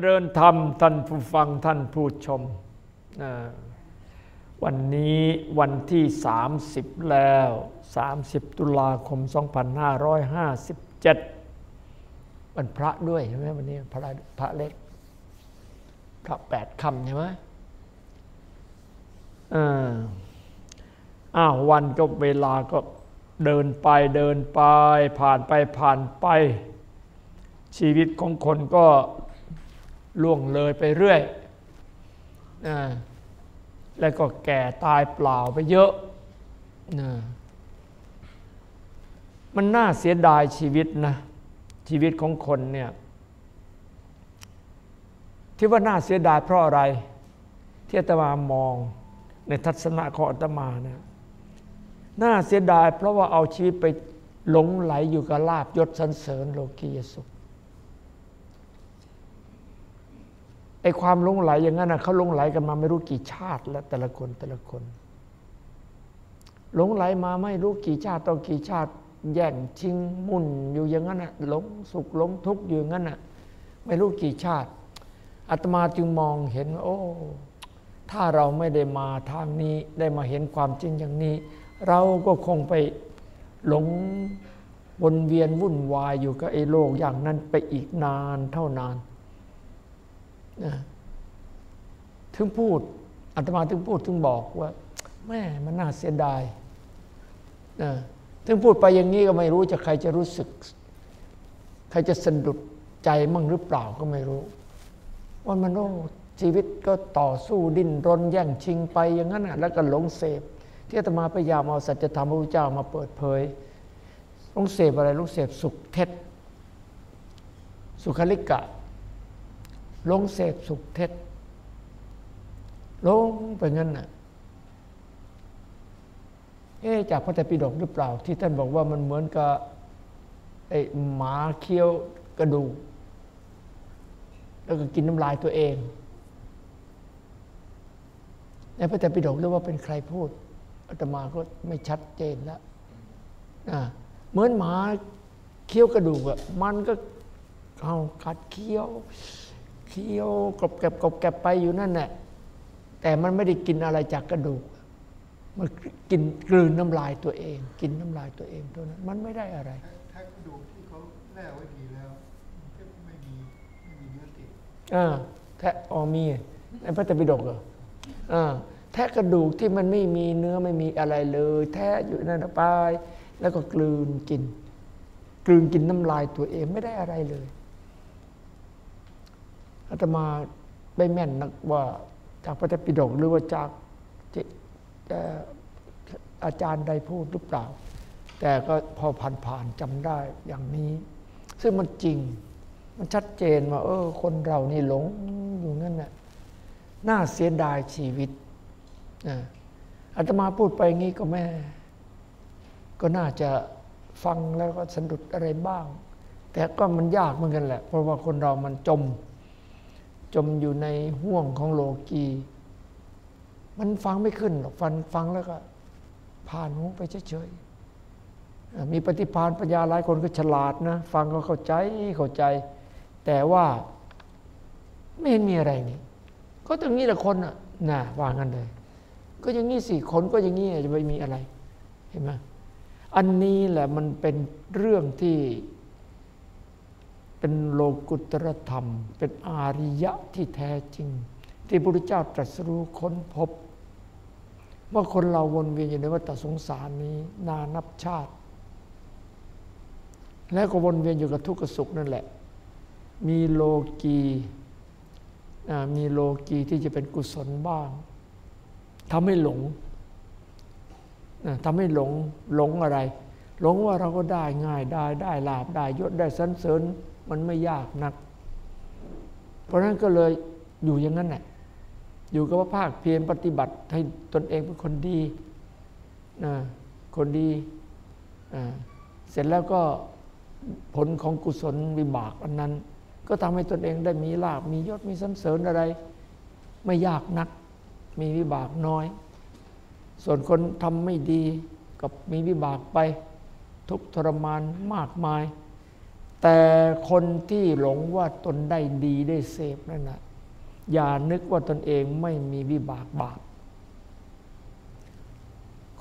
เจริญธรรมท่านผู้ฟังท่านผู้ชม วันนี้วันที่ 30 แล้ว 30 ตุลาคม 2557 วันพระด้วยใช่ไหมวันนี้พระพระเล็ก พระแปดคำใช่ไหมอ้าววันก็เวลาก็เดินไปเดินไป ผ่านไปผ่านไปชีวิตของคนก็ ล่วงเลยไปเรื่อยนะแล้วก็แก่ตายเปล่าไปเยอะนะมันน่าเสียดายชีวิตนะ ชีวิตของคนเนี่ยที่ว่าน่าเสียดายเพราะอะไร ที่อาตมามองในทัศนะของอาตมาเนี่ยน่าเสียดายเพราะว่าเอาชีวิตไปหลงไหลอยู่กับลาบยศสันเสริญโลกียสุข อ้ความลงไหลอย่างนั้นนะเขาลงไหลกันมาไม่รู้กี่ชาติแล้วแต่ละคนแต่ละคนหลงไหลมาไม่รู้กี่ชาติต่อกี่ชาติแย่งชิงมุ่นอยู่อย่างนั้นน่ะหลงสุขหลงทุกข์อยู่อย่างนั้นน่ะไม่รู้กี่ชาติอาตมาจึงมองเห็น โอ้ ถ้าเราไม่ได้มาทางนี้ได้มาเห็นความจริงอย่างนี้ เราก็คงไปหลงวนเวียนวุ่นวายอยู่กับไอ้โลกอย่างนั้นไปอีกนานเท่านาน นะถึงพูดอาตมาถึงพูดถึงบอกว่าแม่มันน่าเสียดายนะถึงพูดไปอย่างนี้ก็ไม่รู้จะใครจะรู้สึก ใครจะสะดุดใจมั่งหรือเปล่าก็ไม่รู้ว่ามันโอ้ชีวิตก็ต่อสู้ดิ้นรนแย่งชิงไปอย่างนั้นแล้วก็หลงเสพ ที่อาตมาพยายามเอาสัจธรรมพระพุทธเจ้ามาเปิดเผยหลงเสพอะไรหลงเสพสุขเท็จสุขลิกะ ลงเสพสุขเท็จ ลงไปงั้นน่ะ เอ๊จากพระไตรปิฎกหรือเปล่า ที่ท่านบอกว่ามันเหมือนกับไอ้หมาเคี้ยวกระดูก แล้วก็กินน้ำลายตัวเองในพระไตรปิฎกเรียกว่าเป็นใครพูดอาตมาก็ไม่ชัดเจนแล้วเหมือนหมาเคี้ยวกระดูกอะมันก็เอากัดเคี้ยว เคี้ยวกรบแกบกรบแกบไปอยู่นั่นแหละแต่มันไม่ได้กินอะไรจากกระดูก มันกินกลืนน้ำลายตัวเอง กินน้ำลายตัวเองตัวนั้น มันไม่ได้อะไรถ้ากระดูกที่เขาแล่ไว้ดีแล้วก็ไม่มีไม่มีเนื้อติดอ่าแทะออมีในพระไตรปิฎกเหรออ่าแทะกระดูกที่มันไม่มีเนื้อไม่มีอะไรเลย แทะอยู่นั่นไปแล้วก็กลืนกิน กลืนกินน้ำลายตัวเองไม่ได้อะไรเลย อาตมาไม่แม่นนักว่าจากพระไตรปิฎกหรือว่าจากอาจารย์ใดพูดหรือเปล่า แต่ก็พอผ่านๆจำได้อย่างนี้ ซึ่งมันจริงมันชัดเจนว่า เออ คนเรานี่หลงอยู่งั้นน่ะน่าเสียดายชีวิตอาตมาพูดไปงี้ก็แม่ ก็น่าจะฟังแล้วก็สะดุดอะไรบ้าง แต่ก็มันยากเหมือนกันแหละ เพราะว่าคนเรามันจม จมอยู่ในห่วงของโลกี มันฟังไม่ขึ้นหรอกฟังฟังแล้วก็ ผ่านหูไปเฉยๆมีปฏิพานปัญญาหลายคนก็ฉลาดนะ ฟังก็เข้าใจเข้าใจ แต่ว่าไม่เห็นมีอะไรนี่ก็ตรงนี้ละคนน่ะน่ะวางกันเลย ก็อย่างนี้สิคนก็อย่างนี้จะไม่มีอะไร เห็นไหมอันนี้แหละมันเป็นเรื่องที่ เป็นโลกุตรธรรม เป็นอาริยะที่แท้จริง ที่พระพุทธเจ้าตรัสรู้ค้นพบ ว่าคนเราวนเวียนอยู่ในวัฏสงสารนี้ นานับชาติ แล้วก็วนเวียนอยู่กับทุกข์สุขนั่นแหละ มีโลกีมีโลกีที่จะเป็นกุศลบ้างทำให้หลงทำให้หลงหลงอะไร หลงว่าเราก็ได้ง่ายได้ได้ลาบได้ยศได้สันเสริญ มันไม่ยากนัก เพราะนั้นก็เลยอยู่อย่างนั้นแหละอยู่กับว่าภาคเพียรปฏิบัติให้ตนเองเป็นคนดีนะคนดีเสร็จแล้วก็ผลของกุศลวิบากอันนั้น ก็ทำให้ตนเองได้มีลาบมียศมีสันเสริญอะไร ไม่ยากนัก มีวิบากน้อย ส่วนคนทำไม่ดีกับมีวิบากไป ทุกทรมานมากมาย แต่คนที่หลงว่าตนได้ดีได้เสพนั่นนะอย่านึกว่าตนเองไม่มีวิบากบาป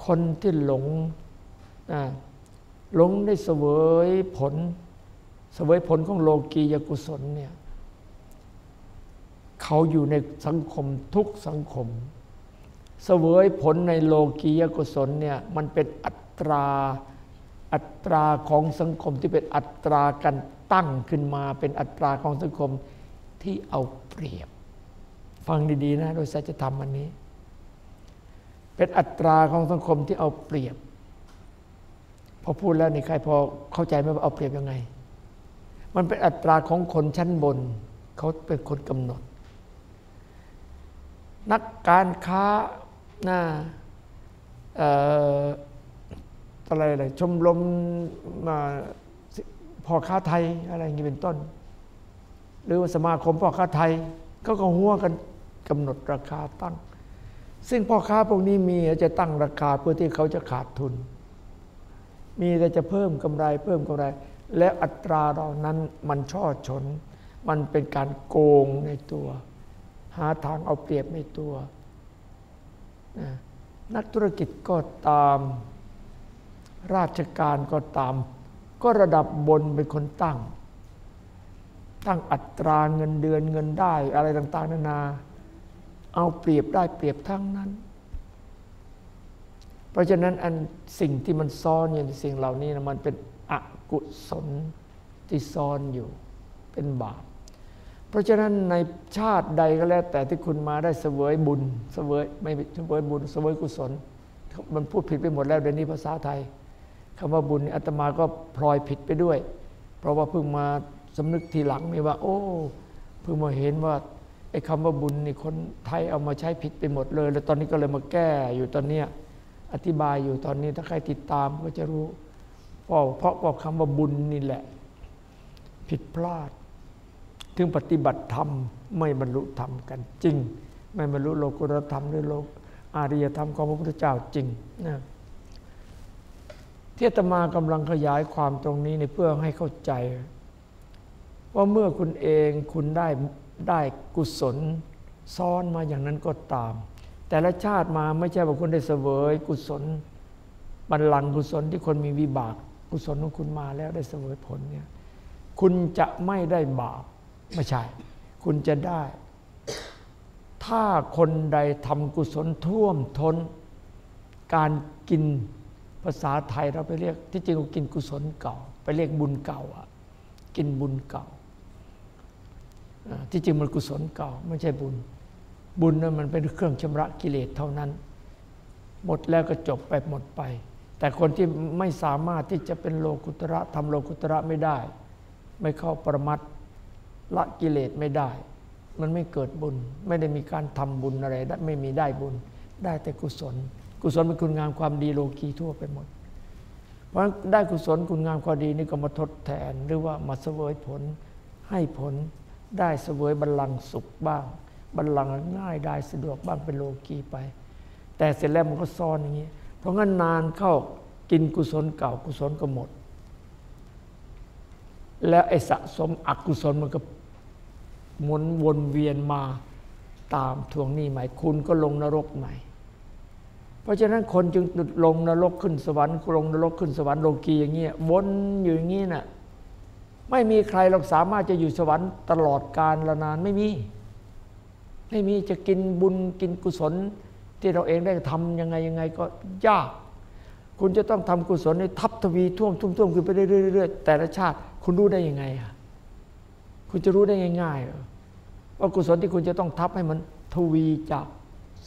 คนที่หลงหลงได้เสวยผล เสวยผลของโลกียกุศลเนี่ยเขาอยู่ในสังคมทุกสังคม เสวยผลในโลกียกุศลเนี่ยมันเป็นอัตรา อัตราของสังคมที่เป็นอัตราการตั้งขึ้นมา เป็นอัตราของสังคมที่เอาเปรียบ ฟังดีๆนะ โดยสัจธรรมอันนี้ เป็นอัตราของสังคมที่เอาเปรียบ พอพูดแล้วนี่ใครพอเข้าใจไหมว่าเอาเปรียบยังไง มันเป็นอัตราของคนชั้นบน เขาเป็นคนกำหนด นักการค้าน้า อะไรอะไรชมรมมาพ่อค้าไทยอะไรอย่างนี้เป็นต้น หรือว่าสมาคมพ่อค้าไทยก็ก็หัวกันกำหนดราคาตั้ง ซึ่งพ่อค้าพวกนี้มีจะตั้งราคาเพื่อที่เขาจะขาดทุน มีแต่จะเพิ่มกำไร เพิ่มกำไร และอัตราเรานั้นมันช่อชน มันเป็นการโกงในตัว หาทางเอาเปรียบในตัว นักธุรกิจก็ตาม ราชการก็ตาม ก็ระดับบนเป็นคนตั้ง ตั้งอัตราเงินเดือนเงินได้อะไรต่างๆนานา เอาเปรียบได้เปรียบทั้งนั้น เพราะฉะนั้นอันสิ่งที่มันซ่อนอยู่ในสิ่งเหล่านี้นะมันเป็นอกุศลที่ซ่อนอยู่เป็นบาปเพราะฉะนั้นในชาติใดก็แล้ว แต่ที่คุณมาได้เสวยบุญเสวยไม่เสวยบุญเสวยกุศล มันพูดผิดไปหมดแล้วเดี๋ยวนี้ภาษาไทย คำว่าบุญอาตมาก็พลอยผิดไปด้วย เพราะว่าเพิ่งมาสำนึกทีหลังนี่ว่า โอ้เพิ่งมาเห็นว่าไอ้คำว่าบุญนี่คนไทยเอามาใช้ผิดไปหมดเลย แล้วตอนนี้ก็เลยมาแก้อยู่ตอนเนี้ยอธิบายอยู่ตอนนี้ถ้าใครติดตามก็จะรู้เพราะเพราะว่าคำว่าบุญนี่แหละ ผิดพลาด ถึงปฏิบัติธรรมไม่บรรลุธรรมกันจริง ไม่บรรลุโลกุตรธรรมหรือโลกอาริยธรรมของพระพุทธเจ้าจริงนะ ที่ตมากำลังขยายความตรงนี้ในเพื่อให้เข้าใจ ว่าเมื่อคุณเองคุณได้ได้กุศลซ้อนมาอย่างนั้นก็ตาม แต่ละชาติมาไม่ใช่ว่าคุณได้เสวยกุศลบัลลังกุศลที่คนมีวิบาก กุศลของคุณมาแล้วได้เสวยผลเนี่ยคุณจะไม่ได้บาปไม่ใช่ คุณจะได้ ถ้าคนใดทำกุศลท่วมท้นการกินาษาไทยเราไปเรียกที่จริงกินกุศลเก่า ไปเรียกบุญเก่าอะกินบุญเก่า ที่จริงมันกุศลเก่า ไม่ใช่บุญ บุญนั้นมันเป็นเครื่องชำระกิเลสเท่านั้น หมดแล้วก็จบไปหมดไป แต่คนที่ไม่สามารถที่จะเป็นโลกุตระทำโลกุตระไม่ได้ ไม่เข้าปรมัตละกิเลสไม่ได้ มันไม่เกิดบุญ ไม่ได้มีการทำบุญอะไรไม่มีได้บุญ ได้แต่กุศล กุศลเป็นคุณงามความดีโลกีทั่วไปหมด เพราะได้กุศลคุณงามความดีนี่ก็มาทดแทนหรือว่ามาเสวยผลให้ผลได้เสวยบัลลังก์สุขบ้าง บัลลังก์ง่ายได้สะดวกบ้างเป็นโลกีไป แต่เสร็จแล้วมันก็ซ้อนอย่างนี้ เพราะงั้นนานเข้ากินกุศลเก่ากุศลก็หมด แล้วไอ้สะสมอกุศลมันก็หมุนวนเวียนมาตามทวงหนี้ใหม่ คุณก็ลงนรกใหม่ เพราะฉะนั้นคนจึงลงนรกขึ้นสวรรค์ลงนรกขึ้นสวรรค์โลกีอย่างเงี้ยวนอยู่อย่างงี้น่ะไม่มีใครเราสามารถจะอยู่สวรรค์ตลอดกาลละนานไม่มี ไม่มีจะกินบุญกินกุศล ที่เราเองได้ทำยังไงยังไงก็ยาก คุณจะต้องทำกุศลในทับทวีท่วมท่วมท่วมขึ้นไปเรื่อยๆแต่ละชาติ คุณรู้ได้ยังไงอะคุณจะรู้ได้ง่ายๆว่ากุศลที่คุณจะต้องทับให้มันทวีจาก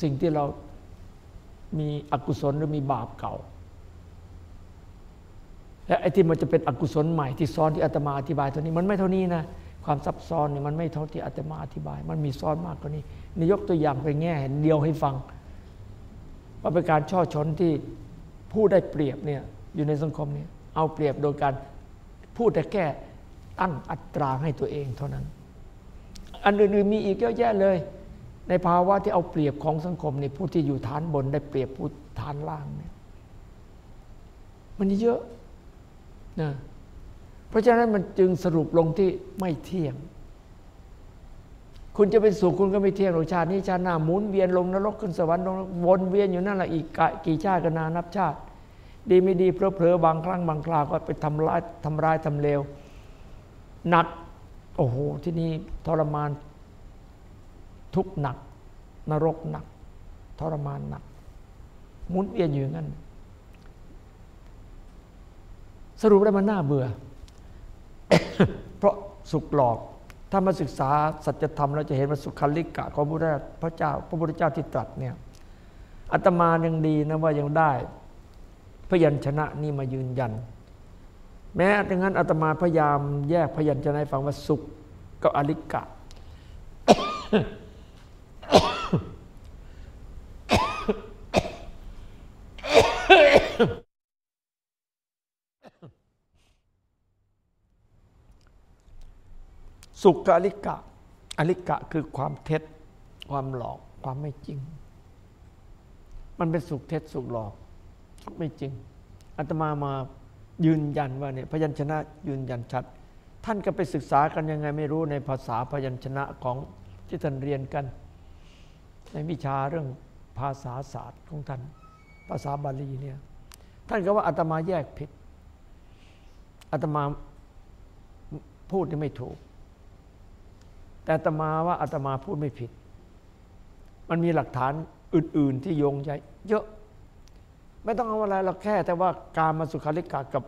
สิ่งที่เรา มีอกุศลหรือมีบาปเก่า และไอ้ที่มันจะเป็นอกุศลใหม่ที่ซ้อนที่อาตมาอธิบายเท่านี้ มันไม่เท่านี้นะความซับซ้อนเนี่ยมันไม่เท่าที่อาตมาอธิบาย มันมีซ้อนมากกว่านี้นี่ยกตัวอย่างไปแง่เดียวให้ฟังว่าเป็นการช่อชนที่ผู้ได้เปรียบเนี่ยอยู่ในสังคมเนี้เอาเปรียบโดยการพูดแต่แก้ตั้งอัตราให้ตัวเองเท่านั้น อันอื่นๆมีอีกเยอะแยะเลย ในภาวะที่เอาเปรียบของสังคมนี่ผู้ที่อยู่ฐานบนได้เปรียบผู้ฐานล่างเนี่ยมันเยอะนะเพราะฉะนั้นมันจึงสรุปลงที่ไม่เที่ยง คุณจะเป็นสุขคุณก็ไม่เที่ยงหรอกชาตินี้ชาติหน้าหมุนเวียนลงนรกขึ้นสวรรค์ลงนรกวนเวียนอยู่นั่นแหละอีกกี่ชาติก็นานับชาติ ดีไม่ดีเพลอเพลอบางครั้งบางคราวก็ไปทำร้ายทำร้ายทำเลวหนักโอ้โหที่นี่ทรมาน ทุกหนัก นรกหนัก ทรมานหนัก มุนเวียนอยู่งั้น สรุปแล้วมันน่าเบื่อ เพราะสุขหลอก ถ้ามาศึกษาสัจธรรมเราจะเห็นว่าสุขันลิกะของพระพุทธพระเจ้า พระพุทธเจ้าที่ตรัสเนี่ยอาตมายังดีนะว่ายังได้ พยัญชนะนี่มายืนยัน แม้ดังนั้นอาตมาพยายามแยกพยัญชนะให้ฟังว่าสุขกับอลิกะ สุขกับอลิกะ อลิกะคือความเท็จ ความหลอก ความไม่จริง มันเป็นสุขเท็จสุขหลอกสุขไม่จริงอาตมามายืนยันว่าเนี่ยพยัญชนะยืนยันชัด ท่านก็ไปศึกษากันยังไงไม่รู้ในภาษาพยัญชนะของที่ท่านเรียนกัน ในวิชาเรื่องภาษาศาสตร์ของท่าน ภาษาบาลีเนี่ยท่านก็ว่าอาตมาแยกผิดอาตมาพูดนี่ไม่ถูก แต่อาตมาว่าอาตมาพูดไม่ผิด มันมีหลักฐานอื่น ๆ ที่โยงใยเยอะ ไม่ต้องเอาอะไรเราแค่ แต่ว่าการมาสุขาริกากับ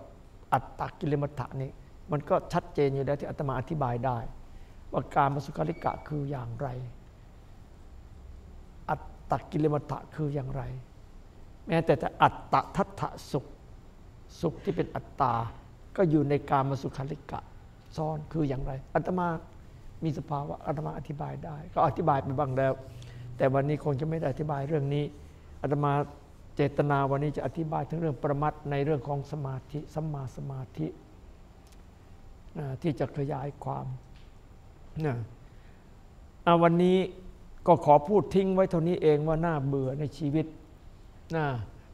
อัตตกิลมัฏฐะนี่มันก็ชัดเจนอยู่แล้วที่อาตมาอธิบายได้ ว่าการมาสุขาริกะคืออย่างไร ตตกิลมัฏฐะคืออย่างไร แม้แต่แต่อัตตทัตถสุข สุขที่เป็นอัตตา ก็อยู่ในการมาสุขาริกะซ้อนคืออย่างไรอาตมามีสภาวะอาตมาอธิบายได้ ก็อธิบายไปบ้างแล้ว แต่วันนี้คงจะไม่ได้อธิบายเรื่องนี้อาตมาเจตนาวันนี้จะอธิบายถึงเรื่องประมัดในเรื่องของสมาธิสัมมาสมาธิที่จะขยายความนะวันนี้ ก็ขอพูดทิ้งไว้เท่านี้เองว่าน่าเบื่อในชีวิตนะ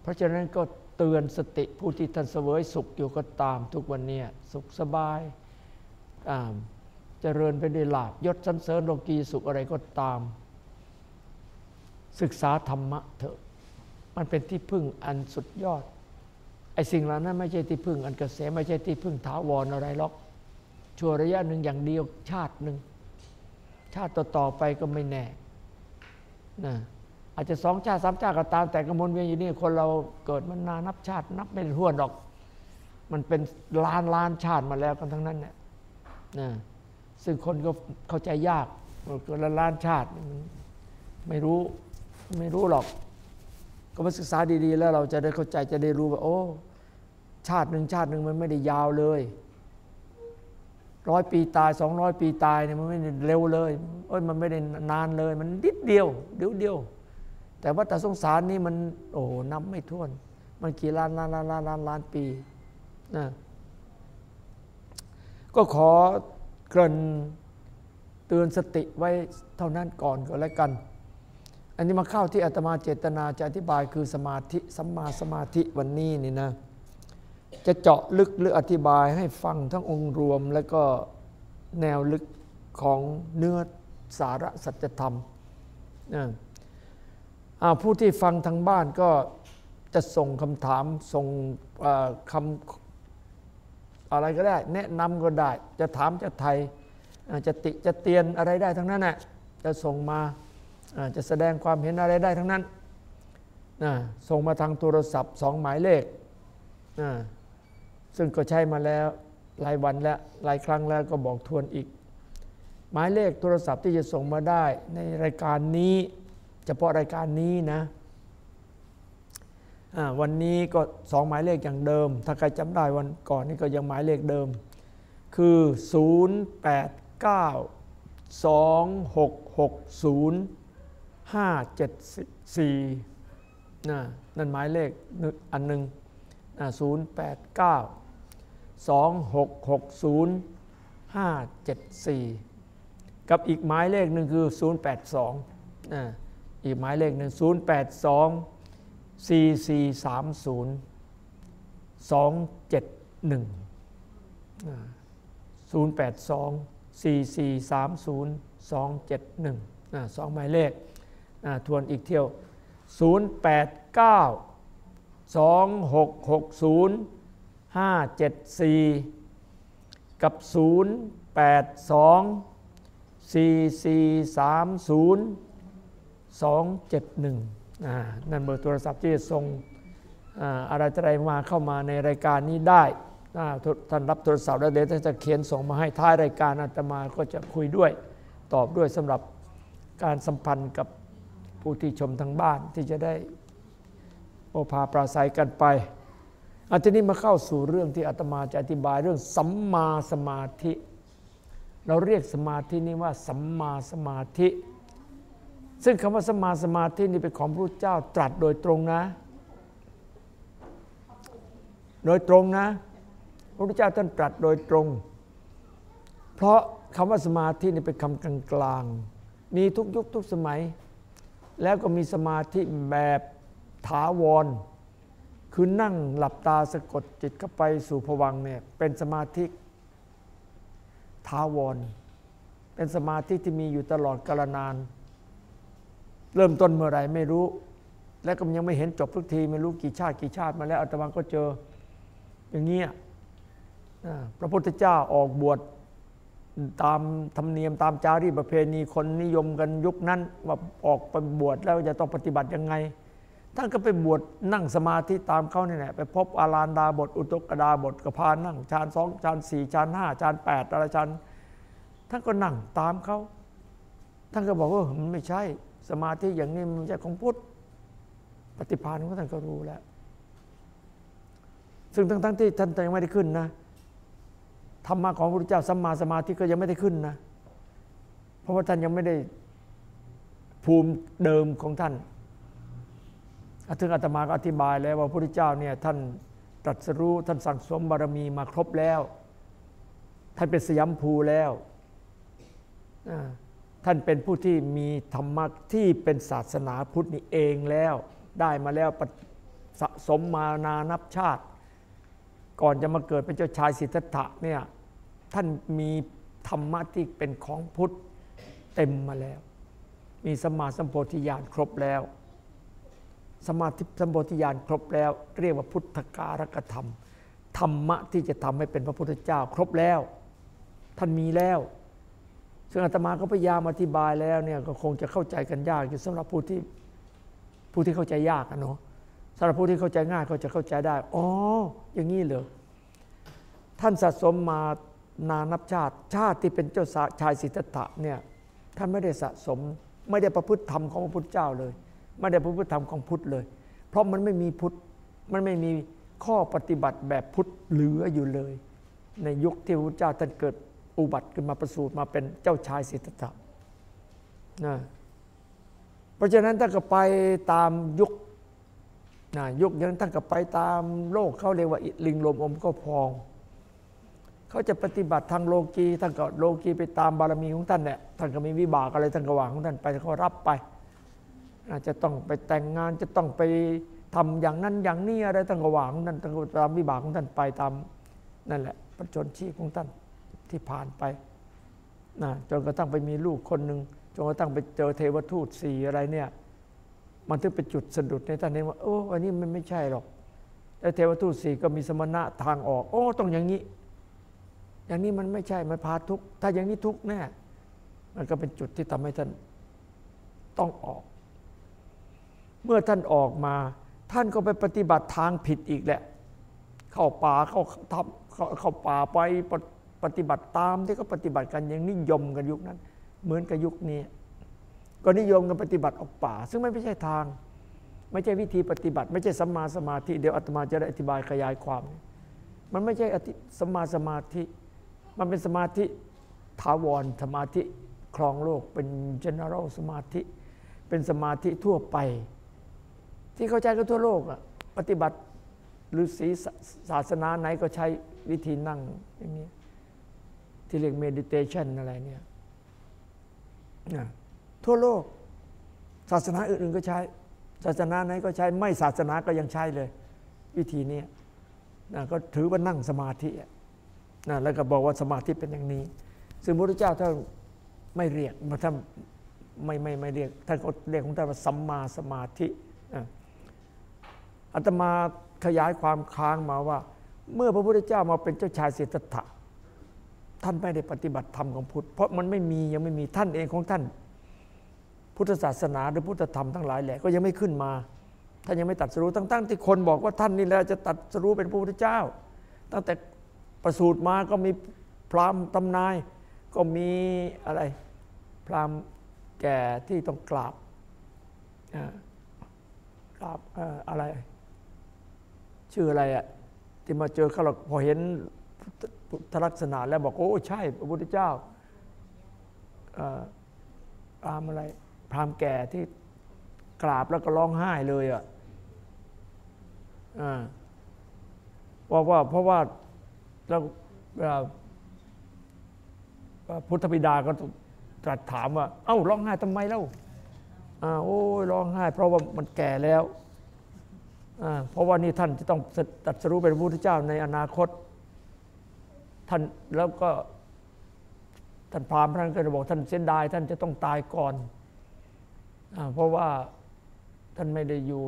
เพราะฉะนั้นก็เตือนสติผู้ที่ท่านเสวยสุขอยู่ก็ตามทุกวันนี้สุขสบายจเจริญไปด้วยลาบยศสันเสริญโลกีสุขอะไรก็ตาม ศึกษาธรรมะเถอะ มันเป็นที่พึ่งอันสุดยอดไอ้สิ่งเหล่านั้นไม่ใช่ที่พึ่งอันเกษมไม่ใช่ที่พึ่งถาวรอะไรหรอกชั่วระยะหนึ่งอย่างเดียวชาติหนึ่งชาติต่อๆไปก็ไม่แน่ นะอาจจะสองชาติสามชาติก็ตามแต่กระมวลเวียนอยู่นี่คนเราเกิดมันนานับชาติ นับไม่ถ้วนหรอก มันเป็นล้านล้านชาติมาแล้วกันทั้งนั้นเนี่ยนะซึ่งคนก็เข้าใจยากเกิดละล้านชาติไม่รู้ไม่รู้หรอก ก็มาศึกษาดีๆ แล้วเราจะได้เข้าใจจะได้รู้ว่าโอ้ ชาติหนึ่งชาติหนึ่งมันไม่ได้ยาวเลย ร้อยปีตายสองร้อยปีตายเนี่ยมันไม่เร็วเลยโอ้ยมันไม่ได้นานเลย มันนิดเดียวเดียวเดียว แต่ว่าแต่สงสารนี่มันโอ้นับไม่ถ้วน มันกี่ล้านล้านล้านล้านล้านล้านปีนะก็ขอเกริ่นเตือนสติไว้เท่านั้นก่อนก็แล้วกัน อันนี้มาเข้าที่อาตมาเจตนาจะอธิบายคือสมาธิสัมมาสมาธิวันนี้นี่นะ จะเจาะลึกหรืออธิบายให้ฟังทั้งองค์รวม และก็แนวลึกของเนื้อสาระสัจธรรมผู้ที่ฟังทางบ้านก็จะส่งคำถามส่งคำอะไรก็ได้ แนะนำก็ได้ จะถามจะไทยจะติจะเตียนอะไรได้ทั้งนั้นแหละจะส่งมาจะแสดงความเห็นอะไรได้ทั้งนั้นส่งมาทางโทรศัพท์สองหมายเลข ซึ่งก็ใช้มาแล้วหลายวันแล้วหลายครั้งแล้วก็บอกทวนอีก หมายเลขโทรศัพท์ที่จะส่งมาได้ในรายการนี้ เฉพาะรายการนี้นะวันนี้ก็สองหมายเลขอย่างเดิม ถ้าใครจำได้วันก่อนนี่ก็ยังหมายเลขเดิม คือ 0 8 9 2 6 6 0 5 7 4นะนั่นหมายเลขอันหนึ่ง 0 8 9 2 6 6 0 5 7 4 กับอีกหมายเลขหนึ่งคือ 082นะอีกหมายเลขหนึ่ง082 4430 271 082 4430 271สองหมายเลขทวนอีกเที่ยว 089 2660 574 กับ 082 4430 271อ่านั่นเบอร์โทรศัพท์ที่จะส่งอะไรอะไรมาเข้ามาในรายการนี้ได้ทุท่านรับโทรศัพท์แล้วเดี๋ยวท่านจะเขียนส่งมาให้ท้ายรายการอาตมาก็จะคุยด้วย ตอบด้วยสำหรับการสัมพันธ์กับผู้ที่ชมทางบ้านที่จะได้ โอภาปราศัยกันไปอันนี้มาเข้าสู่เรื่องที่อาตมาจะอธิบายเรื่องสัมมาสมาธิ เราเรียกสมาธินี้ว่าสัมมาสมาธิ ซึ่งคำว่าสัมมาสมาธินี่เป็นของพระเจ้าตรัสโดยตรงนะ โดยตรงนะ พระพุทธเจ้าท่านตรัสโดยตรง เพราะคำว่าสมาธินี่เป็นคำกลางๆมีทุกยุคทุกสมัย แล้วก็มีสมาธิแบบ ถาวร คือนั่งหลับตาสะกดจิตเข้าไปสู่ผวังเนี่ยเป็นสมาธิถาวร เป็นสมาธิที่มีอยู่ตลอดกาลนาน เริ่มต้นเมื่อไรไม่รู้ และก็ยังไม่เห็นจบทุกทีไม่รู้กี่ชาติกี่ชาติมาแล้วอาตมาก็เจออย่างเงี้ยพระพุทธเจ้าออกบวชตามธรรมเนียมตามจารีตประเพณีคนนิยมกันยุคนั้นว่าออกไปบวชแล้วจะต้องปฏิบัติยังไง ท่านก็ไปบวชนั่งสมาธิตามเขาเนี่ยแหละไปพบอาลานดาบทอุตกดาบทกพานั่งฌานสองฌานสี่ฌานห้าฌานแปดอะไรฌานท่านก็นั่งตามเขาท่านก็บอกว่ามันไม่ใช่ สมาธิอย่างนี้มันไม่ใช่ของพุทธปฏิภาณของท่านก็รู้แล้ว ซึ่งทั้งๆที่ท่านยังไม่ได้ขึ้นนะธรรมะของพระพุทธเจ้าสัมมาสมาธิก็ยังไม่ได้ขึ้นนะ เพราะว่าท่านยังไม่ได้ภูมิเดิมของท่าน ถึงอาตมาก็อธิบายแล้วว่าพระพุทธเจ้าเนี่ยท่านตรัสรู้ท่านสั่งสมบารมีมาครบแล้ว ท่านเป็นสยามภูแล้วท่านเป็นผู้ที่มีธรรมะที่เป็นศาสนาพุทธนี่เองแล้ว ได้มาแล้วสะสมมานานับชาติ ก่อนจะมาเกิดเป็นเจ้าชายสิทธัตถะเนี่ยท่านมีธรรมะที่เป็นของพุทธเต็มมาแล้ว มีสมมาสัมโพธิญาณครบแล้ว สมาธิสัมโพธิญาณครบแล้ว เรียกว่าพุทธการกธรรม ธรรมะที่จะทำให้เป็นพระพุทธเจ้า ครบแล้ว ท่านมีแล้ว ซึ่งอาตมาก็พยายามอธิบายแล้วเนี่ยก็คงจะเข้าใจกันยากอยู่สำหรับผู้ที่ผู้ที่เข้าใจยากอะเนาะสำหรับผู้ที่เข้าใจง่ายเขาจะเข้าใจได้อ๋ออย่างนี้เหรอท่านสะสมมานานับชาติ ชาติที่เป็นเจ้าชายสิทธัตถะเนี่ยท่านไม่ได้สะสมไม่ได้ประพฤติธรรมของพระพุทธเจ้าเลย ไม่ได้ประพฤติธรรมของพุทธเลย เพราะมันไม่มีพุทธมันไม่มีข้อปฏิบัติแบบพุทธเหลืออยู่เลย ในยุคที่พระพุทธเจ้าท่านเกิดอุบัติขึ้นมาประสูติมาเป็นเจ้าชายสิทธัตถะนะเพราะฉะนั้นท่านก็ไปตามยุคนะยุคนั้นท่านก็ไปตามโลกเขาเรียกว่าลิงลมอมก็พอง เขาจะปฏิบัติทางโลกีท่านก็โลกีไปตามบารมีของท่านเนี่ยท่านก็มีวิบากอะไรท่านก็วางของท่านไปเขารับไป อาจจะต้องไปแต่งงานจะต้องไปทำอย่างนั้นอย่างนี้อะไรท่านก็วางของท่านท่านก็ตามวิบากของท่านไปตามนั่นแหละประชนชีพของท่านที่ผ่านไปนะจนกระทั่งไปมีลูกคนหนึ่งจนกระทั่งไปเจอเทวทูตสี่อะไรเนี่ยมันถึงเป็นจุดสะดุดในท่านเองว่าโอ้อันนี้มันไม่ใช่หรอกแต่เทวทูตสี่ก็มีสมณะทางออก โอ้ต้องอย่างนี้ อย่างนี้มันไม่ใช่มันพาทุกถ้าอย่างนี้ทุกแน่มันก็เป็นจุดที่ทำให้ท่านต้องออก เมื่อท่านออกมา ท่านก็ไปปฏิบัติทางผิดอีกแหละ เข้าป่าเข้าทำเข้าเข้าป่าไปปฏิบัติตามที่เขาปฏิบัติกันอย่างนิยมกันยุคนั้น เหมือนกับยุคนี้ก็นิยมกันปฏิบัติออกป่า ซึ่งไม่ใช่ทาง ไม่ใช่วิธีปฏิบัติ ไม่ใช่สัมมาสมาธิเดี๋ยวอาตมาจะได้อธิบายขยายความ มันไม่ใช่สัมมาสมาธิ มันเป็นสมาธิถาวรสมาธิครองโลกเป็น general สมาธิ เป็นสมาธิทั่วไป ที่เขาใจกันทั่วโลกอะปฏิบัติหรือศีศาสนาไหนก็ใช้วิธีนั่งอย่างนี้ ที่เรียก meditation อะไรเนี่ยนะทั่วโลก ศาสนาอื่นๆก็ใช้ ศาสนาไหนก็ใช้ ไม่ศาสนาก็ยังใช้เลย วิธีนี้นะก็ถือว่านั่งสมาธินะแล้วก็บอกว่าสมาธิเป็นอย่างนี้ ซึ่งพระพุทธเจ้าท่านไม่เรียกมาท่านไม่ไม่ไม่เรียกท่านก็เรียกของท่านว่าสัมมาสมาธิ อะอาตมาขยายความค้างมาว่า เมื่อพระพุทธเจ้ามาเป็นเจ้าชายสิทธัตถะท่านไม่ได้ปฏิบัติธรรมของพุทธ เพราะมันไม่มียังไม่มีท่านเองของท่าน พุทธศาสนาหรือพุทธธรรมทั้งหลายแหละก็ยังไม่ขึ้นมาท่านยังไม่ตัดสรู้ตั้งๆที่คนบอกว่าท่านนี่แหละจะตัดสรู้เป็นพระพุทธเจ้า ตั้งแต่ประสูติมาก็มีพราหมณ์ตำนาย ก็มีอะไรพราหมณ์แก่ที่ต้องกราบอ่ากราบอ่ออะไร ชื่ออะไรอะที่มาเจอเขาเราพอเห็นพุทธลักษณะแล้วบอกโอ้ใช่พระพุทธเจ้าพรามอะไร พรามแก่ที่กราบแล้วก็ร้องไห้เลยอะอ่าว่าว่าเพราะว่าแล้วเวลาพุทธบิดาก็ตรัสถามว่า เอ้าร้องไห้ทำไมเล่าอ่าโอ้ยร้องไห้ เพราะว่ามันแก่แล้ว เพราะว่านี่ท่านจะต้องตรัสรู้เป็นพระพุทธเจ้าในอนาคตท่านแล้วก็ท่านพราหมณ์ท่านก็จะบอกท่านเสียดายท่านจะต้องตายก่อนอเพราะว่าท่านไม่ได้อยู่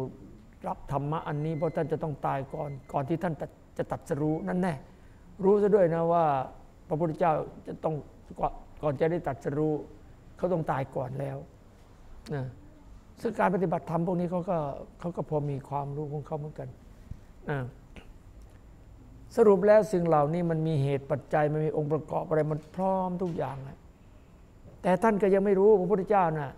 รับธรรมะอันนี้ เพราะท่านจะต้องตายก่อน ก่อนที่ท่านจะตัดสรู้นั่นแน่รู้ซะด้วยนะว่า พระพุทธเจ้าจะต้องก่อนจะได้ตัดสรู้เขาต้องตายก่อนแล้วนะ ซึ่งการปฏิบัติธรรมพวกนี้เขาก็เขาก็พอมีความรู้ของเขาเหมือนกันสรุปแล้วสิ่งเหล่านี้มันมีเหตุปัจจัยมันมีองค์ประกอบอะไรมันพร้อมทุกอย่างแต่ท่านก็ยังไม่รู้พระพุทธเจ้าน่ะ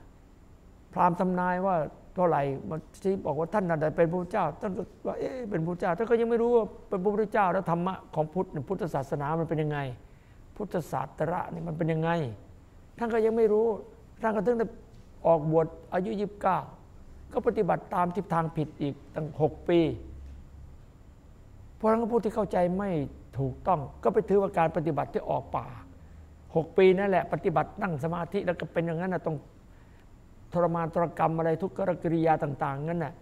พราหมณ์ทำนายว่าเท่าไหร่มันที่บอกว่าท่านน่ะได้เป็นพระพุทธเจ้าท่านก็ว่าเอ๊ะเป็นพระพุทธเจ้าท่านก็ยังไม่รู้ว่าเป็นพระพุทธเจ้าแล้วธรรมะของพุทธพุทธศาสนามันเป็นยังไง พุทธศาสตระนี่มันเป็นยังไง ท่านก็ยังไม่รู้ท่านก็ถึงได้ ออกบวชอายุยีิบเก้าก็ปฏิบัติตามทิศทางผิดอีกตั้งหกปี เพราะนั้นผู้ที่เข้าใจไม่ถูกต้อง ก็ไปถือว่าการปฏิบัติที่ออกป่าหกปีนั่นแหละปฏิบัตินั่งสมาธิแล้วก็เป็นอย่างนั้นนะต้องทรมานตรกรรมอะไรทุกขกิริยาต่าง ๆ นั่นน่ะ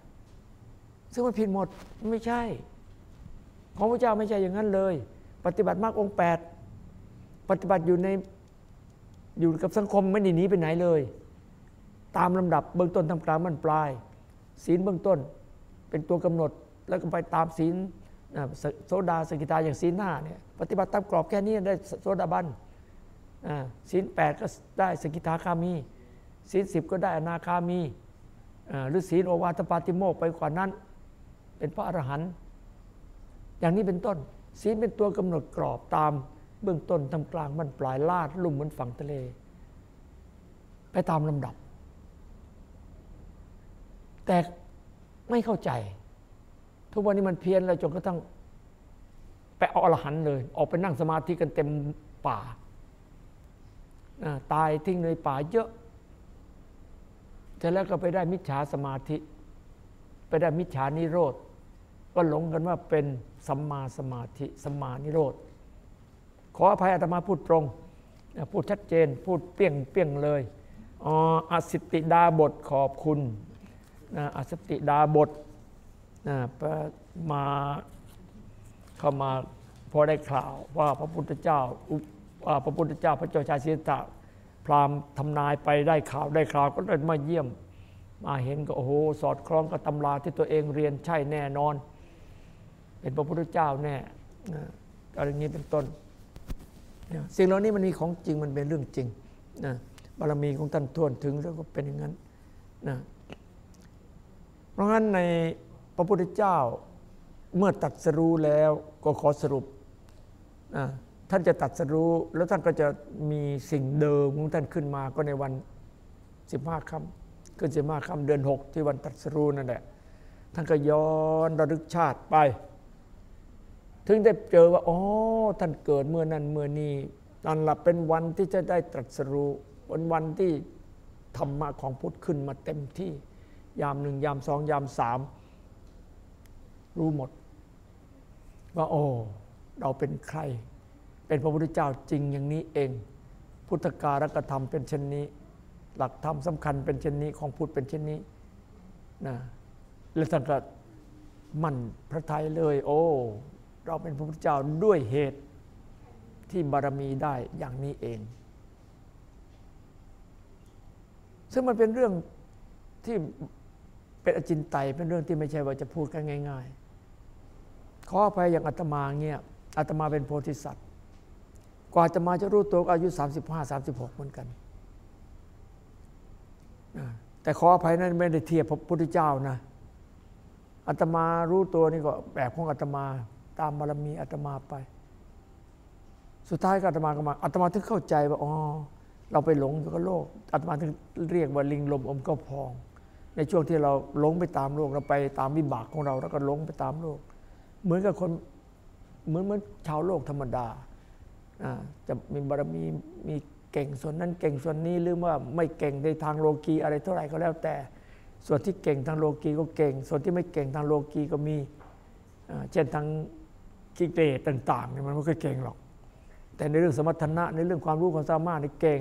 ซึ่งมันผิดหมดไม่ใช่ ของพระเจ้าไม่ใช่อย่างนั้นเลย ปฏิบัติมากองค์แปดปฏิบัติอยู่ในอยู่กับสังคมไม่หนีหนีไปไหนเลย ตามลำดับเบื้องต้นทำกลางมันปลาย ศีลเบื้องต้นเป็นตัวกำหนดแล้วก็ไปตามศีลโซดาสกิตาอย่างศีลห้าเนี่ยปฏิบัติตามกรอบแค่นี้ได้โซดาบันศีลแปดก็ได้สกิทาคามีศีลสิบก็ได้อนาคามีหรือศีลโอวาทปาติโมกไปกว่านั้น เป็นพระอรหันต์อย่างนี้เป็นต้น ศีลเป็นตัวกำหนดกรอบตามเบื้องต้นทำกลางมันปลายลาดลุ่มเหมือนฝั่งทะเล ไปตามลำดับ แต่ไม่เข้าใจ ทุกวันนี้มันเพี้ยนแล้วจนกระทั่งไปเอาอรหันเลย ออกไปนั่งสมาธิกันเต็มป่า ตายทิ้งในป่าเยอะแต่แล้วก็ไปได้มิจฉาสมาธิ ไปได้มิจฉานิโรธ ก็หลงกันว่าเป็นสัมมาสมาธิสัมมานิโรธ ขออภัยอาตมาพูดตรง พูดชัดเจน พูดเปี้ยงเปี้ยงเลยอ๋ออสิติดาบทขอบคุณ อสติดาบทมาเข้ามาพอได้ข่าวว่าพระพุทธเจ้าพระพุทธเจ้าพระเจ้าชายสิทธัตะพราหมณ์ทำนายไปได้ข่าวได้ข่าวก็เลยมาเยี่ยม มาเห็นก็โอ้โหสอดคล้องกับตำราที่ตัวเองเรียนใช่แน่นอน เป็นพระพุทธเจ้าแน่อะไรนี้เป็นต้นสิ่งเหล่านี้มันมีของจริงมันเป็นเรื่องจริงนะบารมีของท่านทวนถึงแล้วก็เป็นอย่างนั้นนะ ราะงั้นในพระพุทธเจ้าเมื่อตัดสรู้แล้วก็ขอสรุปนะท่านจะตัดสรู้แล้วท่านก็จะมีสิ่งเดิมของท่านขึ้นมาก็ในวันสิบห้าค่ำขึ้นสิบห้าค่ำเดือนหกที่วันตัดสรู้นั่นแหละท่านก็ย้อนระลึกชาติไป ถึงได้เจอว่าอ๋อท่านเกิดเมื่อนั้นเมื่อนี้นั่นหลับเป็นวันที่จะได้ตรัสรู้วันวันที่ธรรมะของพุทธขึ้นมาเต็มที่ ยามหนึ่งยามสองยามสามรู้หมด ว่าโอ้เราเป็นใคร เป็นพระพุทธเจ้าจริงอย่างนี้เอง พุทธการกธรรมเป็นเช่นนี้ หลักธรรมสำคัญเป็นเช่นนี้ของพุทธเป็นเช่นนี้นะแล้วท่านก็มั่นพระทัยเลย โอ้ เราเป็นพระพุทธเจ้าด้วยเหตุที่บารมีได้อย่างนี้เอง ซึ่งมันเป็นเรื่องที่ เป็นอจินไตยเป็นเรื่องที่ไม่ใช่ว่าจะพูดกันง่าย ๆ ขออภัยอย่างอาตมาเงี้ยอาตมาเป็นโพธิสัตว์ กว่าอาตมาจะรู้ตัวก็อายุ 35 36 เหมือนกัน แต่ขออภัยนั้นไม่ได้เทียบพระพุทธเจ้านะอาตมารู้ตัวนี่ก็แบบของอาตมาตามบารมีอาตมาไป สุดท้ายก็อาตมาก็มาอาตมาถึงเข้าใจว่าอ๋อเราไปหลงอยู่กับโลกอาตมาถึงเรียกว่าลิงลมอมก็พอง ในช่วงที่เราหลงไปตามโลกเราไปตามวิบากของเรา แล้วก็หลงไปตามโลก เหมือนกับคนเหมือนเหมือนชาวโลกธรรมดาจะมีบารมีมีเก่งส่วนนั้นเก่งส่วนนี้หรือว่าไม่เก่งในทางโลกีอะไรเท่าไหร่ก็แล้วแต่ ส่วนที่เก่งทางโลกีก็เก่ง ส่วนที่ไม่เก่งทางโลกีก็มีเช่นทางกิเลสต่างๆเนี่ยมันไม่ค่อยเก่งหรอก แต่ในเรื่องสมรรถนะในเรื่องความรู้ความสามารถนี่เก่ง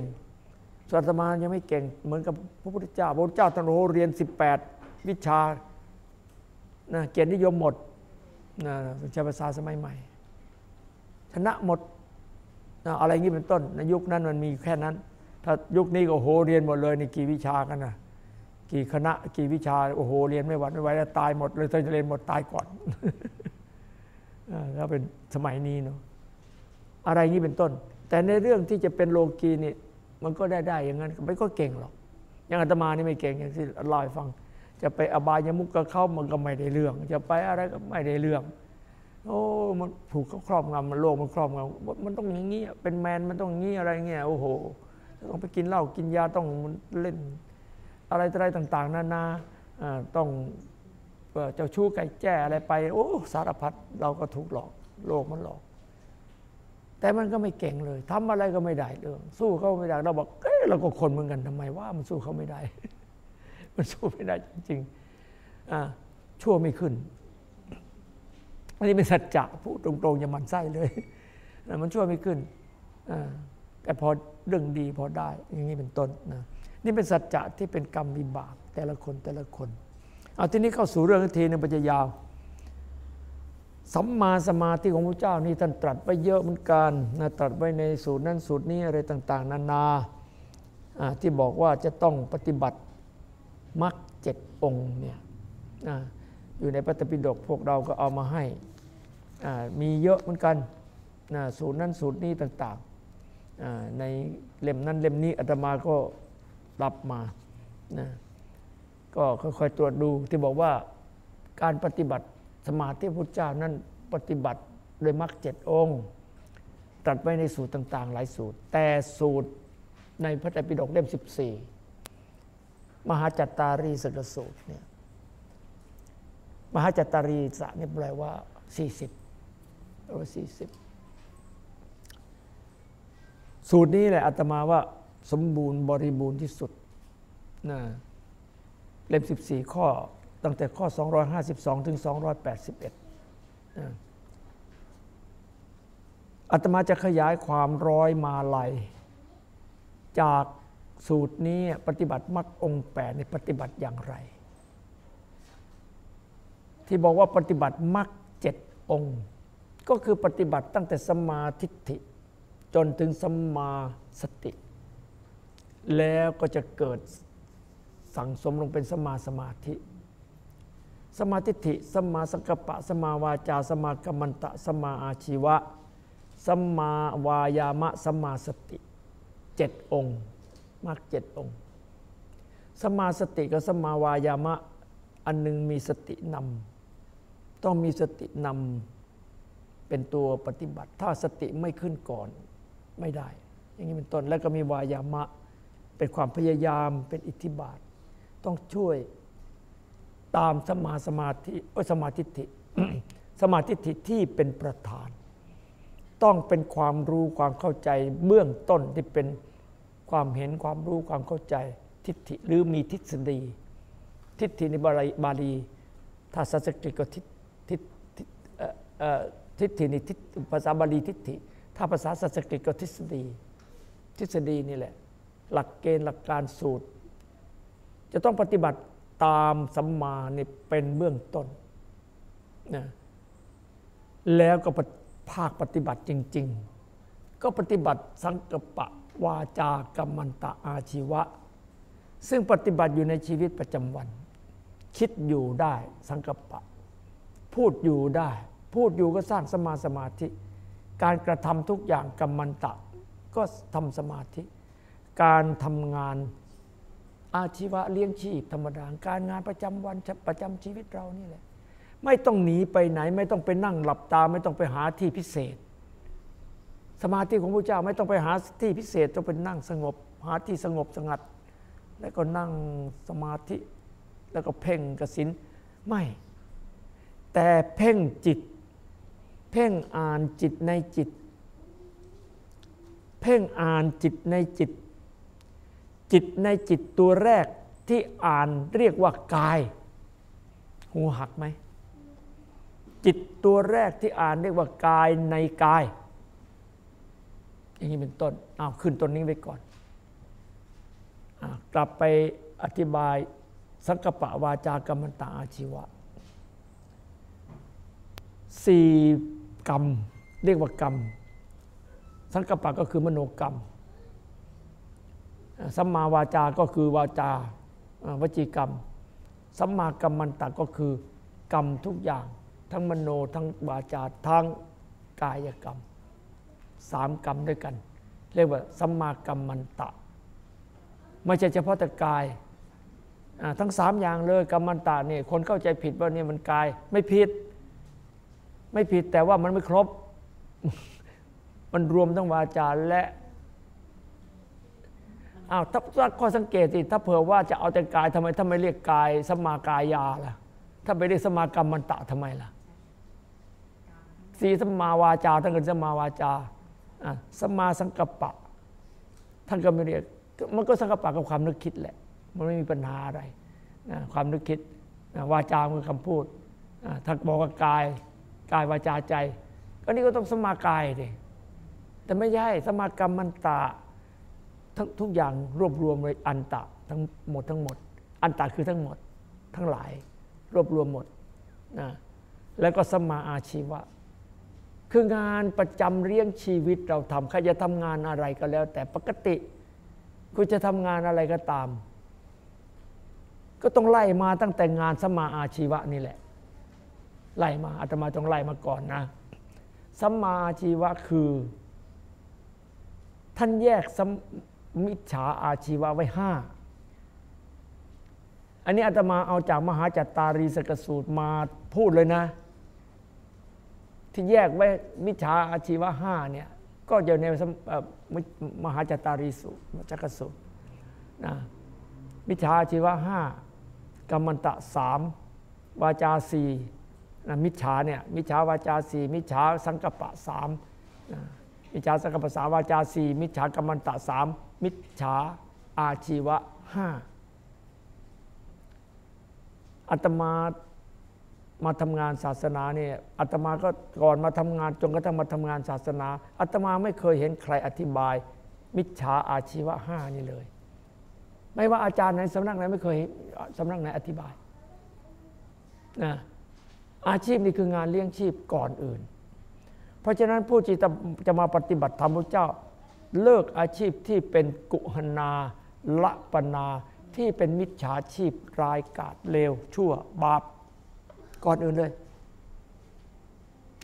ส่วนอาตมายังไม่เก่ง เหมือนกับพระพุทธเจ้า พระพุทธเจ้าท่านโหเรียน 18 วิชานะเกียรตินิยมหมดนะใช้ภาษาสมัยใหม่ ชนะหมดนะอะไรงี้เป็นต้นในยุคนั้นมันมีแค่นั้น ถ้ายุคนี้ก็โหเรียนหมดเลยนี่กี่วิชากันนะกี่คณะกี่วิชาโอ้โหเรียนไม่หวัดไม่ไหวแล้วตายหมดเลยถ้าจะเรียนหมดตายก่อนอ่าก็เป็นสมัยนี้เนาะอะไรนี้เป็นต้น แต่ในเรื่องที่จะเป็นโลกีนี่ มันก็ได้ได้อย่างนั้นไม่ก็เก่งหรอกอย่างอาตมานี่ไม่เก่งอย่างที่ล่าให้ฟัง จะไปอบายมุกกับเขามันก็ไม่ได้เรื่อง จะไปอะไรก็ไม่ได้เรื่อง โอ้มันผูกเขาครอบงำมันโลกมันครอบงำมันต้องอย่างนี้เป็นแมนมันต้องอย่างนี้อะไรเงี้ยโอ้โหต้องไปกินเหล้ากินยาต้องเล่น อะไรอะไรต่าง ๆ นานาต้องเอ่อเจ้าชู้ไก่แจ้อะไรไป โอ้สารพัดเราก็ถูกหลอก โลกมันหลอก แต่มันก็ไม่เก่งเลยทำอะไรก็ไม่ได้เรื่องสู้เขาไม่ได้เราบอกเอ้เราก็คนเหมือนกันทำไมว่ามันสู้เขาไม่ได้ มันสู้ไม่ได้จริงๆอ่าชั่วไม่ขึ้นอันนี้เป็นสัจจะพูดตรงๆอย่ามันไส้เลยนะมันชั่วไม่ขึ้นอ่าแต่พอเรื่องดีพอได้ อย่างนี้เป็นต้นนะนี่เป็นสัจจะที่เป็นกรรมวิบากแต่ละคนแต่ละคน เอาทีนี้เข้าสู่เรื่องทีนึงปัญญายาว สัมมาสมาธิของพระเจ้านี่ท่านตรัสไว้เยอะเหมือนกันนะตรัสไว้ในสูตรนั้นสูตรนี้อะไรต่าง ๆ นานาที่บอกว่าจะต้องปฏิบัติมรรคเจ็ดองค์เนี่ยออยู่ในพระตปิฎกพวกเราก็เอามาให้มีเยอะเหมือนกันสูตรนั้นสูตรนี้ต่างๆในเล่มนั้นเล่มนี้อาตมาก็รับมานะก็ค่อยๆตรวจดูที่บอกว่าการปฏิบัติ สมาธิพุทธเจ้านั้นปฏิบัติโดยมรรคเจ็ดองค์ตรัดไว้ในสูตรต่าง ๆ หลายสูตร แต่สูตรในพระไตรปิฎกเล่ม 14 มหาจัตตารีสกสูตรเนี่ยมหาจัตตารีสะนี่แปลว่า 40แปลว่า40 สูตรนี้แหละอาตมาว่าสมบูรณ์บริบูรณ์ที่สุดนะเล่ม 14 ข้อ ตั้งแต่ข้อ 252 ถึง 281อาตมาจะขยายความร้อยมาลัย จากสูตรนี้ปฏิบัติมรรคองแปดในปฏิบัติอย่างไร ที่บอกว่าปฏิบัติมรรคเจ็ดองค์ ก็คือปฏิบัติตั้งแต่สมาทิฏฐิจนถึงสมาสติ แล้วก็จะเกิดสั่งสมลงเป็นสมมาสมาธิ สมาธิิสมมาสังกปปะ สมาวาจา สมากัมมันตะสมมาอาชีวะ สมมาวายามะสมมาสติเจ็ดองค์มรรคเจ็ดองค์ สมมาสติกับสมมาวายามะ อันหนึงมีสตินำต้องมีสตินำเป็นตัวปฏิบัติ ถ้าสติไม่ขึ้นก่อนไม่ได้ อย่างนี้เป็นต้นแล้วก็มีวายามะ เป็นความพยายามเป็นอิทธิบาท ต้องช่วย ตามสมาสมาธิสมาธิิสมาธิิที่เป็นประธาน ต้องเป็นความรู้ความเข้าใจเบื้องต้นที่เป็นความเห็นความรู้ความเข้าใจทิฏฐิหรือมีทฤษฎี ทิฏฐิในบาลีบาลีถ้าสันสกฤตก็ทิฏทิทิฏฐิในทิภาษาบาลีทิฏฐิ ถ้าภาษาสันสกฤตก็ทฤษฎี ทฤษฎีนี่แหละ หลักเกณฑ์หลักการสูตร จะต้องปฏิบัติ ตามสัมมาเนี่เป็นเบื้องต้นนะแล้วก็ภาคปฏิบัติจริง ๆ ก็ปฏิบัติสังกปะวาจากรรมันตะอาชีวะ ซึ่งปฏิบัติอยู่ในชีวิตประจำวัน คิดอยู่ได้สังกปะ พูดอยู่ได้ พูดอยู่ก็สร้างสมาสมาธิ การกระทำทุกอย่างกรรมันตะ ก็ทำสมาธิ การทำงาน อาชีวะเลี้ยงชีพธรรมดาการงานประจำวันประจำชีวิตเรานี่แหละ ไม่ต้องหนีไปไหน ไม่ต้องไปนั่งหลับตา ไม่ต้องไปหาที่พิเศษ สมาธิของพระเจ้าไม่ต้องไปหาที่พิเศษต้องไปนั่งสงบ หาที่สงบสงัด แล้วก็นั่งสมาธิ แล้วก็เพ่งกสินไม่ แต่เพ่งจิต เพ่งอ่านจิตในจิต เพ่งอ่านจิตในจิต จิตในจิตตัวแรกที่อ่านเรียกว่ากาย หูหักไหม จิตตัวแรกที่อ่านเรียกว่ากายในกาย อย่างนี้เป็นต้นเอาขึ้นต้นนี้ไว้ก่อนอกลับไปอธิบายสังกปะวาจากรรมตาอาชีวะสี่กรรม เรียกว่ากรรม สังกปะก็คือมโนกรรม สัมมาวาจาก็คือวาจาวจีกรรม สัมมากัมมันตะก็คือกรรมทุกอย่าง ทั้งมโนทั้งวาจาทั้งกายกรรมสามกรรมด้วยกัน เรียกว่าสัมมากัมมันตะ ไม่ใช่เฉพาะแต่กายทั้งสามอย่างเลยกัมมันตะเนี่ยคนเข้าใจผิดว่าเนี่ยมันกายไม่ผิด ไม่ผิดแต่ว่ามันไม่ครบ มันรวมทั้งวาจาและ อ้าวถ้าข้อสังเกตสิถ้าเผื่อว่าจะเอาแต่กายทำไมถ้าไม่เรียกกายสมากายาล่ะ ถ้าไปเรียกสมากรรมมันตะทำไมล่ะสีสมาวาจาท่านก็สมาวาจาสมาสังกปะ ท่านก็ไม่เรียก มันก็สังกปะกับความนึกคิดแหละ มันไม่มีปัญหาอะไระความนึกคิดวาจาคือคำพูดถ้าบอกว่ากายกายวาจาใจ ก็นี่ก็ต้องสมากายดิแต่ไม่ใช่สมากรรมมันตะ ทั้งทุกอย่างรวบรวมไว้อันตะทั้งหมดทั้งหมด อันตะคือทั้งหมดทั้งหลาย รวบรวมหมดนะแล้วก็สมาอาชีวะ คืองานประจำเลี้ยงชีวิตเราทำใครจะทำงานอะไรก็แล้ว แต่ปกติคุณจะทำงานอะไรก็ตาม ก็ต้องไล่มาตั้งแต่งานสมาอาชีวะนี่แหละ ไล่มาอาตมาต้องไล่มาก่อนนะสมาอาชีวะคือ ท่านแยกส มิจฉาอาชีวะไว้ห้าอันนี้อาตมาเอาจากมหาจัตตารีสกสูตรมาพูดเลยนะ ที่แยกไว้มิจฉาอาชีวะห้าเนี่ยก็อยู่ในมหาจัตตารีสูตรจักสูตรนะมิจฉาอาชีวะห้ากรรมันตะสามวาจาสี่นะมิจฉาเนี่ยมิจฉาวาจาสี่มิจฉาสังกปะสามนะมิจฉาสังกปะสามวาจาสี่มิจฉากรรมันตะสาม มิจฉาอาชีวะห้าอาตมามาทำงานศาสนาเนี่ยอาตมาก็ก่อนมาทำงานจนกระทั่งมาทำงานศาสนาอาตมาไม่เคยเห็นใครอธิบาย มิจฉาอาชีวะห้านี่เลย ไม่ว่าอาจารย์ไหนสำนักไหนไม่เคยสำนักไหนอธิบายนะอาชีพนี่คืองานเลี้ยงชีพก่อนอื่น เพราะฉะนั้นผู้ที่จะมาปฏิบัติธรรมพระเจ้า เลิกอาชีพที่เป็นกุหนาละปนาที่เป็นมิจฉาชีพรายกาดเลวชั่วบาป ก่อนอื่นเลย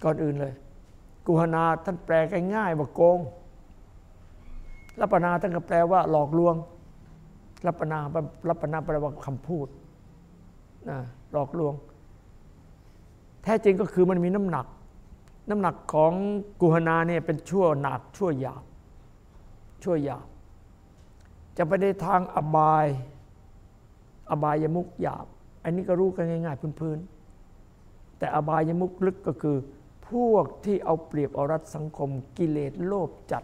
ก่อนอื่นเลย กุหนาท่านแปลง่ายๆว่าโกงละปนาท่านก็แปลว่าหลอกลวงละปนาละปนาแปลว่าคำพูดนะหลอกลวง แท้จริงก็คือมันมีน้ำหนัก น้ำหนักของกุหนาเนี่ยเป็นชั่วหนักชั่วหยาบ ชั่วหยาบจะไปในทางอบาย อบายยมุกหยาบ อันนี้ก็รู้กันง่ายๆพื้นๆแต่อบายยมุกลึกก็คือ พวกที่เอาเปรียบเอารัดสังคม กิเลสโลภจัด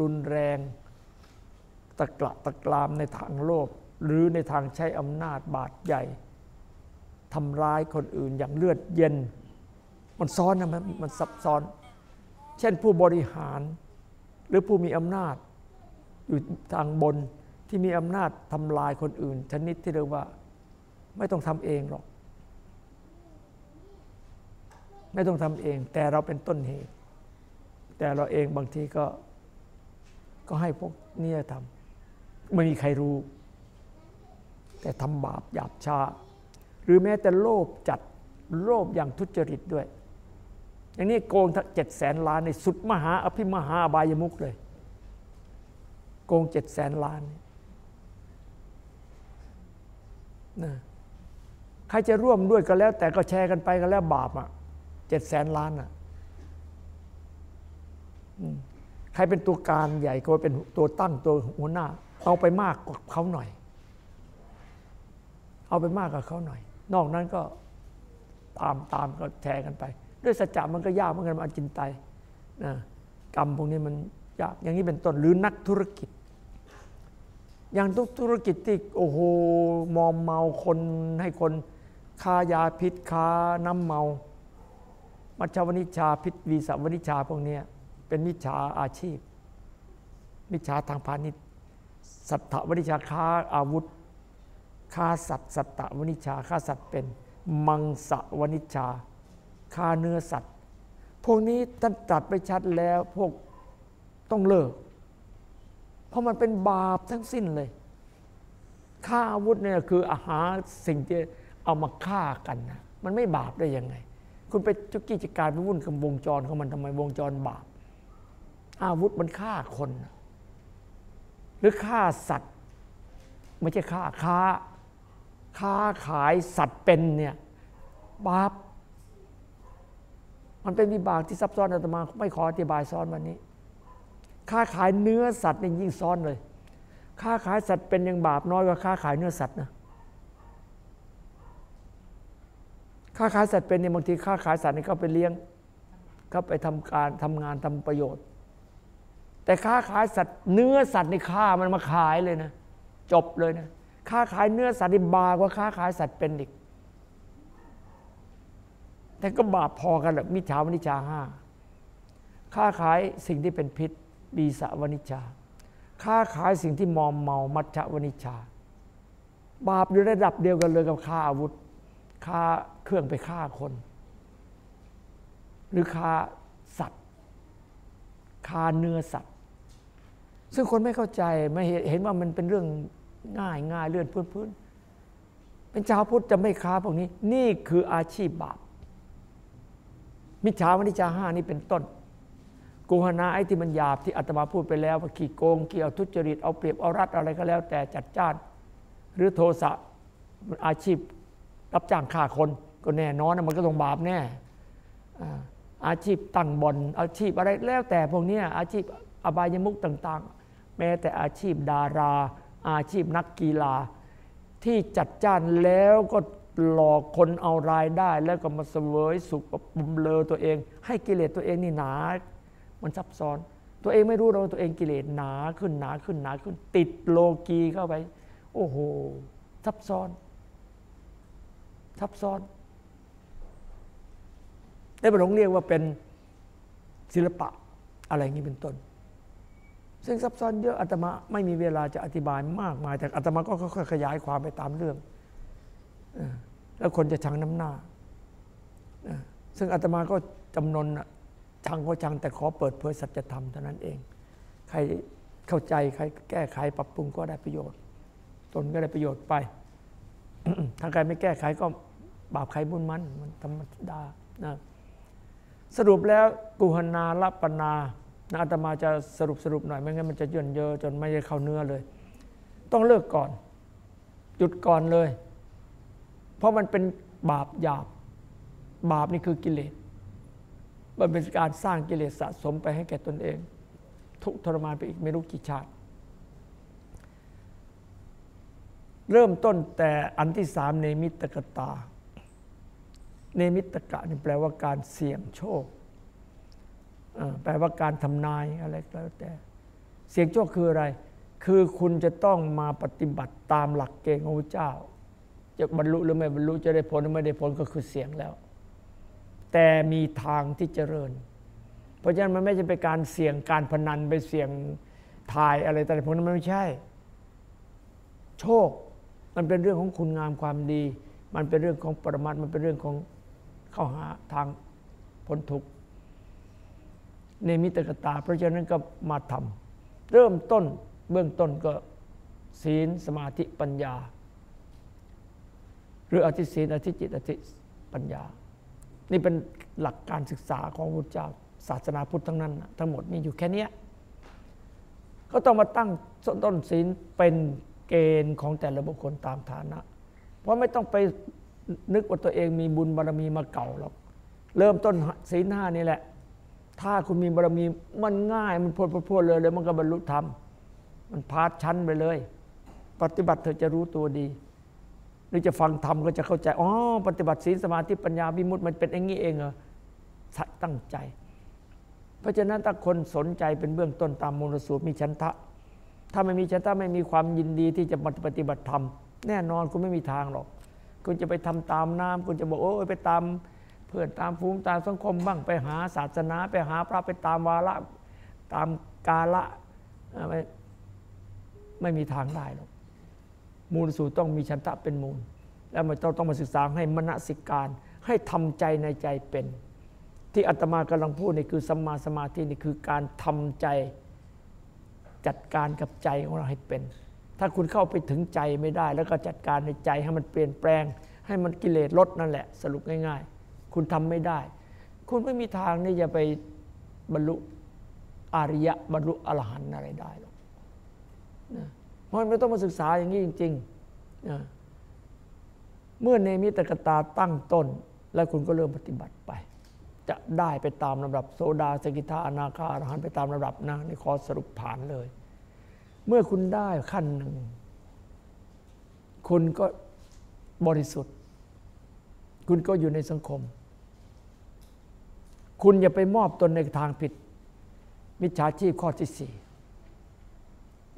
รุนแรง ตะกละตะกรามในทางโลภหรือในทางใช้อำนาจบาดใหญ่ทำร้ายคนอื่นอย่างเลือดเย็น มันซ้อนนะมันมันซับซ้อน เช่นผู้บริหาร หรือผู้มีอำนาจ อยู่ทางบนที่มีอำนาจทำลายคนอื่น ชนิดที่เรียกว่าไม่ต้องทำเองหรอก ไม่ต้องทำเอง แต่เราเป็นต้นเหตุ แต่เราเองบางทีก็ ก็ให้พวกเนี้ทำไม่มีใครรู้ แต่ทำบาปหยาบช้า หรือแม้แต่โลภจัดโลภอย่างทุจริตด้วย อย่างนี้โกงเจ็ดแสนล้านในสุดมหาอภิมหาบายมุกเลย โกงเจ็ดแสนล้านนะใครจะร่วมด้วยก็แล้ว แต่ก็แชร์กันไปก็แล้วบาปอะเจ็ดแสนล้านอะใครเป็นตัวการใหญ่ก็เป็นตัวตั้งตัวหัวหน้า เอาไปมากกว่าเขาหน่อย เอาไปมากกว่าเขาหน่อย นอกนั้นก็ตามตามก็แชร์กันไป ด้วยสัจจะมันก็ยากเหมือนกันมันจินไตนะกรรมพวกนี้มันยากอย่างนี้เป็นต้นหรือนักธุรกิจ อย่างทุกธุรกิจที่โอ้โหมอมเมาคนให้คนค้ายาพิษค้าน้ำเมา มัชวนิชาพิษวีสวนิชาพวกนี้เป็นมิจฉาอาชีพ มิจฉาทางพาณิชย์ สัตถวนิชาค้าอาวุธค้าสัตว์สัตตวนิชาค้าสัตว์เป็นมังสวนิชา คาเนื้อสัตว์ พวกนี้ท่านตัดไปชัดแล้วพวกต้องเลิก เพราะมันเป็นบาปทั้งสิ้นเลยฆ่าอาวุธเนี่ยคืออาหารสิ่งที่เอามาฆ่ากันนะมันไม่บาปได้ยังไง คุณไปจุกิจการไปวุ่นกับวงจรของมันทำไมวงจรบาป อาวุธมันฆ่าคน หรือฆ่าสัตว์ ไม่ใช่ฆ่าค้าค้าขายสัตว์เป็นเนี่ยบาป มันเป็นวิบากที่ซับซ้อนอาตมาไม่ขออธิบายซ้อนวันนี้ ค้าขายเนื้อสัตว์นี่ยิ่งซ้อนเลย ค้าขายสัตว์เป็นยังบาปน้อยกว่าค้าขายเนื้อสัตว์นะค้าขายสัตว์เป็นเนี่ยบางทีค้าขายสัตว์นี่เขาไปเลี้ยงเขาไปทำการทำงานทำประโยชน์ แต่ค้าขายสัตว์เนื้อสัตว์นี่ฆ่ามันมาขายเลยนะจบเลยนะค้าขายเนื้อสัตว์นี่บาปกว่าค้าขายสัตว์เป็นอีก แต่ก็บาปพอกันแหละมิจฉาวนิชาห้าค้าขายสิ่งที่เป็นพิษบีสวนิชาค้าขายสิ่งที่มอมเมามัจฉวนิชา บาปอยู่ระดับเดียวกันเลยกับค้าอาวุธค้าเครื่องไปฆ่าคน หรือค้าสัตว์ค้าเนื้อสัตว์ ซึ่งคนไม่เข้าใจไม่เห็นว่ามันเป็นเรื่องง่ายง่ายเลื่อนพื้นพื้นเป็นชาวพุทธจะไม่ค้าพวกนี้ นี่คืออาชีพบาป มิจฉาวนิจาห้านี่เป็นต้นกูหนาไอ้ที่มันหยาบที่อาตมาพูดไปแล้วว่าขี้โกงเกี่ยวทุจริตเอาเปรียบเอารัดอะไรก็แล้ว แต่จัดจ้าน หรือโทสะอาชีพรับจ้างฆ่าคนก็แน่นอนนะมันก็ต้องบาปแน่อาชีพตั้งบอลอาชีพอะไรแล้วแต่พวกเนี้ยอาชีพอบายมุกต่าง ๆ แม้แต่อาชีพดารา อาชีพนักกีฬา ที่จัดจ้านแล้วก็ หลอกคนเอารายได้ แล้วก็มาเสวยสุขบำเลอตัวเอง ให้กิเลสตัวเองนี่หนา มันซับซ้อน ตัวเองไม่รู้เราตัวเองกิเลสหนาขึ้นหนาขึ้นหนาขึ้น ติดโลกีเข้าไป โอ้โหซับซ้อนซับซ้อนได้ไปหลงเรียกว่าเป็นศิลปะอะไรอย่างนี้เป็นต้น ซึ่งซับซ้อนเยอะอาตมาไม่มีเวลาจะอธิบายมากมาย แต่อาตมาก็ค่อยๆขยายความไปตามเรื่องอ แล้วคนจะชังน้ำหน้า ซึ่งอาตมาก็จำนนชังก็ชังแต่ขอเปิดเผยสัจธรรมเท่านั้นเอง ใครเข้าใจใครแก้ไขปรับปรุงก็ได้ประโยชน์ ตนก็ได้ประโยชน์ไป ถ้าใครไม่แก้ไขก็บาปใครบุญมัน มันธรรมดานะสรุปแล้วกุหนาลปนานะอาตมาจะสรุปสรุปหน่อยไม่งั้นมันจะเย่นเยอะจนไม่ได้เข้าเนื้อเลย ต้องเลิกก่อน หยุดก่อนเลย ราะมันเป็นบาปหยาบบาปนี่คือกิเลสมันเป็นการสร้างกิเลสสะสมไปให้แก่ตนเอง ทุกทรมานไปอีกไม่รู้กี่ชาติ เริ่มต้นแต่อันที่สามเนมิตกตา เนมิตกะนี่แปลว่าการเสี่ยงโชคแปลว่าการทำนายอะไรก็แล้วแต่ เสี่ยงโชคคืออะไร คือคุณจะต้องมาปฏิบัติตามหลักเกณฑ์ของพระเจ้า จะบรรลุหรือไม่บรรลุจะได้ผลหรือไม่ได้ผลก็คือเสียงแล้ว แต่มีทางที่เจริญ เพราะฉะนั้นมันไม่ใช่เป็นการเสี่ยงการพนันไปเสี่ยงทายอะไรแต่พวกนั้นมันไม่ใช่ โชคมันเป็นเรื่องของคุณงามความดี มันเป็นเรื่องของปรมัตถ์มันเป็นเรื่องของเข้าหาทางพ้นทุกข์เนมิตรกตา เพราะฉะนั้นก็มาทำเริ่มต้นเบื้องต้นก็ศีลสมาธิปัญญา หรืออธิศีลอธิจิตอธิปัญญา นี่เป็นหลักการศึกษาของพระเจ้าศาสนาพุทธทั้งนั้น ทั้งหมดนี่อยู่แค่เนี้ยก็ต้องมาตั้งต้นศีลเป็นเกณฑ์ของแต่ละบุคคลตามฐานะ เพราะไม่ต้องไปนึกว่าตัวเองมีบุญบารมีมาเก่าหรอกเริ่มต้นศีลห้านี่แหละ ถ้าคุณมีบารมีมันง่ายมันพลพลเลยเลยมันก็บรรลุธรรม มันพาดชั้นไปเลย ปฏิบัติเธอจะรู้ตัวดี รือจะฟังธรรมก็จะเข้าใจอ๋อปฏิบัติศีลสมาธิปัญญาวิมุตติมันเป็นอย่างนี้เองเหรอตั้งใจ เพราะฉะนั้นถ้าคนสนใจเป็นเบื้องต้นตามมูลสูตรมีชันทะ ถ้าไม่มีชันทะไม่มีความยินดีที่จะปฏิบัติธรรมแน่นอนคุณไม่มีทางหรอก คุณจะไปทำตามน้ำคุณจะบอกโอ้ยไปตามเพื่อนตามฟูงตามสังคมบ้างไปหาศาสนา ไปหาพระไปตามวาระตามกาละไม่ไม่มีทางได้หรอก มูลสูตรต้องมีชันทะเป็นมูล แล้วมันต้องต้องมาศึกษาให้มณสิการให้ทำใจในใจเป็น ที่อาตมากำลังพูดนี่คือสัมมาสมาธินี่คือการทำใจจัดการกับใจของเราให้เป็น ถ้าคุณเข้าไปถึงใจไม่ได้ แล้วก็จัดการในใจให้มันเปลี่ยนแปลง ให้มันกิเลสลดนั่นแหละ สรุปง่าย ๆ คุณทำไม่ได้ คุณไม่มีทางนี่จะไปบรรลุอริยะบรรลุอรหันต์อะไรได้หรอกนะ เพราะไม่ต้องมาศึกษาอย่างนี้จริงๆนะเมื่อเนมิตกตาตั้งต้น แล้วคุณก็เริ่มปฏิบัติไป จะได้ไปตามลำดับโซดาสกิทาอนาคาอรหันไปตามลำดับนะนี่ขอสรุปผ่านเลย เมื่อคุณได้ขั้นหนึ่ง คุณก็บริสุทธิ์ คุณก็อยู่ในสังคม คุณอย่าไปมอบตนในทางผิด มิจฉาชีพข้อที่สี่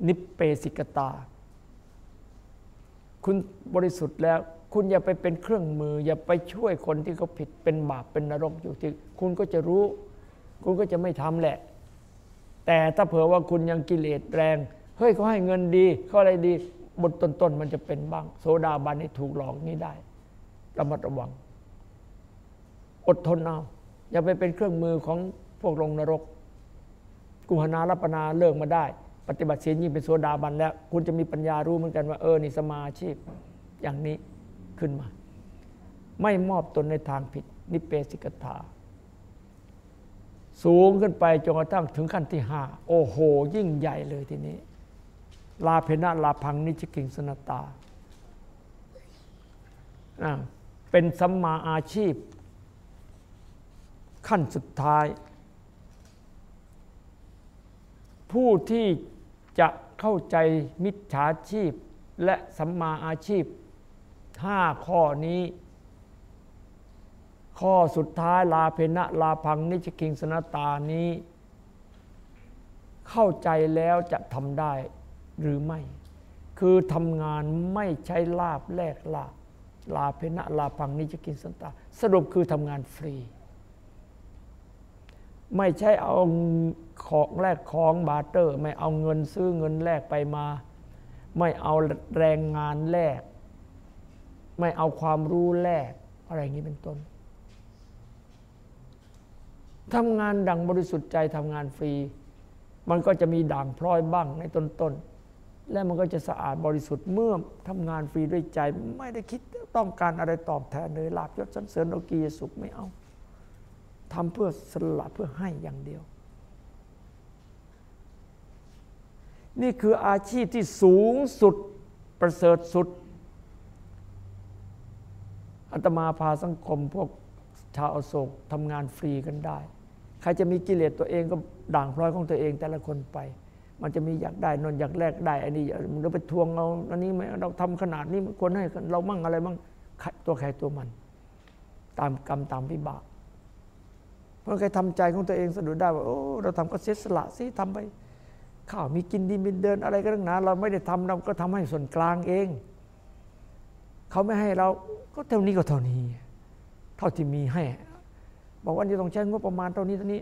นิเปสิกตา คุณบริสุทธิ์แล้ว คุณอย่าไปเป็นเครื่องมือ อย่าไปช่วยคนที่เขาผิดเป็นบาปเป็นนรกอยู่ที่ คุณก็จะรู้ คุณก็จะไม่ทำแหละ แต่ถ้าเผื่อว่าคุณยังกิเลสแรง เฮ้ยเขาให้เงินดีเขาอะไรดีบนต้นๆมันจะเป็นบ้าง โซดาบันนี่ถูกหลอกนี้ได้ระมัดระวัง อดทนเอาอย่าไปเป็นเครื่องมือของพวกลงนรก กุหนารัปนาเลิกมาได้ ปฏิบัติศีลยิ่งเป็นโซดาบันแล้ว คุณจะมีปัญญารู้เหมือนกันว่าเออนี่สมาชีพอย่างนี้ขึ้นมา ไม่มอบตนในทางผิด นิเปสิกถา สูงขึ้นไปจนกระทั่งถึงขั้นที่ห้าโอ้โห ยิ่งใหญ่เลยทีนี้ ลาเพนะลาพังนิจกิงสนตา เป็นสัมมาอาชีพ ขั้นสุดท้าย ผู้ที่ จะเข้าใจมิจฉาชีพและสัมมาอาชีพห้าข้อนี้ ข้อสุดท้ายลาเพนะลาพังนิจกิงสนตานี้ เข้าใจแล้วจะทำได้หรือไม่ คือทำงานไม่ใช้ลาบแลกลาบลาเพนะลาพังนิจกินสันตา สรุปคือทำงานฟรี ไม่ใช่เอาของแลกของบาร์เตอร์ ไม่เอาเงินซื้อเงินแลกไปมา ไม่เอาแรงงานแลกไม่เอาความรู้แลกอะไรอย่างนี้เป็นต้นทำงานดังบริสุทธิ์ใจทำงานฟรี มันก็จะมีด่างพร้อยบ้างในต้นๆและมันก็จะสะอาดบริสุทธิ์เมื่อทำงานฟรีด้วยใจ ไม่ได้คิดต้องการอะไรตอบแทนเลยลาบยศสันเสริญโลกียสุขไม่เอา ทำเพื่อสละเพื่อให้อย่างเดียว นี่คืออาชีพที่สูงสุดประเสริฐสุดอาตมาพาสังคมพวกชาวอโศกทำงานฟรีกันได้ ใครจะมีกิเลสตัวเองก็ด่างพร้อยของตัวเองแต่ละคนไป มันจะมีอยากได้นนอยากแลกได้ อันนี้มันเราไปทวงเราอันนี้ไหมเราทำขนาดนี้มันควรให้เรามั่งอะไรมั่งตัวใครตัวมัน ตามกรรมตามวิบาก เพราะใครทำใจของตัวเองสะดุดได้ว่าโอ้เราทำก็เสียสละสิทำไปข้าวมีกินดีมีเดินอะไรก็ตั้งนานเราไม่ได้ทำเราก็ทำให้ส่วนกลางเอง เขาไม่ให้เราก็เท่านี้ก็เท่านี้ เท่าที่มีให้ บอกว่าจะต้องใช้งบประมาณเท่านี้เท่านี้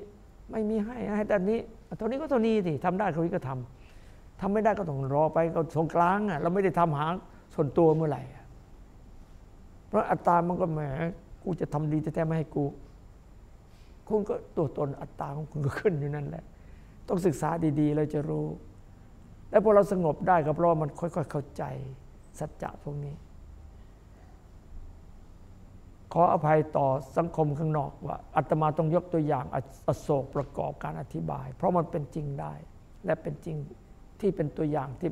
ไม่มีให้ให้แต่นี้เท่านี้ก็เท่านี้สิทำได้เท่าก็ทำทำไม่ได้ก็ต้องรอไปก็สงกลางอะเราไม่ได้ทำหาส่วนตัวเมื่อไหร่เพราะอัตตามันก็แหมกูจะทำดีแต่แท้ไม่ให้กู คุณก็ตัวตนอัตตาของคุณก็ขึ้นอยู่นั่นแหละ ต้องศึกษาดีๆเราจะรู้ แล้วพอเราสงบได้ก็เพราะมันค่อยๆเข้าใจสัจจะพวกนี้ ขออภัยต่อสังคมข้างนอกว่าอาตมาต้องยกตัวอย่างอโศกประกอบการอธิบาย เพราะมันเป็นจริงได้ และเป็นจริงที่เป็นตัวอย่างที่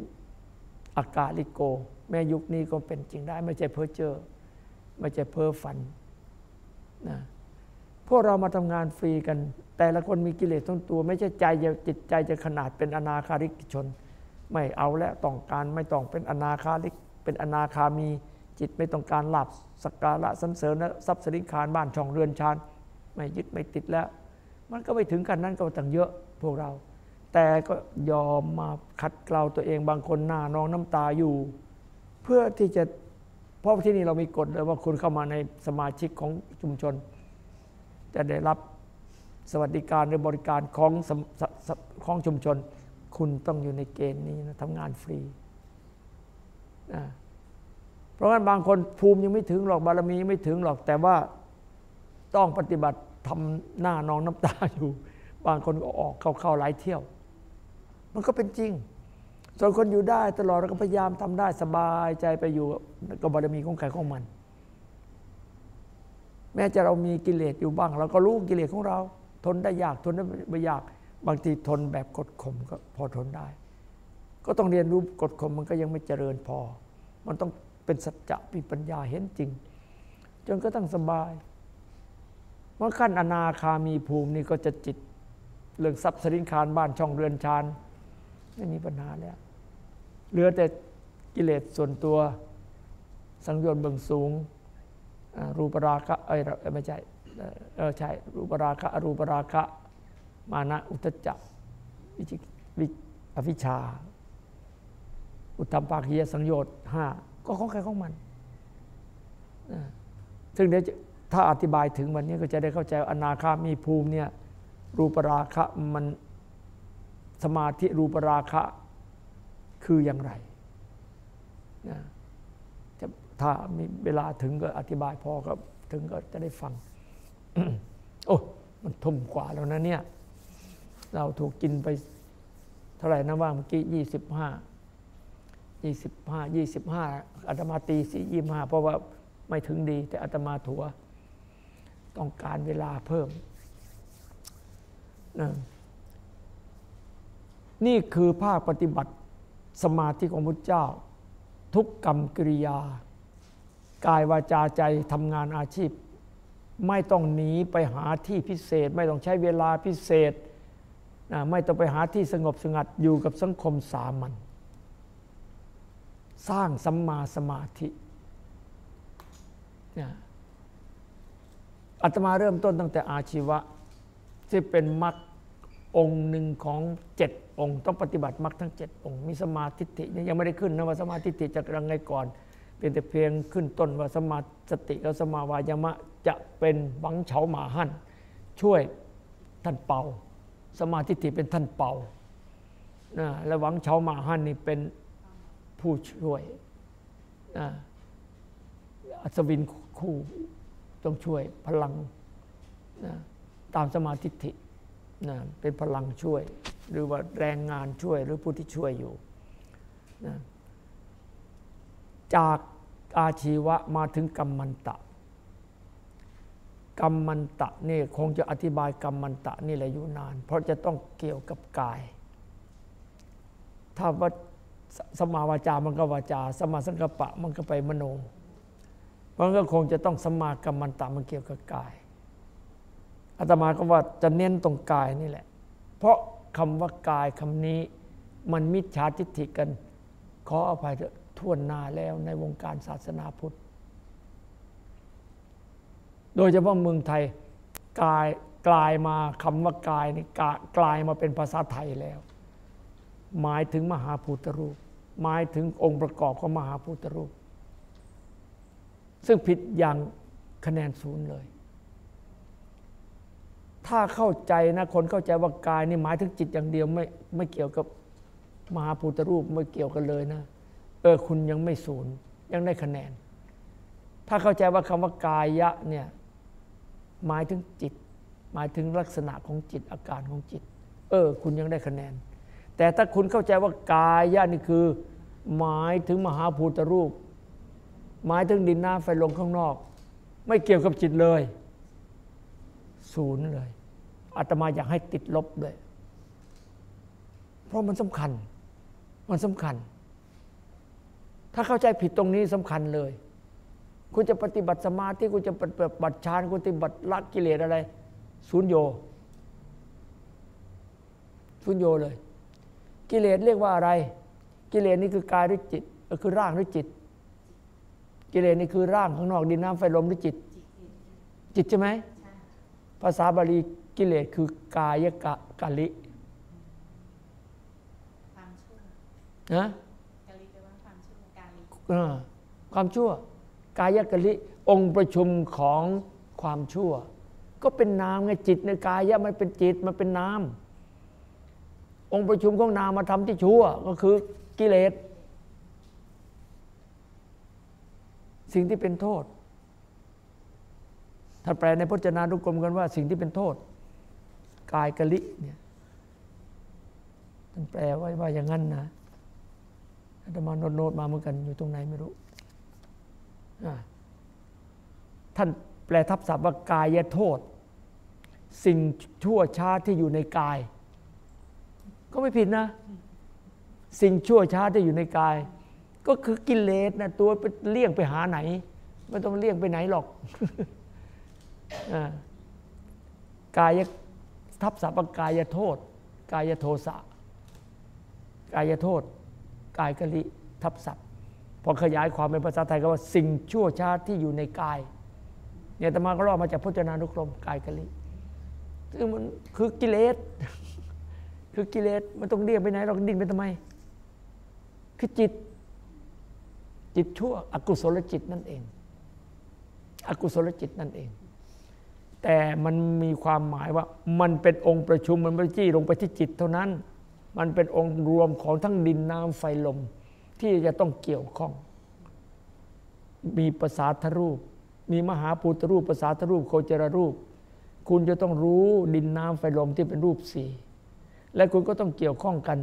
อากาลิโก แม้ยุคนี้ก็เป็นจริงได้ ไม่ใช่เพ้อเจ้อไม่ใช่เพ้อฝันนะ วกเรามาทำงานฟรีกัน แต่ละคนมีกิเลสทั้งตัว ไม่ใช่ใจจะจิตใจจะขนาดเป็นอนาคาริกชน ไม่เอาแล้วต้องการไม่ต้องเป็นอนาคาริก เป็นอนาคามีจิตไม่ต้องการหลาบสักการะสันเสริญและทรัพย์สินคารบ้านช่องเรือนชานไม่ยึดไม่ติดแล้ว มันก็ไปถึงกันนั้นก็ตั้งเยอะพวกเรา แต่ก็ยอมมาขัดเกลาตัวเองบางคนหน้านองน้ำตาอยู่ เพื่อที่จะเพราะที่นี่เรามีกฎเลยว่าคุณเข้ามาในสมาชิกของชุมชน จะได้รับสวัสดิการหรือบริการของของชุมชน คุณต้องอยู่ในเกณฑ์นี้นะทำงานฟรีนะเพราะงั้นบางคนภูมิยังไม่ถึงหรอกบารมียังไม่ถึงหรอก แต่ว่าต้องปฏิบัติทำหน้านองน้ำตาอยู่ บางคนก็ออกเข้าเข้าหลายเที่ยว มันก็เป็นจริง ส่วนคนอยู่ได้ตลอดเราก็พยายามทำได้สบายใจไปอยู่กับบารมีของใครของมัน แม้จะเรามีกิเลสอยู่บ้าง เราก็รู้กิเลสของเรา ทนได้ยากทนได้ไม่ยาก บางทีทนแบบกดข่มก็พอทนได้ ก็ต้องเรียนรู้กดข่มมันก็ยังไม่เจริญพอ มันต้องเป็นสัจจะมีปัญญาเห็นจริง จนก็ต้องสบายเมื่อขั้นอนาคามีภูมินี่ก็จะจิตเรื่องทรัพย์สินคารบ้านช่องเรือนชานไม่มีปัญหาแล้วเหลือแต่กิเลสส่วนตัว สังโยชน์เบื้องสูง รูปราคะเอ้ยไม่ใช่เออใช่รูปราคะอรูปราคะ มานะอุทจจะวิจิวิอวิชา อุตตมปาคียสังโยชน์ห้าก็ของใครของมัน ซึ่งเดี๋ยวถ้าอธิบายถึงวันนี้ก็จะได้เข้าใจว่าอนาคามีภูมิเนี่ยรูปราคะมันสมาธิรูปราคะคืออย่างไรนะ ถ้ามีเวลาถึงก็อธิบายพอก็ถึงก็จะได้ฟัง โอ้มันทุ่มกว่าแล้วนะเนี่ย เราถูกกินไปเท่าไหร่นะว่าเมื่อกี้ยี่สิบห้ายี่สิบห้ายี่สิบห้าอาตมาตีสี่ยี่ห้าเพราะว่าไม่ถึงดี แต่อาตมาถัว ต้องการเวลาเพิ่มนะนี่คือภาคปฏิบัติสมาธิของพุทธเจ้า ทุกกรรมกิริยา กายวาจาใจทำงานอาชีพ ไม่ต้องหนีไปหาที่พิเศษ ไม่ต้องใช้เวลาพิเศษนะไม่ต้องไปหาที่สงบสงัดอยู่กับสังคมสามัญสร้างสัมมาสมาธินะอาตมาเริ่มต้นตั้งแต่อาชีวะ ที่เป็นมรรคองค์หนึ่งของเจ็ดองค์ ต้องปฏิบัติมรรคทั้งเจ็ดองค์ มีสมาธิิยยังไม่ได้ขึ้นนะว่าสมาธิิจะยังไงก่อน เป็นแต่เพียงขึ้นต้นว่าสมาสติกับสมาวายามะจะเป็นหวังเฉาหมาหั่นช่วยท่านเป่า สมาธิิเป็นท่านเป่านะและหวังเฉาหมาหั่นนี่เป็นผู้ช่วยนะอัศวินคู่ต้องช่วยพลังนะตามสมาธิินะเป็นพลังช่วย หรือว่าแรงงานช่วยหรือผู้ที่ช่วยอยู่นะจาก อาชีวะมาถึงกรรมันตะกรรมันตะนี่คงจะอธิบายกรรมันตะนี่แหละอยู่นาน เพราะจะต้องเกี่ยวกับกาย ถ้าว่าสสมาวาจามันก็วาจา สมาสังกปะมันก็ไปมโนมันก็คงจะต้องสมากรรมันตะมันเกี่ยวกับกายอาตมาก็ว่าจะเน้นตรงกายนี่แหละ เพราะคำว่ากายคำนี้มันมิจฉาทิฏฐิกัน ขออภัยเถอะ ทั่วหน้าแล้วในวงการศาสนาพุทธ โดยเฉพาะเมืองไทยกายกลายมาคำว่ากายนี่กากลายมาเป็นภาษาไทยแล้ว หมายถึงมหาพุทธรูป หมายถึงองค์ประกอบของมหาพุทธรูป ซึ่งผิดอย่างคะแนนศูนย์เลย ถ้าเข้าใจนะคนเข้าใจว่ากายนี่หมายถึงจิตอย่างเดียวไม่ไม่เกี่ยวกับมหาพุทธรูปไม่เกี่ยวกันเลยนะ เออคุณยังไม่ศูนย์ยังได้คะแนน ถ้าเข้าใจว่าคำว่ากายะเนี่ยหมายถึงจิต หมายถึงลักษณะของจิตอาการของจิต เออ คุณยังได้คะแนน แต่ถ้าคุณเข้าใจว่ากายะนี่คือ หมายถึงมหาภูตรูป หมายถึงดินน้ำไฟลมข้างนอก ไม่เกี่ยวกับจิตเลย ศูนย์เลยอาตมาอยากให้ติดลบด้วยเพราะมันสำคัญ มันสำคัญ ถ้าเข้าใจผิดตรงนี้สำคัญเลย คุณจะปฏิบัติสมาธิคุณจะปฏิบัติฌานคุณจะปฏิบัติละกิเลสอะไรศูนย์โยศูนย์โยเลย กิเลสเรียกว่าอะไร กิเลสนี่คือกายหรือจิตเออคือร่างหรือจิต กิเลสนี่คือร่างข้างนอกดินน้ำไฟลมหรือจิต จิตใช่ไหมภาษาบาลีกิเลสคือกายกะกะลิความชั่วนะ ความชั่ว กายกะลิองค์ประชุมของความชั่ว ก็เป็นนามไงจิตในกายะมันเป็นจิตมันเป็นนามองค์ประชุมของนามมาทำที่ชั่วก็คือกิเลสสิ่งที่เป็นโทษ ถ้าแปลในพจนานุกรมกันว่า สิ่งที่เป็นโทษ กายกะลิเนี่ยท่านแปลไว้ว่าอย่างนั้นนะ อาตมาโนดโนดมาเหมือนกันอยู่ตรงไหนไม่รู้ท่านแปลทับศัพท์ว่ากายโทษ สิ่งชั่วช้าที่อยู่ในกาย ก็ไม่ผิดนะ สิ่งชั่วช้าที่อยู่ในกาย ก็คือกิเลสนะตัวไปเลี่ยงไปหาไหนไม่ต้องเลี่ยงไปไหนหรอกอ่ากายทับศัพท์ว่ากายโทษ กายโทสะกายโทษ กายกะลิทับศัพท์พอขยายความเป็นภาษาไทยก็ว่าสิ่งชั่วช้าที่อยู่ในกายเนี่ยตมาก็รอมาจากพจนานุกรมกายกะลิซึ่งมันคือกิเลสคือกิเลสมันต้องเรียกไปไหนเราดิ้นไปทำไม คือจิต จิตชั่ว อกุศลจิตนั่นเอง อกุศลจิตนั่นเอง แต่มันมีความหมายว่ามันเป็นองค์ประชุมมันไม่จี้ลงไปที่จิตเท่านั้น มันเป็นองค์รวมของทั้งดินน้ำไฟลม ที่จะต้องเกี่ยวข้อง มีภาษาทรูป มีมหาภูตรูปภาษาทรูปโคจรรูป คุณจะต้องรู้ดินน้ำไฟลมที่เป็นรูปสี่และคุณก็ต้องเกี่ยวข้องกัน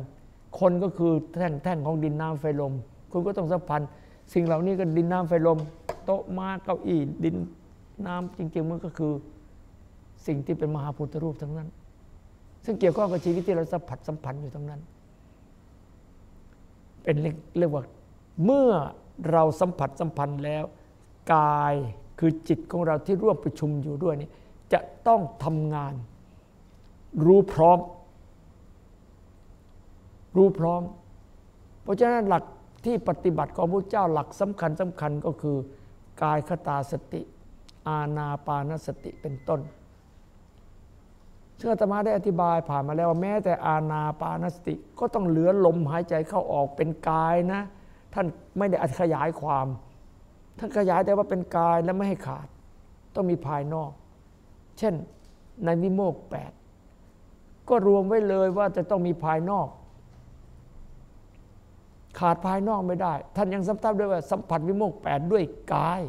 คนก็คือแท่งแท่งของดินน้ำไฟลม คุณก็ต้องสัมพันธ์สิ่งเหล่านี้ก็ดินน้ำไฟลม โต๊ะม้าเก้าอี้ดินน้ำจริงๆมันก็คือ สิ่งที่เป็นมหาพุทธรูปทั้งนั้น ซึ่งเกี่ยวข้องกับชีวิตที่เราสัมผัสสัมพันธ์อยู่ทั้งนั้น เป็นเรียกเรียกว่าเมื่อเราสัมผัสสัมพันธ์แล้ว กายคือจิตของเราที่ร่วมประชุมอยู่ด้วยนี่จะต้องทำงาน รู้พร้อม รู้พร้อม เพราะฉะนั้นหลักที่ปฏิบัติของพระเจ้าหลักสำคัญสำคัญก็คือ กายคตาสติ อาณาปานสติเป็นต้น ซึ่งอาตมาได้อธิบายผ่านมาแล้วว่าแม้แต่อาณาปานสติ ก็ต้องเหลือลมหายใจเข้าออกเป็นกายนะ ท่านไม่ได้ขยายความ ท่านขยายแต่ว่าเป็นกายและไม่ให้ขาด ต้องมีภายนอก เช่นในวิโมกแปดก็รวมไว้เลยว่าจะต้องมีภายนอก ขาดภายนอกไม่ได้ ท่านยังสัมผัสด้วยว่าสัมผัสวิโมกแปดด้วยกาย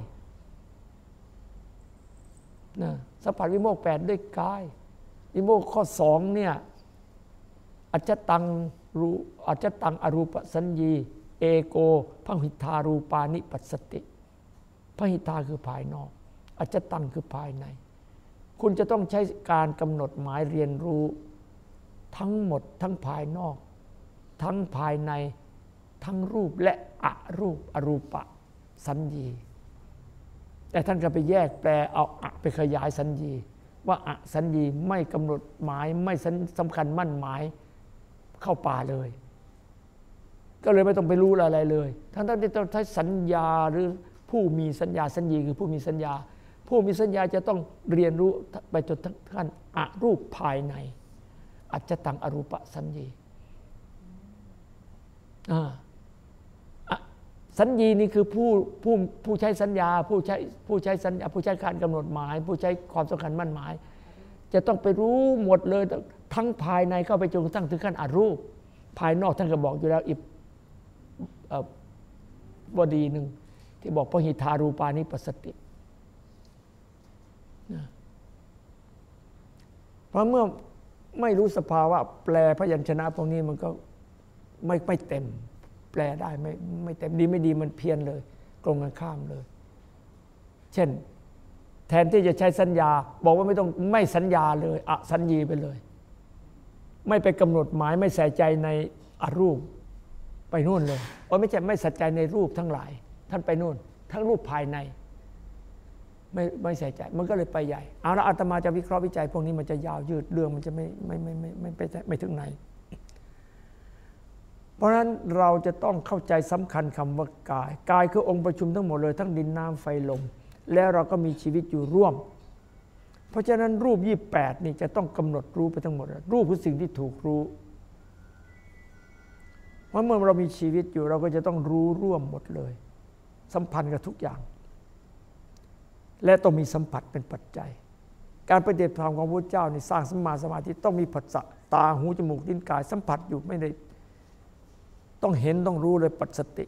นะสัมผัสวิโมกแปดด้วยกาย วิโมกข้อสองเนี่ยอัจจตังรูอัจจตังอรูปสัญญี เอโกพหิทารูปานิปัสสติพหิทาคือภายนอก อัจจตังคือภายใน คุณจะต้องใช้การกำหนดหมายเรียนรู้ ทั้งหมดทั้งภายนอก ทั้งภายในทั้งรูปและอรูปอรูปะสัญญี แต่ท่านก็ไปแยกแปลเอาอะไปขยายสัญญี ว่าอสัญญีไม่กำหนดหมายไม่สำคัญมั่นหมายเข้าป่าเลย ก็เลยไม่ต้องไปรู้อะไรเลย ทั้งทั้งที่ต้องใช้สัญญาหรือผู้มีสัญญาสัญญีคือผู้มีสัญญา ผู้มีสัญญาจะต้องเรียนรู้ไปจนทั้งขั้นอรูปภายในอัจจตังอรูปสัญญีอ่า สัญญีนี่คือผู้ผู้ผู้ใช้สัญญา ผู้ใช้ผู้ใช้สัญญาผู้ใช้การกำหนดหมาย ผู้ใช้ความสำคัญมั่นหมาย จะต้องไปรู้หมดเลยทั้งภายในเข้าไปจนกระทั่งถึงขั้นอรูป ภายนอกท่านก็บอกอยู่แล้วอีกบดีหนึ่งที่บอกพหิทารูปานิปสสติเพราะเมื่อไม่รู้สภาวะแปลพยัญชนะพวกนี้มันก็ไม่ไม่เต็ม แปลได้ไม่ไม่เต็มดีไม่ดีมันเพี้ยนเลยตรงกันข้ามเลย เช่น แทนที่จะใช้สัญญา บอกว่าไม่ต้องไม่สัญญาเลยอะสัญญีไปเลย ไม่ไปกำหนดหมายไม่ใส่ใจในอรูป ไปนู่นเลยโอ้ไม่ใช่ไม่ใส่ใจในรูปทั้งหลาย ท่านไปนู่น ทั้งรูปภายใน ไม่ไม่ใส่ใจ มันก็เลยไปใหญ่เอาละอาตมาจะวิเคราะห์วิจัยพวกนี้มันจะยาวยืดเรื่องมันจะไม่ไม่ไม่ไม่ไม่ไปไม่ถึงไหน เพราะฉะนั้นเราจะต้องเข้าใจสำคัญคำว่ากาย กายคือองค์ประชุมทั้งหมดเลยทั้งดินน้ำไฟลม แล้วเราก็มีชีวิตอยู่ร่วม เพราะฉะนั้นรูปยี่แปดนี่จะต้องกำหนดรู้ไปทั้งหมด รูปคือสิ่งที่ถูกรู้เพราะเมื่อเรามีชีวิตอยู่เราก็จะต้องรู้ร่วมหมดเลย สัมพันธ์กับทุกอย่าง และต้องมีสัมผัสเป็นปัจจัย การปฏิบัติธรรมของพระเจ้านี่สร้างสมมาสมาธิต้องมีผัสสะตาหูจมูกลิ้นกาย สัมผัสอยู่ไม่ได้ ต้องเห็นต้องรู้เลยปัจสติ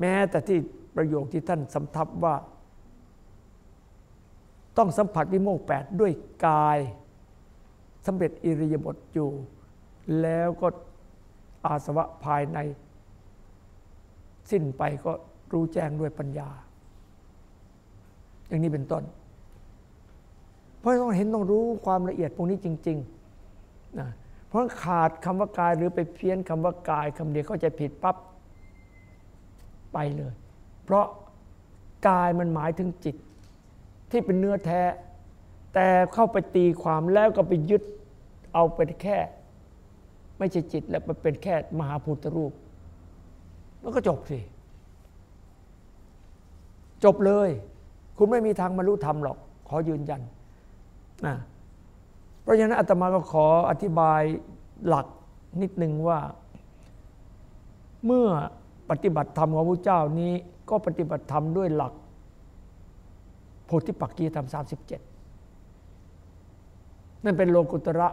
แม้แต่ที่ประโยคที่ท่านสำทับว่า ต้องสัมผัสวิโมกแปดด้วยกายสำเร็จอิริยบถอยู่ แล้วก็อาสวะภายใน สิ้นไปก็รู้แจ้งด้วยปัญญา อย่างนี้เป็นต้น เพราะต้องเห็นต้องรู้ความละเอียดพวกนี้จริง ๆนะ เพราะขาดคำว่ากายหรือไปเพี้ยนคำว่ากายคำเดียวเข้าใจผิดปั๊บไปเลย เพราะกายมันหมายถึงจิต ที่เป็นเนื้อแท้ แต่เข้าไปตีความแล้วก็ไปยึดเอาเป็นแค่ ไม่ใช่จิตแล้วมันเป็นแค่มหาพุทธรูปแล้วก็จบสิจบเลย คุณไม่มีทางบรรลุธรรมหรอก ขอยืนยันนะ ราะฉะนั้นอาตมาก็ขออธิบายหลักนิดนึงว่า เมื่อปฏิบัติธรรมของพระเจ้านี้ ก็ปฏิบัติธรรมด้วยหลักโพธิปักกียธรรม37นั่นเป็นโลกุตระ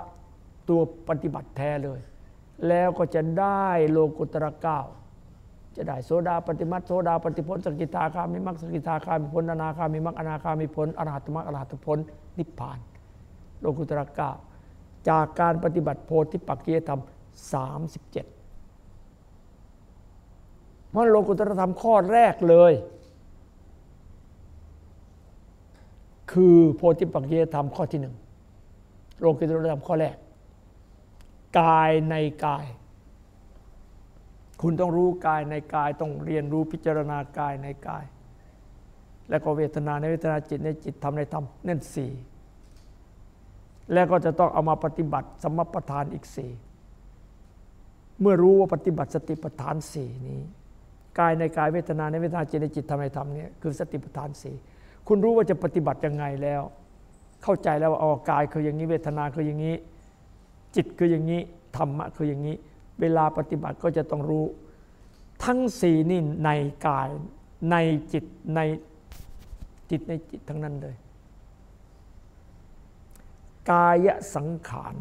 ตัวปฏิบัติแท้เลย แล้วก็จะได้โลกุตระเก้าจะได้โสดาปฏิมัติโสดาปฏิพลสกิทาคามิมักสกิทาคามิผลอนาคามิมักอนาคามิผลอรหัตมักอรหัตผลนิพพาน ลกุตระเก้าจากการปฏิบัติโพธิปักกียธรรม 37เพราะโลกุตระธรรมข้อแรกเลย คือโพธิปักกียธรรมข้อที่หนึ่งโลกุตระธรรมข้อแรก กายในกาย คุณต้องรู้กายในกายต้องเรียนรู้พิจารณากายในกาย แล้วก็เวทนาในเวทนาจิตในจิตธรรมในธรรมนั่นสี่ แล้วก็จะต้องเอามาปฏิบัติสมปทานอีกสี่เมื่อรู้ว่าปฏิบัติสติปัฏฐานสี่นี้กายในกายเวทนาในเวทนาจิตในจิตธรรมในธรรมเนี่ยคือสติปัฏฐานสี่คุณรู้ว่าจะปฏิบัติยังไงแล้ว เข้าใจแล้วว่าอ๋อกายคืออย่างนี้เวทนาคืออย่างนี้ จิตคืออย่างนี้ธรรมะคืออย่างนี้ เวลาปฏิบัติก็จะต้องรู้ ทั้งสี่นี่ในกายในจิตในจิตในจิตทั้งนั้นเลย กายสังขาร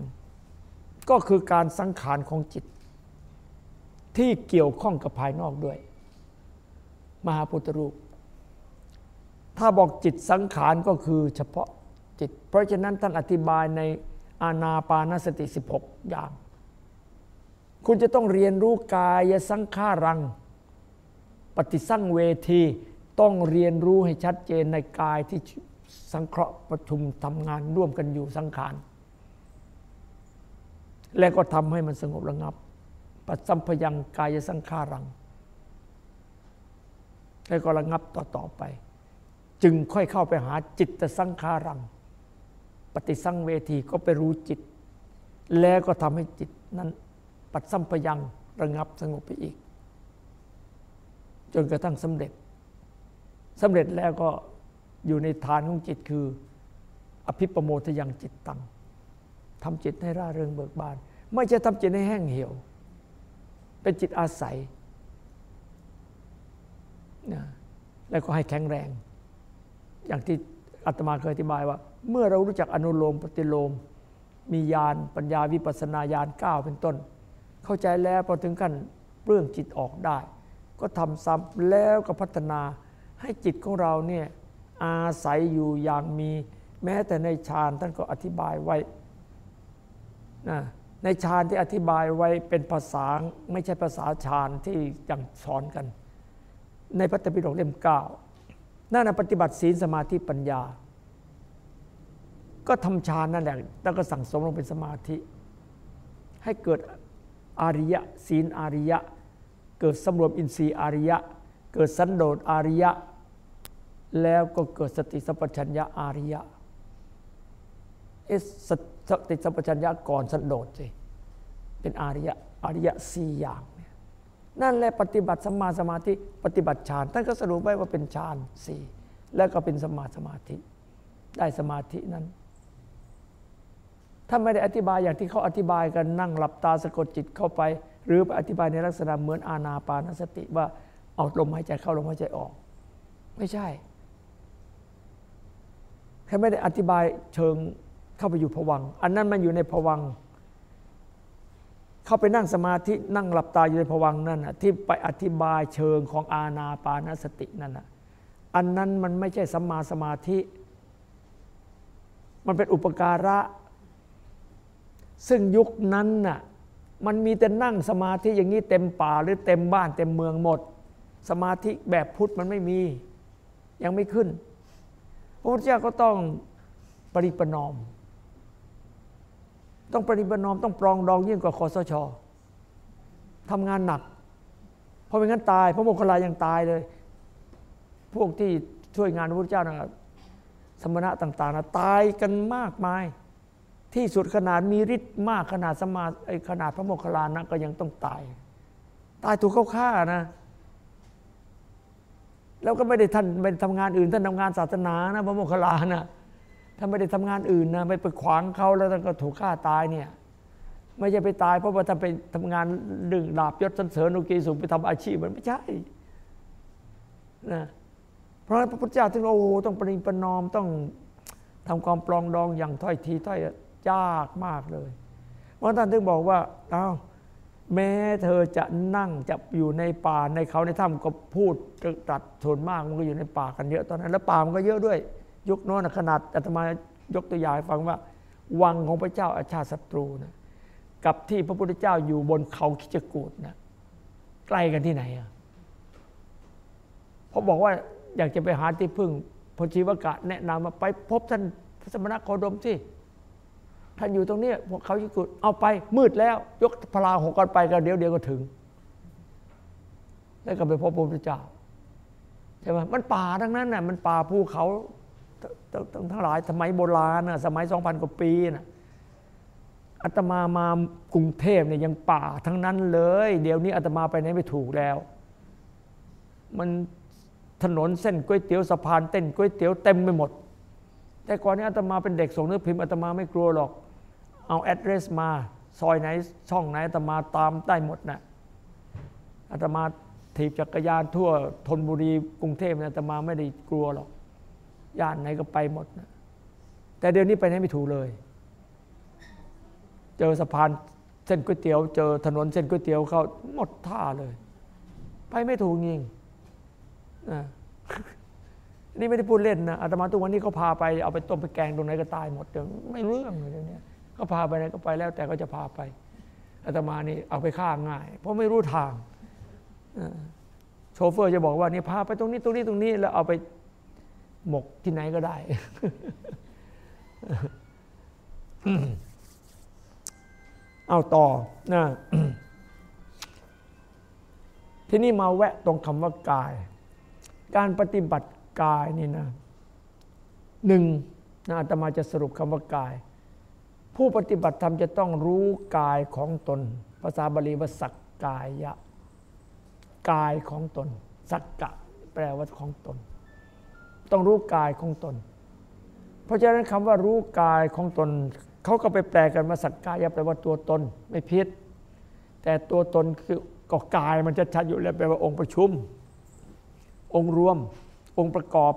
ก็คือการสังขารของจิต ที่เกี่ยวข้องกับภายนอกด้วย มหาพุทธรูป ถ้าบอกจิตสังขารก็คือเฉพาะจิต เพราะฉะนั้นท่านอธิบายในอานาปานสติ 16 อย่าง คุณจะต้องเรียนรู้กายสังขารัง ปฏิสั่งเวทีต้องเรียนรู้ให้ชัดเจนในกายที่ สังเคราะห์ประชุมทำงานร่วมกันอยู่สังขาร และก็ทำให้มันสงบระงับ ปัจสัมพยังกายสังขารัง แล้วก็ระงับต่อต่อไป จึงค่อยเข้าไปหาจิตสังขารัง ปฏิสังเวทีก็ไปรู้จิต แล้วก็ทำให้จิตนั้น ปัดสัมพยังระงับสงบไปอีก จนกระทั่งสำเร็จสำเร็จแล้วก็ อยู่ในฐานของจิตคือ อภิปโมทยังจิตตังทำจิตให้ร่าเริงเบิกบาน ไม่ใช่ทำจิตให้แห้งเหี่ยว เป็นจิตอาศัยนะแล้วก็ให้แข็งแรง อย่างที่อาตมาเคยอธิบายว่า เมื่อเรารู้จักอนุโลมปฏิโลม มีญาณปัญญาวิปัสนาญาณก้าเป็นต้น เข้าใจแล้วพอถึงขั้นเปลื้องจิตออกได้ ก็ทำซ้ำแล้วก็พัฒนาให้จิตของเราเนี่ย อาศัยอยู่อย่างมี แม้แต่ในฌานท่านก็อธิบายไว้นะในฌานที่อธิบายไว้เป็นภาษาไม่ใช่ภาษาฌานที่ยังสอนกัน ในพระตปิฎกเล่มเก้านั่นนปฏิบัติศีลสมาธิปัญญา ก็ทำฌานนั่นแหละแล้วก็สั่งสมลงเป็นสมาธิ ให้เกิดอาริยะศีลอาริยะ เกิดสำรวมอินทรีย์อาริยะ เกิดสันโดษอาริยะ แล้วก็เกิดสติสัมปชัญญะอาริยะเอะสสติสัมปชัญญะก่อนสันโดษสิเป็นอาริยะอาริยะสี่อย่างเนี่ยนั่นแหละปฏิบัติสมาสมาธิปฏิบัติฌานท่านก็สรุปไว้ว่าเป็นฌานสี่แล้วก็เป็นสมมาสมาธิ ได้สมาธินั้นถ้าไม่ได้อธิบายอย่างที่เขาอธิบายกันนั่งหลับตาสะกดจิตเข้าไป หรือไปอธิบายในลักษณะเหมือนอาณาปานสติว่าเอาลมหายใจเข้าลมหายใจออก ไม่ใช่ แค่ไม่ได้อธิบายเชิงเข้าไปอยู่ผวัง อันนั้นมันอยู่ในผวัง เข้าไปนั่งสมาธินั่งหลับตาอยู่ในผวังนั่นนะที่ไปอธิบายเชิงของอาณาปานสตินั่นนะอันนั้นมันไม่ใช่สัมมาสมาธิ มันเป็นอุปการะ ซึ่งยุคนั้นน่ะมันมีแต่นั่งสมาธิอย่างนี้เต็มป่าหรือเต็มบ้านเต็มเมืองหมด สมาธิแบบพุทธมันไม่มี ยังไม่ขึ้น พระพุทธเจ้าก็ต้องปริประนอม ต้องปริประนอมต้องปรองดองยิ่งกว่าคอสชทำงานหนัก เพราะไม่งั้นตาย พระโมคคัลลายังตายเลย พวกที่ช่วยงานพระพุทธเจ้านะสมณะต่างๆนะตายกันมากมาย ที่สุดขนาดมีฤทธิ์มากขนาดสมาขนาดพระโมคคัลลานะก็ยังต้องตาย ตายถูกเขาฆ่านะ แล้วก็ไม่ได้ท่านไม่ได้ทำงานอื่น ท่านทำงานศาสนานะพระโมคคัลลานะท่านไม่ได้ทำงานอื่นนะไม่ไปขวางเขาแล้วท่านก็ถูกฆ่าตายเนี่ย ไม่ใช่ไปตายเพราะว่าท่านไปทำงานดึงดาบยศสันเสริญโอกีสุขไปทำอาชีพมันไม่ใช่นะเพราะฉะนั้นพระพุทธเจ้าถึงโอ้โหต้องปริประนอมต้องทำความปลองดองอย่างถ้อยทีถ้อยยากมากเลยเพราะท่านถึงบอกว่าเอ้า แม้เธอจะนั่งจะอยู่ในป่าในเขาในถ้ำก็พูดตรัสส่วนมากมันก็อยู่ในป่ากันเยอะตอนนั้น แล้วป่ามันก็เยอะด้วยยุคโน้นขนาดอาตมายกตัวอย่างให้ฟังว่า วังของพระเจ้าอาชาศัตรูนะกับที่พระพุทธเจ้าอยู่บนเขาคิจกูดนะใกล้กันที่ไหนอะเขาบอกว่าอยากจะไปหาที่พึ่งพระชีวกะแนะนำมาไปพบท่านพระสมณโคดมที่ ท่านอยู่ตรงนี้พวกเขาชิกุดเอาไปมืดแล้ว ยกพลาหกกันไปกันเดี๋ยวเดียวก็ถึง แล้วก็ไปพบพระพุทธเจ้าใช่ไหมมันป่าทั้งนั้นน่ะมันป่าภูเขาทั้งทั้งหลายสมัยโบราณน่ะสมัยสองพันกว่าปีน่ะอาตมามากรุงเทพเนี่ยยังป่าทั้งนั้นเลย เดี๋ยวนี้อาตมาไปไหนไม่ถูกแล้ว มันถนนเส้นก๋วยเตี๋ยวสะพานเต้นก๋วยเตี๋ยวเต็มไปหมด แต่ก่อนนี้อาตมาเป็นเด็กส่งเนื้อพิมพ์อาตมาไม่กลัวหรอก เอาแอดเรสมา ซอยไหนช่องไหนอาตมาตามได้หมดนะอาตมาถีบจักรยานทั่วธนบุรีกรุงเทพเนี่ยอาตมาไม่ได้กลัวหรอกย่านไหนก็ไปหมดนะแต่เดี๋ยวนี้ไปไหนไม่ถูกเลย เจอสะพานเส้นก๋วยเตี๋ยว เจอถนนเส้นก๋วยเตี๋ยวเข้าหมดท่าเลย ไปไม่ถูกจริงนะนี่ไม่ได้พูดเล่นนะอาตมาทุกวันนี้เขาพาไปเอาไปต้มไปแกงตรงไหนก็ตายหมดเดี๋ยวไม่เรื่องเลยเดี๋ยวนี้ ก็พาไปไหนก็ไปแล้วแต่ก็จะพาไปอาตมานี่เอาไปฆ่าง่าย เพราะไม่รู้ทางโชเฟอร์จะบอกว่านี่พาไปตรงนี้ตรงนี้ตรงนี้ แล้วเอาไปหมกที่ไหนก็ได้ เอาต่อนะที่นี่มาแวะตรงคำว่ากาย การปฏิบัติกายนี่นะหนึ่งนะอาตมาจะสรุปคำว่ากาย ผู้ปฏิบัติธรรมจะต้องรู้กายของตน ภาษาบาลีว่าสักกายะ กายของตน สักกะ แปลว่าของตน ต้องรู้กายของตน เพราะฉะนั้นคำว่ารู้กายของตน เขาก็ไปแปลกันว่าสักกายะแปลว่าตัวตน ไม่พิษแต่ตัวตนคือก็กายมันจะชัดอยู่แล้วแปลว่าองค์ประชุม องค์รวม องค์ประกอบ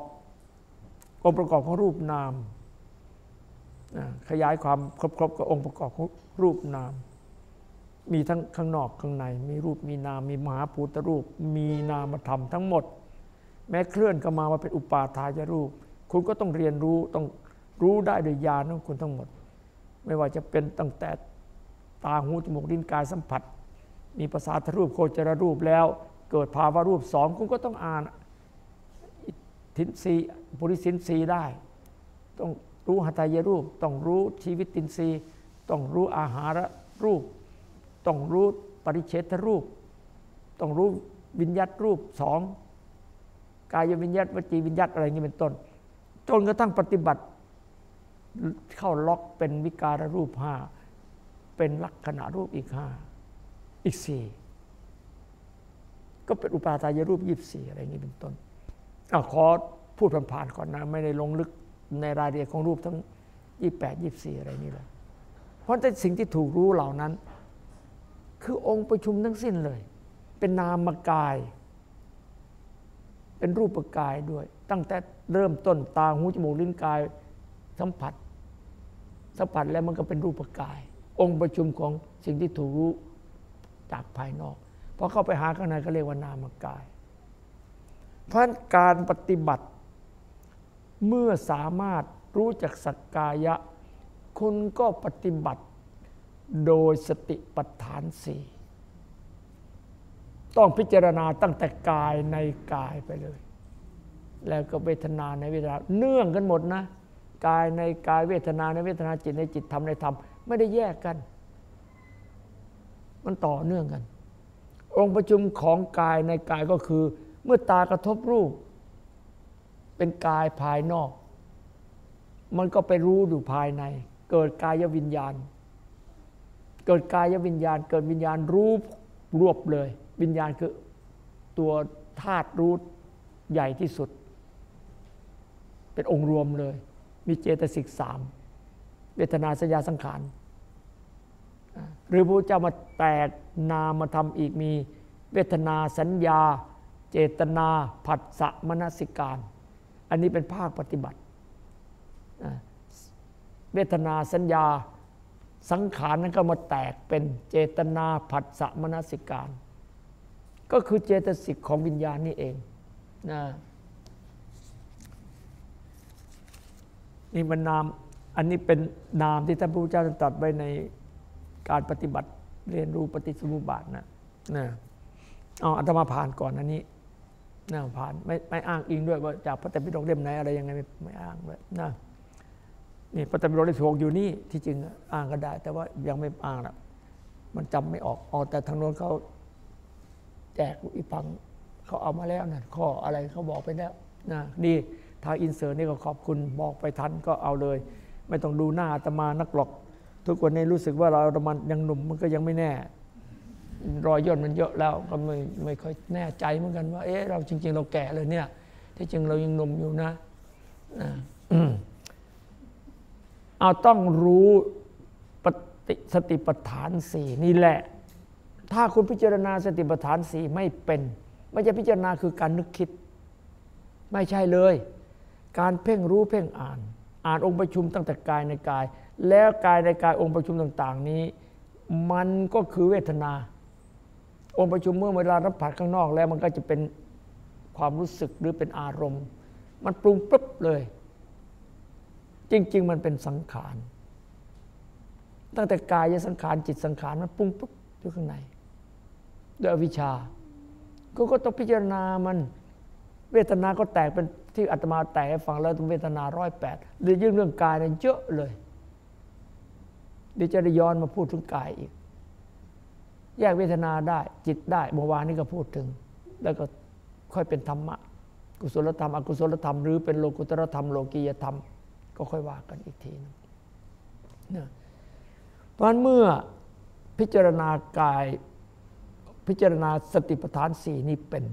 องค์ประกอบของรูปนาม ขยายความครบๆกับองค์ประกอบของรูปนาม มีทั้งข้างนอกข้างใน มีรูปมีนาม มีมหาภูตรูป มีนามธรรมทั้งหมด แม้เคลื่อนก็มามาเป็นอุปาทายรูป คุณก็ต้องเรียนรู้ต้องรู้ได้โดยญาณของคุณทั้งหมด ไม่ว่าจะเป็นตั้งแต่ตาหูจมูกลิ้นกายสัมผัส มีภาษาทรูปโคจรรูปแล้ว เกิดภาวะรูปสองคุณก็ต้องอ่านทินรีบุริสินรีได้ ต้อง รู้หัตถยรูป ต้องรู้ชีวิตตินรีต้องรู้อาหารรูป ต้องรู้ปริเฉทรูป ต้องรู้วิญญัตรูปสองกายวิญญัตวจีวิญญัตอะไรอย่างนี้เป็นต้น จนกระทั่งปฏิบัติ เข้าล็อกเป็นวิการรูปห้าเป็นลักษณะรูปอีกห้าอีกสี่ก็เป็นอุปาทายรูปยี่สี่อะไรอย่างนี้เป็นต้นอขอพูดผ่านๆก่อนนะ ไม่ได้ลงลึก ในรายละเอียดของรูปทั้งยี่แปดยี่สี่อะไรนี่เลย เพราะแต่สิ่งที่ถูกรู้เหล่านั้น คือองค์ประชุมทั้งสิ้นเลย เป็นนามกาย เป็นรูปกายด้วย ตั้งแต่เริ่มต้นตาหูจมูกลิ้นกายสัมผัส สัมผัสแล้วมันก็เป็นรูปกาย องค์ประชุมของสิ่งที่ถูกรู้จากภายนอกพอเข้าไปหาข้างในก็เรียกว่านามกาย เพราะการปฏิบัติ เมื่อสามารถรู้จักสักกายะ คุณก็ปฏิบัติโดยสติปัฏฐานสี่ต้องพิจารณาตั้งแต่กายในกายไปเลย แล้วก็เวทนาในเวทนาเนื่องกันหมดนะ กายในกายเวทนาในเวทนาจิตในจิตธรรมในธรรมไม่ได้แยกกัน มันต่อเนื่องกัน องค์ประชุมของกายในกายก็คือ เมื่อตากระทบรูป เป็นกายภายนอก มันก็ไปรู้อยู่ภายใน เกิดกายวิญญาณ เกิดกายวิญญาณ เกิดวิญญาณรู้รวบเลย วิญญาณคือตัวธาตุรู้ใหญ่ที่สุด เป็นองค์รวมเลย มีเจตสิกสามเวทนาสัญญาสังขารหรือพระเจ้ามาแตกนามมาทำอีกมี เวทนาสัญญา เจตนา ผัสสะมนสิการ อันนี้เป็นภาคปฏิบัติเวทนาสัญญาสังขารนั้นก็มาแตกเป็นเจตนาผัสสะมนสิการ ก็คือเจตสิกของวิญญาณนี่เองนะนี่มันนามอันนี้เป็นนามที่ท่านพระพุทธเจ้าตรัสไว้ในการปฏิบัติเรียนรู้ปฏิสมุปบาทนะนะเอาอาตมาผ่านก่อนอันนี้ นะผ่านไม่ไม่อ้างอิงด้วยว่าจากพระไตรปิฎกเล่มไหนอะไรยังไงไม่ไม่อ้างด้วยนะนี่พระไตรปิฎกเล่มหกอยู่นี่ที่จริงอ้างก็ได้ แต่ว่ายังไม่อ้างละมันจำไม่ออกออกแต่ทางโน้นเขาแจกอีฟังเขาเอามาแล้วนะข้ออะไรเขาบอกไปแล้วนะดีทางอินเสิร์ตนี่ก็ขอบคุณบอกไปทันก็เอาเลย ไม่ต้องดูหน้าอาตมานักหรอก ทุกคนนี้รู้สึกว่าเราอาตมายังหนุ่มมันก็ยังไม่แน่ รอยย่นมันเยอะแล้วก็ไม่ไม่ค่อยแน่ใจเหมือนกันว่า เอ๊ะเราจริง ๆ เราแก่เลยเนี่ย ที่จริงเรายังหนุ่มอยู่นะนะเอาต้องรู้ปฏิสติปัฏฐานสี่นี่แหละ ถ้าคุณพิจารณาสติปัฏฐานสี่ไม่เป็น ไม่ใช่พิจารณาคือการนึกคิด ไม่ใช่เลย การเพ่งรู้เพ่งอ่าน อ่านองค์ประชุมตั้งแต่กายในกาย แล้วกายในกายองค์ประชุมต่าง ๆ นี้ มันก็คือเวทนา องค์ประชุมเมื่อเวลารับผัสข้างนอกแล้วมันก็จะเป็นความรู้สึกหรือเป็นอารมณ์ มันปรุงปุ๊บเลย จริง ๆ มันเป็นสังขาร ตั้งแต่กายสังขารจิตสังขารมันปรุงปุ๊บอยู่ข้างในด้วยอวิชชา ก็ก็ต้องพิจารณามันเวทนาก็แตกเป็นที่อาตมาแตกให้ฟังแล้วเวทนาร้อยแปดหรือยิ่งเรื่องกายเนี่ยเยอะเลยเดี๋ยวจะได้ย้อนมาพูดถึงกายอีก แยกเวทนาได้จิตได้เมื่อวานนี้ก็พูดถึง แล้วก็ค่อยเป็นธรรมะ กุศลธรรม อกุศลธรรมหรือเป็นโลกุตรธรรมโลกียธรรม ก็ค่อยว่ากันอีกทีนึงนะเพราะนั้นเมื่อพิจารณากายพิจารณาสติปัฏฐานสี่นี้เป็น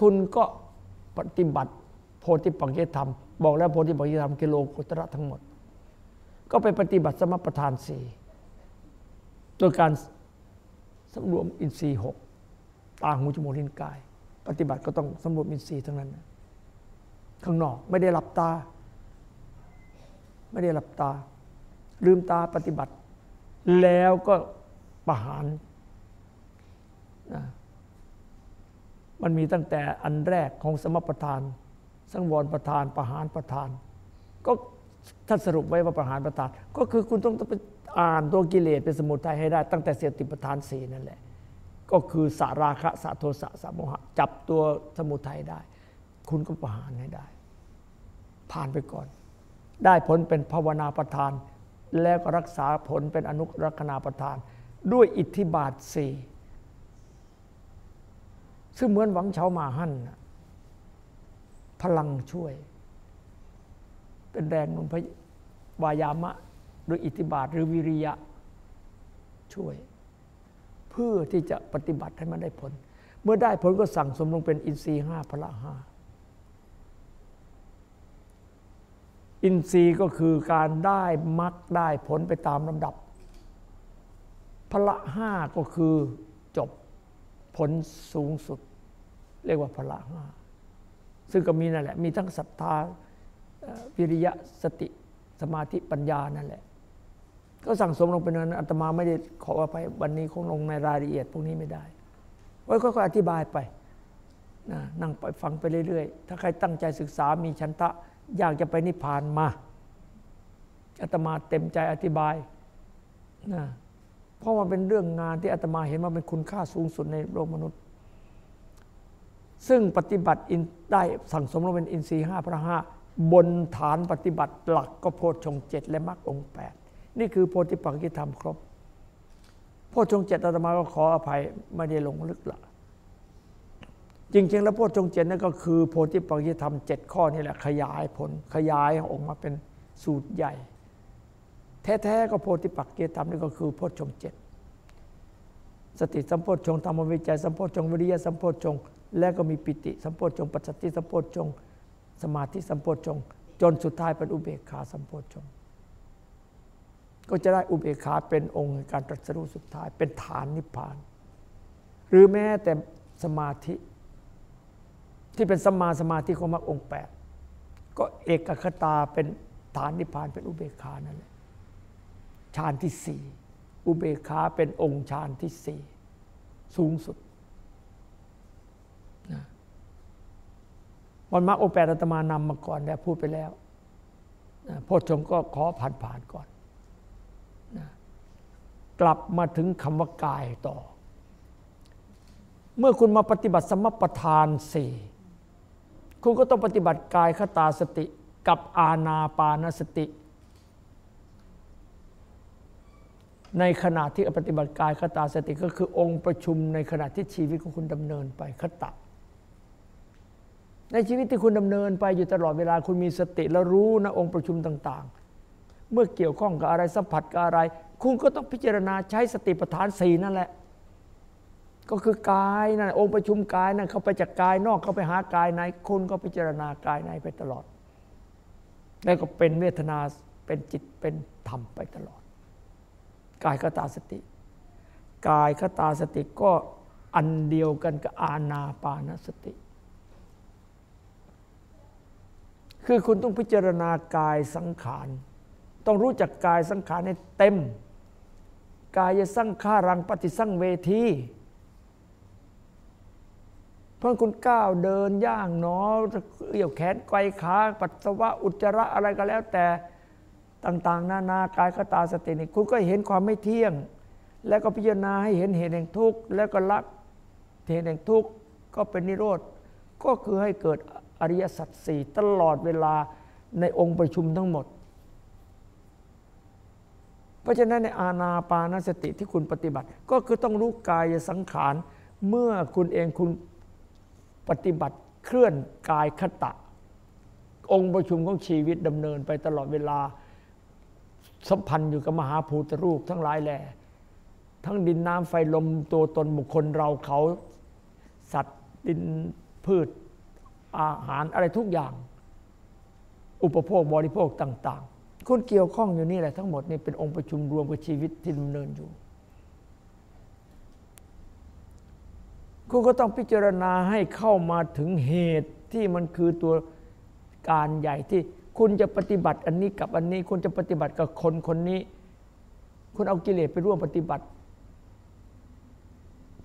คุณก็ปฏิบัติโพธิปัจจธรรม บอกแล้วโพธิปัจจธรรมกิโลกุตระทั้งหมด ก็ไปปฏิบัติสมปทานสี่โดยการ สำรวมอินทรีย์หกตาหูจมูกลิ้นกาย ปฏิบัติก็ต้องสำรวมอินทรีย์ทั้งนั้น ข้างนอกไม่ได้หลับตา ไม่ได้หลับตา ลืมตาปฏิบัติ แล้วก็ประหารนะมันมีตั้งแต่อันแรกของสมปทาน สังวรประทานประหารประทาน ก็ท่านสรุปไว้ว่าประหารประธาน ก็คือคุณต้องไป อ่านตัวกิเลสเป็นสมุทัยให้ได้ ตั้งแต่เสียติประธานสี่นั่นแหละ ก็คือสาราคะสาโทสะสาโมหะ จับตัวสมุทัยได้ คุณก็ประหารให้ได้ ผ่านไปก่อน ได้ผลเป็นภาวนาประธาน แล้วก็รักษาผลเป็นอนุรักษณาประธาน ด้วยอิทธิบาทสี่ซึ่งเหมือนหวังเฉามาหั่นพลังช่วย เป็นแรงนุนพยวายามะ หรืออิทธิบาทหรือวิริยะช่วย เพื่อที่จะปฏิบัติให้มันได้ผล เมื่อได้ผลก็สั่งสมลงเป็นอินทรีห้าพละห้าอินทรีย์ก็คือการได้มรรคได้ผลไปตามลำดับ พละห้าก็คือจบผลสูงสุด เรียกว่าพละห้าซึ่งก็มีนั่นแหละ มีทั้งศรัทธาวิริยะสติสมาธิปัญญานั่นแหละ ก็สั่งสมลงไปนั้นอาตมาไม่ได้ขออภัยวันนี้คงลงในรายละเอียดพวกนี้ไม่ได้ไว้ค่อยๆอธิบายไปนะนั่งไปฟังไปเรื่อยๆ ถ้าใครตั้งใจศึกษามีชันทะ อยากจะไปนิพพานมาอาตมาเต็มใจอธิบายนะเพราะมันเป็นเรื่องงานที่อาตมาเห็นว่าเป็นคุณค่าสูงสุดในโลกมนุษย์ ซึ่งปฏิบัติได้สั่งสมลงเป็นอินทรีย์ห้าพระห้าบนฐานปฏิบัติหลักก็โพชฌงเจ็ดและมรรคองแปด นี่คือโพธิปักขิธรรมครบโพชฌงเจ็ดอาตมาก็ขออภัยไม่ได้ลงลึกละจริง ๆ แล้วโพชฌงเจ็ดนั่นก็คือโพธิปักขิธรรมเจ็ดข้อนี่แหละ ขยายผลขยายออกมาเป็นสูตรใหญ่ แท้ๆก็โพธิปักขิธรรมนี่ก็คือโพชฌงเจ็ดสติสัมโพชฌงธรรมวิจัยสัมโพชฌงวิริยะสัมโพชฌงและก็มีปิติสัมโพชฌงปัจจติสัมโพชฌงสมาธิสัมโพชฌงจนสุดท้ายเป็นอุเบกขาสัมโพชฌง ก็จะได้อุเบกขาเป็นองค์การตรัสรู้สุดท้าย เป็นฐานนิพพาน หรือแม้แต่สมาธิ ที่เป็นสมาสมาธิของมรรคองค์แปดก็เอกคตาเป็นฐานนิพพานเป็นอุเบกขานั่นแหละฌานที่สี่อุเบกขาเป็นองค์ฌานที่สี่สูงสุดนะวันมรรคองค์แปดอาตมานำมาก่อนแล้วพูดไปแล้วนะโพชฌงก็ขอผ่านผ่านๆก่อน กลับมาถึงคำว่ากายต่อ เมื่อคุณมาปฏิบัติสมปทานสี่คุณก็ต้องปฏิบัติกายคตาสติกับอาณาปานสติ ในขณะที่ปฏิบัติกายคตาสติก็คือองค์ประชุมในขณะที่ชีวิตของคุณดำเนินไปคตะในชีวิตที่คุณดำเนินไปอยู่ตลอดเวลาคุณมีสติแล้วรู้นะองค์ประชุมต่าง ๆ เมื่อเกี่ยวข้องกับอะไรสัมผัสกับอะไร คุณก็ต้องพิจารณาใช้สติปัฏฐานสี่นั่นแหละ ก็คือกายนั่นองค์ประชุมกายนั่นเข้าไปจากกายนอกเข้าไปหากายในคุณก็พิจารณากายในไปตลอด แล้วก็เป็นเวทนาเป็นจิตเป็นธรรมไปตลอด กายคตาสติ กายคตาสติก็อันเดียวกันกับอาณาปานสติ คือคุณต้องพิจารณากายสังขาร ต้องรู้จักกายสังขารให้เต็ม กายสังขารังปฏิสังเวทีเพราะคุณก้าวเดินย่างหนอเอี่ยวแขนไกวขาปัสสาวะอุจจาระอะไรก็แล้วแต่ต่าง ๆ นานากายคตาสตินี่คุณก็เห็นความไม่เที่ยง แล้วก็พิจารณาให้เห็นเหตุแห่งทุกข์แล้วก็ละเหตุแห่งทุกข์ก็เป็นนิโรธก็คือให้เกิดอริยสัจสี่ตลอดเวลาในองค์ประชุมทั้งหมด เพราะฉะนั้นในอาณาปานสติที่คุณปฏิบัติ ก็คือต้องรู้กายสังขาร เมื่อคุณเองคุณปฏิบัติเคลื่อนกายคตะ องค์ประชุมของชีวิตดำเนินไปตลอดเวลาสัมพันธ์อยู่กับมหาภูตรูปทั้งหลายแหล่ทั้งดินน้ำไฟลมตัวตนบุคคลเราเขา สัตว์ดินพืชอาหารอะไรทุกอย่าง อุปโภคบริโภคต่างๆ คุณเกี่ยวข้องอยู่นี่แหละทั้งหมดนี่เป็นองค์ประชุมรวมกับชีวิตที่ดำเนินอยู่ คุณก็ต้องพิจารณาให้เข้ามาถึงเหตุที่มันคือตัวการใหญ่ที่คุณจะปฏิบัติอันนี้กับอันนี้ คุณจะปฏิบัติกับคนคนนี้ คุณเอากิเลสไปร่วมปฏิบัติ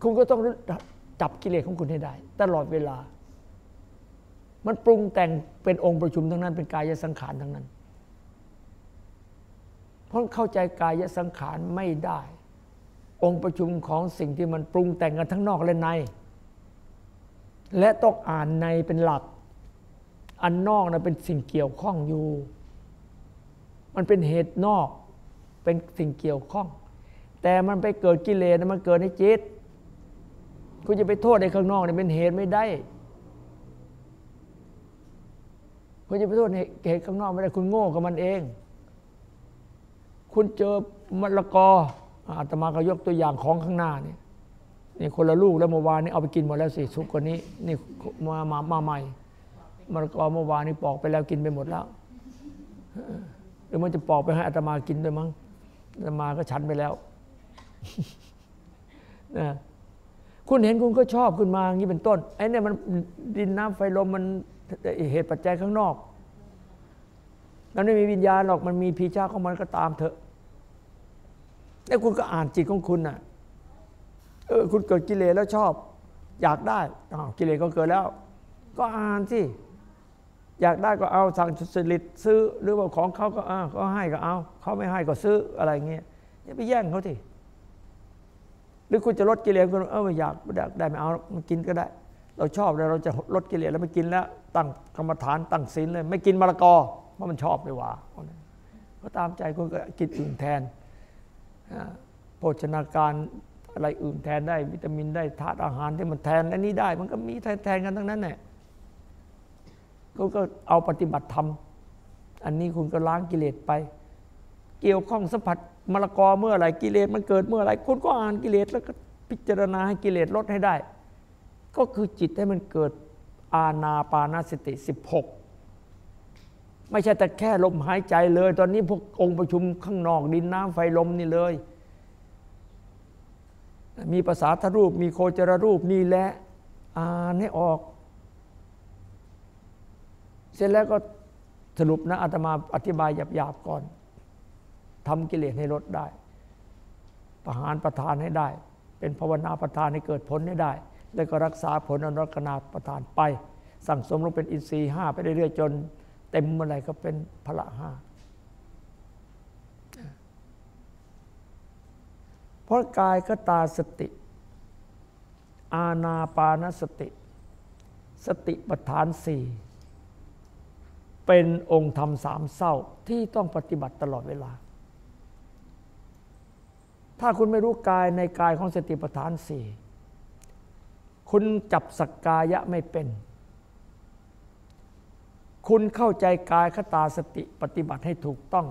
คุณก็ต้องจับกิเลสของคุณให้ได้ ตลอดเวลา มันปรุงแต่งเป็นองค์ประชุมทั้งนั้น เป็นกายสังขารทั้งนั้น เพราะเข้าใจกายสังขารไม่ได้ องค์ประชุมของสิ่งที่มันปรุงแต่งกันทั้งนอกและใน และต้องอ่านในเป็นหลัก อันนอกนะเป็นสิ่งเกี่ยวข้องอยู่ มันเป็นเหตุนอกเป็นสิ่งเกี่ยวข้อง แต่มันไปเกิดกิเลสมันเกิดในจิตคุณจะไปโทษในข้างนอกเนี่ยเป็นเหตุไม่ได้คุณจะไปโทษในเหตุข้างนอกไม่ได้คุณโง่กับมันเอง คุณเจอมะละกออาตมาก็ยกตัวอย่างของข้างหน้านี่นี่คนละลูกแล้วเมื่อวานนี้เอาไปกินหมดแล้วสิสุกกว่านี้นี่มามามาใหม่มะละกอเมื่อวานนี้ปอกไปแล้วกินไปหมดแล้วหรือมันจะปอกไปให้อาตมากินด้วยมั้งอาตมาก็ฉันไปแล้วนะคุณเห็นคุณก็ชอบขึ้นมาอย่างนี้เป็นต้นไอ้นี่มันดินน้ำไฟลมมันเหตุปัจจัยข้างนอก มันไม่มีวิญญาณหรอกมันมีพีชาของมันก็ตามเถอะแล้วคุณก็อ่านจิตของคุณน่ะเออคุณเกิดกิเลสแล้วชอบ อยากได้อ้าวกิเลสก็เกิดแล้ว ก็อ่านสิอยากได้ก็เอาสั่งสลิดซื้อ หรือว่าของเขาก็อ้าก็ให้ก็เอาเขาไม่ให้ก็ซื้ออะไรเงี้ยอย่าไปแย่งเขาสิหรือคุณจะลดกิเลสคุณเออไม่อยากไม่อยากได้ไม่เอามันกินก็ได้ เราชอบแล้วเราจะลดกิเลสแล้วไม่กินแล้ว ตั้งกรรมฐานตั้งศีลเลย ไม่กินมะละกอ ราะมันชอบไปว่าก็ตามใจคุณก็กินอื่นแทนโภชนาการอะไรอื่นแทนได้ วิตามินได้ธาตุอาหารที่มันแทนอันนี้ได้ มันก็มีแทนแทนกันทั้งนั้นแหละคุณก็เอาปฏิบัติธรรมอันนี้คุณก็ล้างกิเลสไป เกี่ยวข้องสัมผัสมะละกอเมื่อไหร่กิเลสมันเกิดเมื่อไหร่คุณก็อ่านกิเลสแล้วก็พิจารณาให้กิเลสลดให้ได้ ก็คือจิตให้มันเกิดอาณาปานสติ 16 ไม่ใช่แต่แค่ลมหายใจเลย ตอนนี้พวกองค์ประชุมข้างนอกดินน้ำไฟลมนี่เลย มีภาษาทรูป มีโคจรรูปนี่แหละอ่านให้ออก เสร็จแล้วก็สรุปนะอาตมาอธิบายหยาบๆก่อนทำกิเลสให้ลดได้ ประหารประทานให้ได้ เป็นภาวนาประทานให้เกิดผลให้ได้ แล้วก็รักษาผลอนุรักษนาประทานไป สั่งสมลงเป็นอินทรีย์ห้าไปเรื่อยๆจน เต็มเมื่อไรก็เป็นพละห้าเพราะกายก็ตาสติ อาณาปานสติ สติปัฏฐานสี่เป็นองค์ธรรมสามเศร้าที่ต้องปฏิบัติตลอดเวลา ถ้าคุณไม่รู้กายในกายของสติปัฏฐานสี่คุณจับสักกายะไม่เป็น คุณเข้าใจกายคตาสติปฏิบัติให้ถูกต้อง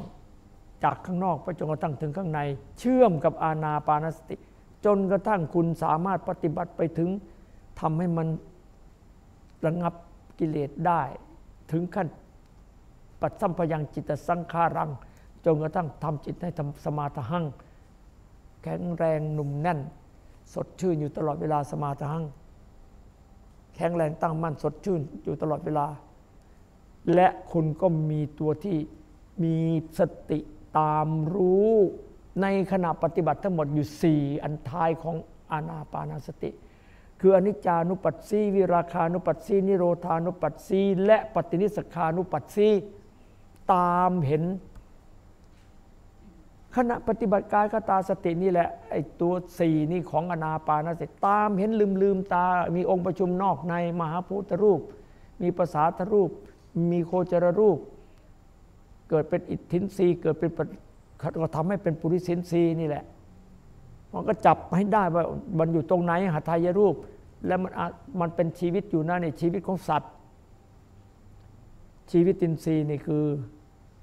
จากข้างนอกไปจนกระทั่งถึงข้างใน เชื่อมกับอาณาปานสติ จนกระทั่งคุณสามารถปฏิบัติไปถึงทำให้มันระงับกิเลสได้ ถึงขั้นปัดสัมพยังจิตสังขารัง จนกระทั่งทำจิตให้ทำสมาธิหังแข็งแรงหนุ่มแน่น สดชื่นอยู่ตลอดเวลาสมาธิหังแข็งแรงตั้งมั่นสดชื่นอยู่ตลอดเวลา และคุณก็มีตัวที่มีสติตามรู้ในขณะปฏิบัติทั้งหมดอยู่สี่อันท้ายของอานาปานาสติ คืออนิจจานุปัสสีวิราคานุปัสสีนิโรธานุปัสสีและปฏินิสขานุปัสสีตามเห็น ขณะปฏิบัติกายกตาสตินี่แหละไอ้ตัวสี่นี่ของอนาปานสติตามเห็นลืมลืมตา มีองค์ประชุมนอกในมหาพุทธรูป มีภาษาทรูป มีโคจรรูป เกิดเป็นอิทธินรีเกิดเป็นก็ทำให้เป็นปุริสินรีนี่แหละ มันก็จับให้ได้ว่ามันอยู่ตรงไหนหาทายรูป แล้วมันมันเป็นชีวิตอยู่นะในชีวิตของสัตว์ ชีวิตอินทรีย์นี่คือ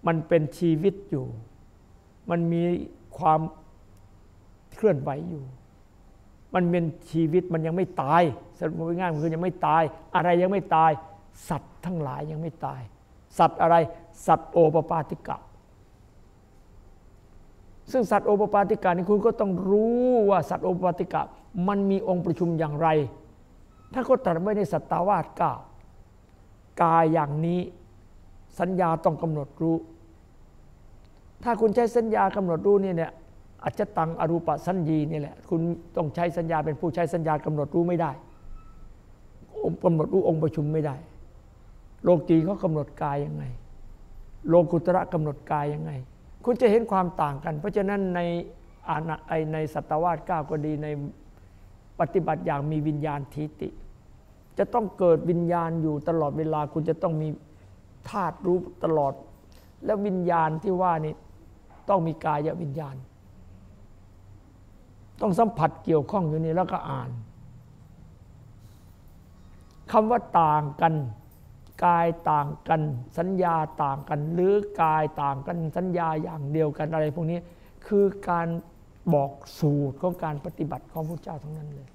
มันเป็นชีวิตอยู่ มันมีความเคลื่อนไหวอยู่ มันเป็นชีวิตมันยังไม่ตายสรุปง่ายๆคือยังไม่ตาย อะไรยังไม่ตาย สัตว์ทั้งหลายยังไม่ตาย สัตว์อะไรสัตว์โอปปาติกะ ซึ่งสัตว์โอปปาติกะนี่คุณก็ต้องรู้ว่าสัตว์โอปปาติกะ มันมีองค์ประชุมอย่างไรถ้าก็ตรัสไว้ในสัตตาวาสกากายอย่างนี้สัญญาต้องกำหนดรู้ ถ้าคุณใช้สัญญากำหนดรู้นี่เนี่ยอาจจะตังอรูปสัญญีนี่แหละคุณต้องใช้สัญญาเป็นผู้ใช้สัญญากำหนดรู้ไม่ได้กำหนดรู้องค์ประชุมไม่ได้ โลกีเขากำหนดกายยังไง โลกุตระกำหนดกายยังไง คุณจะเห็นความต่างกัน เพราะฉะนั้นในอาณาในสัตวาสเก้าก็ดีในปฏิบัติอย่างมีวิญญาณทิติ จะต้องเกิดวิญญาณอยู่ตลอดเวลาคุณจะต้องมีธาตุรู้ตลอด แล้ววิญญาณที่ว่านี่ต้องมีกายวิญญาณ ต้องสัมผัสเกี่ยวข้องอยู่นี่แล้วก็อ่านคำว่าต่างกัน กายต่างกันสัญญาต่างกัน หรือกายต่างกันสัญญาอย่างเดียวกันอะไรพวกนี้คือการบอกสูตรของการปฏิบัติของพระเจ้าทั้งนั้นเลย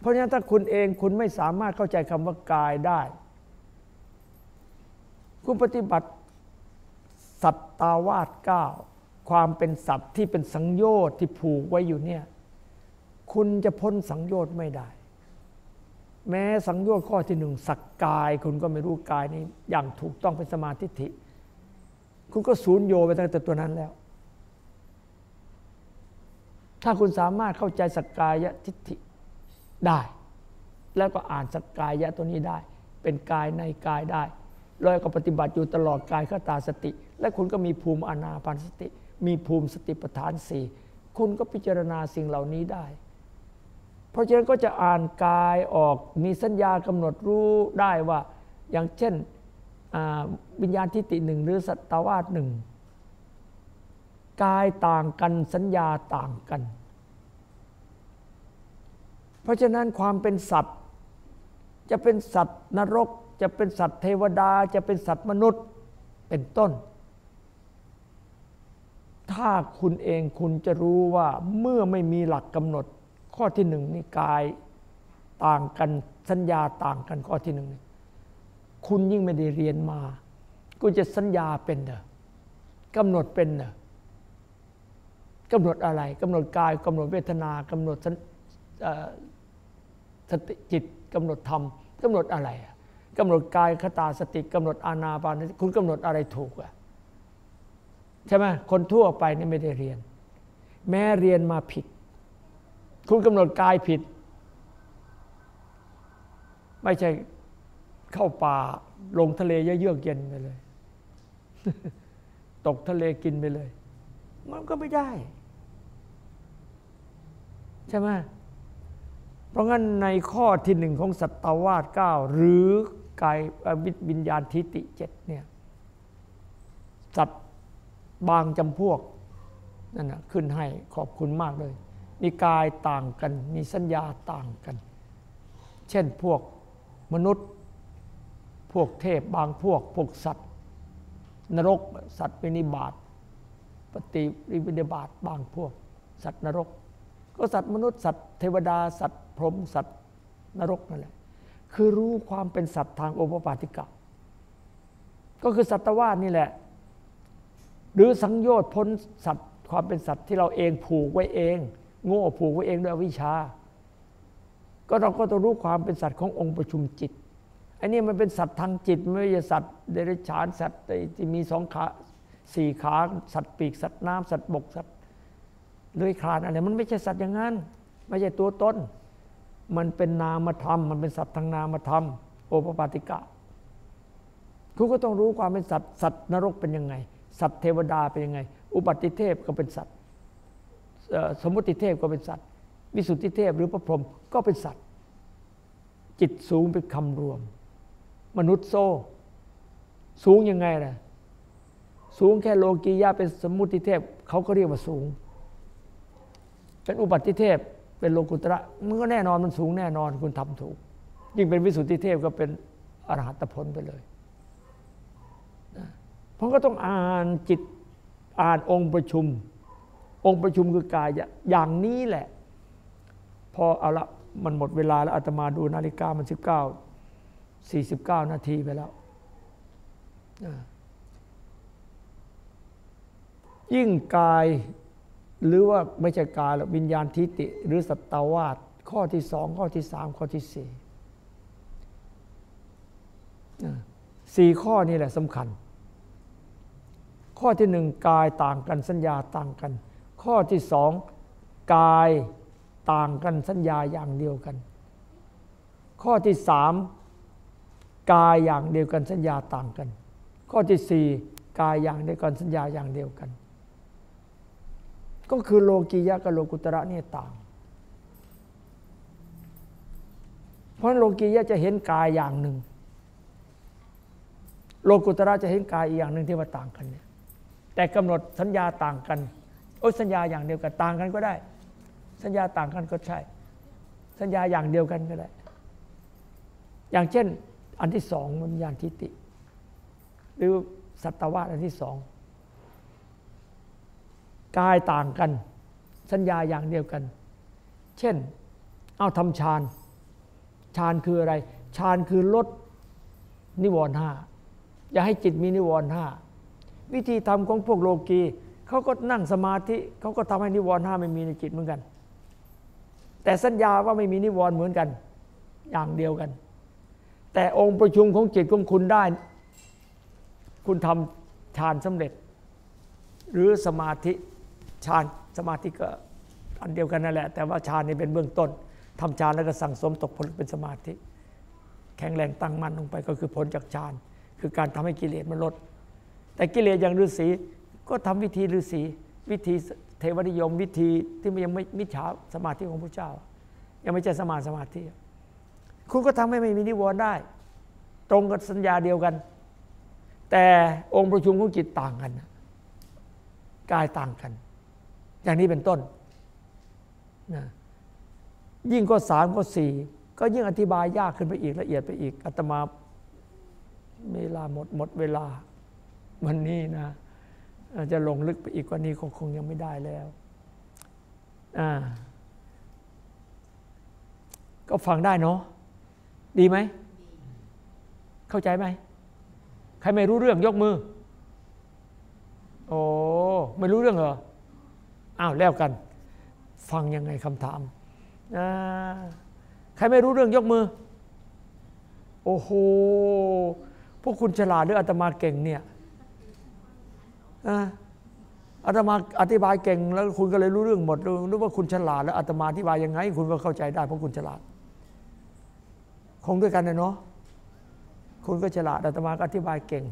เพราะฉะนั้นถ้าคุณเองคุณไม่สามารถเข้าใจคำว่ากายได้ คุณปฏิบัติ สัตตาวาสเก้าความเป็นสัตว์ที่เป็นสังโยชน์ที่ผูกไว้อยู่เนี่ย คุณจะพ้นสังโยชน์ไม่ได้ แม้สังโยชน์ข้อที่หนึ่งสักกาย คุณก็ไม่รู้กายนี้อย่างถูกต้องเป็นสมาธิิคุณก็สูญโยไปตั้งแต่ตัวนั้นแล้ว ถ้าคุณสามารถเข้าใจสักกายทิฏฐิได้ แล้วก็อ่านสักกายะตัวนี้ได้ เป็นกายในกายได้แล้วก็ปฏิบัติอยู่ตลอดกายข้าตาสติ และคุณก็มีภูมิอนาปานสติ มีภูมิสติปัฏฐานสี่คุณก็พิจารณาสิ่งเหล่านี้ได้ เพราะฉะนั้นก็จะอ่านกายออกมีสัญญากำหนดรู้ได้ว่า อย่างเช่นวิญญาณทิฏฐิหนึ่งหรือสัตวาสหนึ่งกายต่างกันสัญญาต่างกัน เพราะฉะนั้นความเป็นสัตว์ จะเป็นสัตว์นรก จะเป็นสัตว์เทวดา จะเป็นสัตว์มนุษย์เป็นต้น ถ้าคุณเองคุณจะรู้ว่าเมื่อไม่มีหลักกำหนด ข้อที่หนึ่งนี่กายต่างกันสัญญาต่างกันข้อที่หนึ่งคุณยิ่งไม่ได้เรียนมาคุณจะสัญญาเป็นเนอะกำหนดเป็นเนอะกำหนดอะไรกำหนดกายกำหนดเวทนากำหนดสติจิตกำหนดธรรมกำหนดอะไรกำหนดกายคตาสติกำหนดอานาปานคุณกำหนดอะไรถูกอะใช่ไหมคนทั่วไปนี่ไม่ได้เรียน แม้เรียนมาผิด คุณกำหนดกายผิด ไม่ใช่เข้าป่าลงทะเลเยือกเย็นไปเลย ตกทะเลกินไปเลย มันก็ไม่ได้ ใช่ไหมเพราะงั้นในข้อที่หนึ่งของสัตวาสเก้าหรือกายวิญญาณทิติเจ็ดเนี่ยสัตว์บางจำพวกนั่นนะขึ้นให้ขอบคุณมากเลย มีกายต่างกัน มีสัญญาต่างกัน เช่นพวกมนุษย์ พวกเทพบางพวก พวกสัตว์ นรกสัตว์วินิบาตปฏิวินิบาตบางพวก สัตว์นรก ก็สัตว์มนุษย์สัตว์เทวดาสัตว์พรหมสัตว์นรกนั่นแหละคือรู้ความเป็นสัตว์ทางโอปปาติกะ ก็คือสัตวาสนี่แหละ หรือสังโยชน์พ้นสัตว์ความเป็นสัตว์ที่เราเองผูกไว้เอง โง่ผูกไว้เองด้วยวิชา ก็เราก็ต้องรู้ความเป็นสัตว์ขององค์ประชุมจิตอันนี้มันเป็นสัตว์ทางจิตไม่ใช่สัตว์เดรัจฉานสัตว์ที่มีสองขาสี่ขาสัตว์ปีกสัตว์น้ำสัตว์บกสัตว์เลื้อยคลานอะไรมันไม่ใช่สัตว์อย่างนั้น ไม่ใช่ตัวตนมันเป็นนามธรรม มันเป็นสัตว์ทางนามธรรม โอปปาติกะคุณก็ต้องรู้ความเป็นสัตว์สัตว์นรกเป็นยังไง สัตว์เทวดาเป็นยังไง อุบัติเทพก็เป็นสัตว์ สมมติเทพก็เป็นสัตว์ วิสุทธิเทพหรือพระพรหมก็เป็นสัตว์ จิตสูงเป็นคำรวม มนุษย์โซสูงยังไงล่ะสูงแค่โลกียะเป็นสมุติเทพเขาก็เรียกว่าสูง เป็นอุบัติเทพเป็นโลกุตระมันก็แน่นอนมันสูงแน่นอนคุณทำถูก ยิ่งเป็นวิสุทธิเทพก็เป็นอรหัตผลไปเลยเพราะก็ต้องอ่านจิตอ่านองค์ประชุม องค์ประชุมคือกายอย่างนี้แหละ พอเอาละมันหมดเวลาแล้วอาตมาดูนาฬิกามันสิบเก้า49นาทีไปแล้วยิ่งกายหรือว่าไม่ใช่กายหรอกวิญญาณทิติ หรือสัตวาสข้อที่สองข้อที่สามข้อที่สี่สี่ข้อนี้แหละสำคัญ ข้อที่หนึ่งกายต่างกันสัญญาต่างกัน ข้อที่สองกายต่างกันสัญญาอย่างเดียวกัน ข้อที่สามกายอย่างเดียวกันสัญญาต่างกัน ข้อที่สี่กายอย่างเดียวกันสัญญาอย่างเดียวกัน ก็คือโลกียะกับโลกุตระนี่ต่าง เพราะโลกียะจะเห็นกายอย่างหนึ่ง โลกุตระจะเห็นกายอีกอย่างหนึ่งที่ว่าต่างกันเนี่ยแต่กำหนดสัญญาต่างกัน อ้สัญญาอย่างเดียวกันต่างกันก็ได้ สัญญาต่างกันก็ใช่ สัญญาอย่างเดียวกันก็ได้ อย่างเช่น อันที่สองมันญาณทิฏฐิหรือสัตวะอันที่สองกายต่างกัน สัญญาอย่างเดียวกัน เช่น เอาทำฌานฌานคืออะไรฌานคือลดนิวรณ์ห้าอย่าให้จิตมีนิวรณ์ห้าวิธีทำของพวกโลกี เขาก็นั่งสมาธิเขาก็ทำให้นิวรณ์ห้าไม่มีในจิตเหมือนกัน แต่สัญญาว่าไม่มีนิวรณ์เหมือนกัน อย่างเดียวกัน แต่องค์ประชุมของจิตของคุณได้ คุณทำฌานสำเร็จ หรือสมาธิฌานสมาธิก็อันเดียวกันนั่นแหละ แต่ว่าฌานนี่เป็นเบื้องต้นทำฌานแล้วก็สั่งสมตกผลเป็นสมาธิ แข็งแรงตั้งมั่นลงไปก็คือผลจากฌาน คือการทำให้กิเลสมันลด แต่กิเลสอย่างฤาษี ก็ทำวิธีฤาษีวิธีเทวนิยมวิธีที่มันยังไม่มิจฉาสมาธิของพระเจ้า ยังไม่ใช่สมาสมาธิ คุณก็ทำให้ไม่มีนิวรณ์ได้ ตรงกับสัญญาเดียวกัน แต่องค์ประชุมของจิตต่างกันกายต่างกัน อย่างนี้เป็นต้นนะยิ่งก็สามก็สี่ก็ยิ่งอธิบายยากขึ้นไปอีกละเอียดไปอีกอาตมาเวลาหมดหมดเวลาวันนี้นะ จะลงลึกไปอีกกว่านี้คงคงยังไม่ได้แล้วก็ฟังได้เนาะดีไหม เข้าใจไหม ใครไม่รู้เรื่องยกมือ โอ้ไม่รู้เรื่องเหรอ อ้าวแล้วกัน ฟังยังไงคำถามใครไม่รู้เรื่องยกมือ โอ้โหพวกคุณฉลาดหรืออาตมาเก่งเนี่ย อาตมาอธิบายเก่งแล้วคุณก็เลยรู้เรื่องหมดรู้ว่าคุณฉลาด แล้วอาตมาอธิบายยังไง คุณก็เข้าใจได้เพราะคุณฉลาด คงด้วยกันนะเนาะคุณก็ฉลาดอาตมาก็อธิบายเก่ง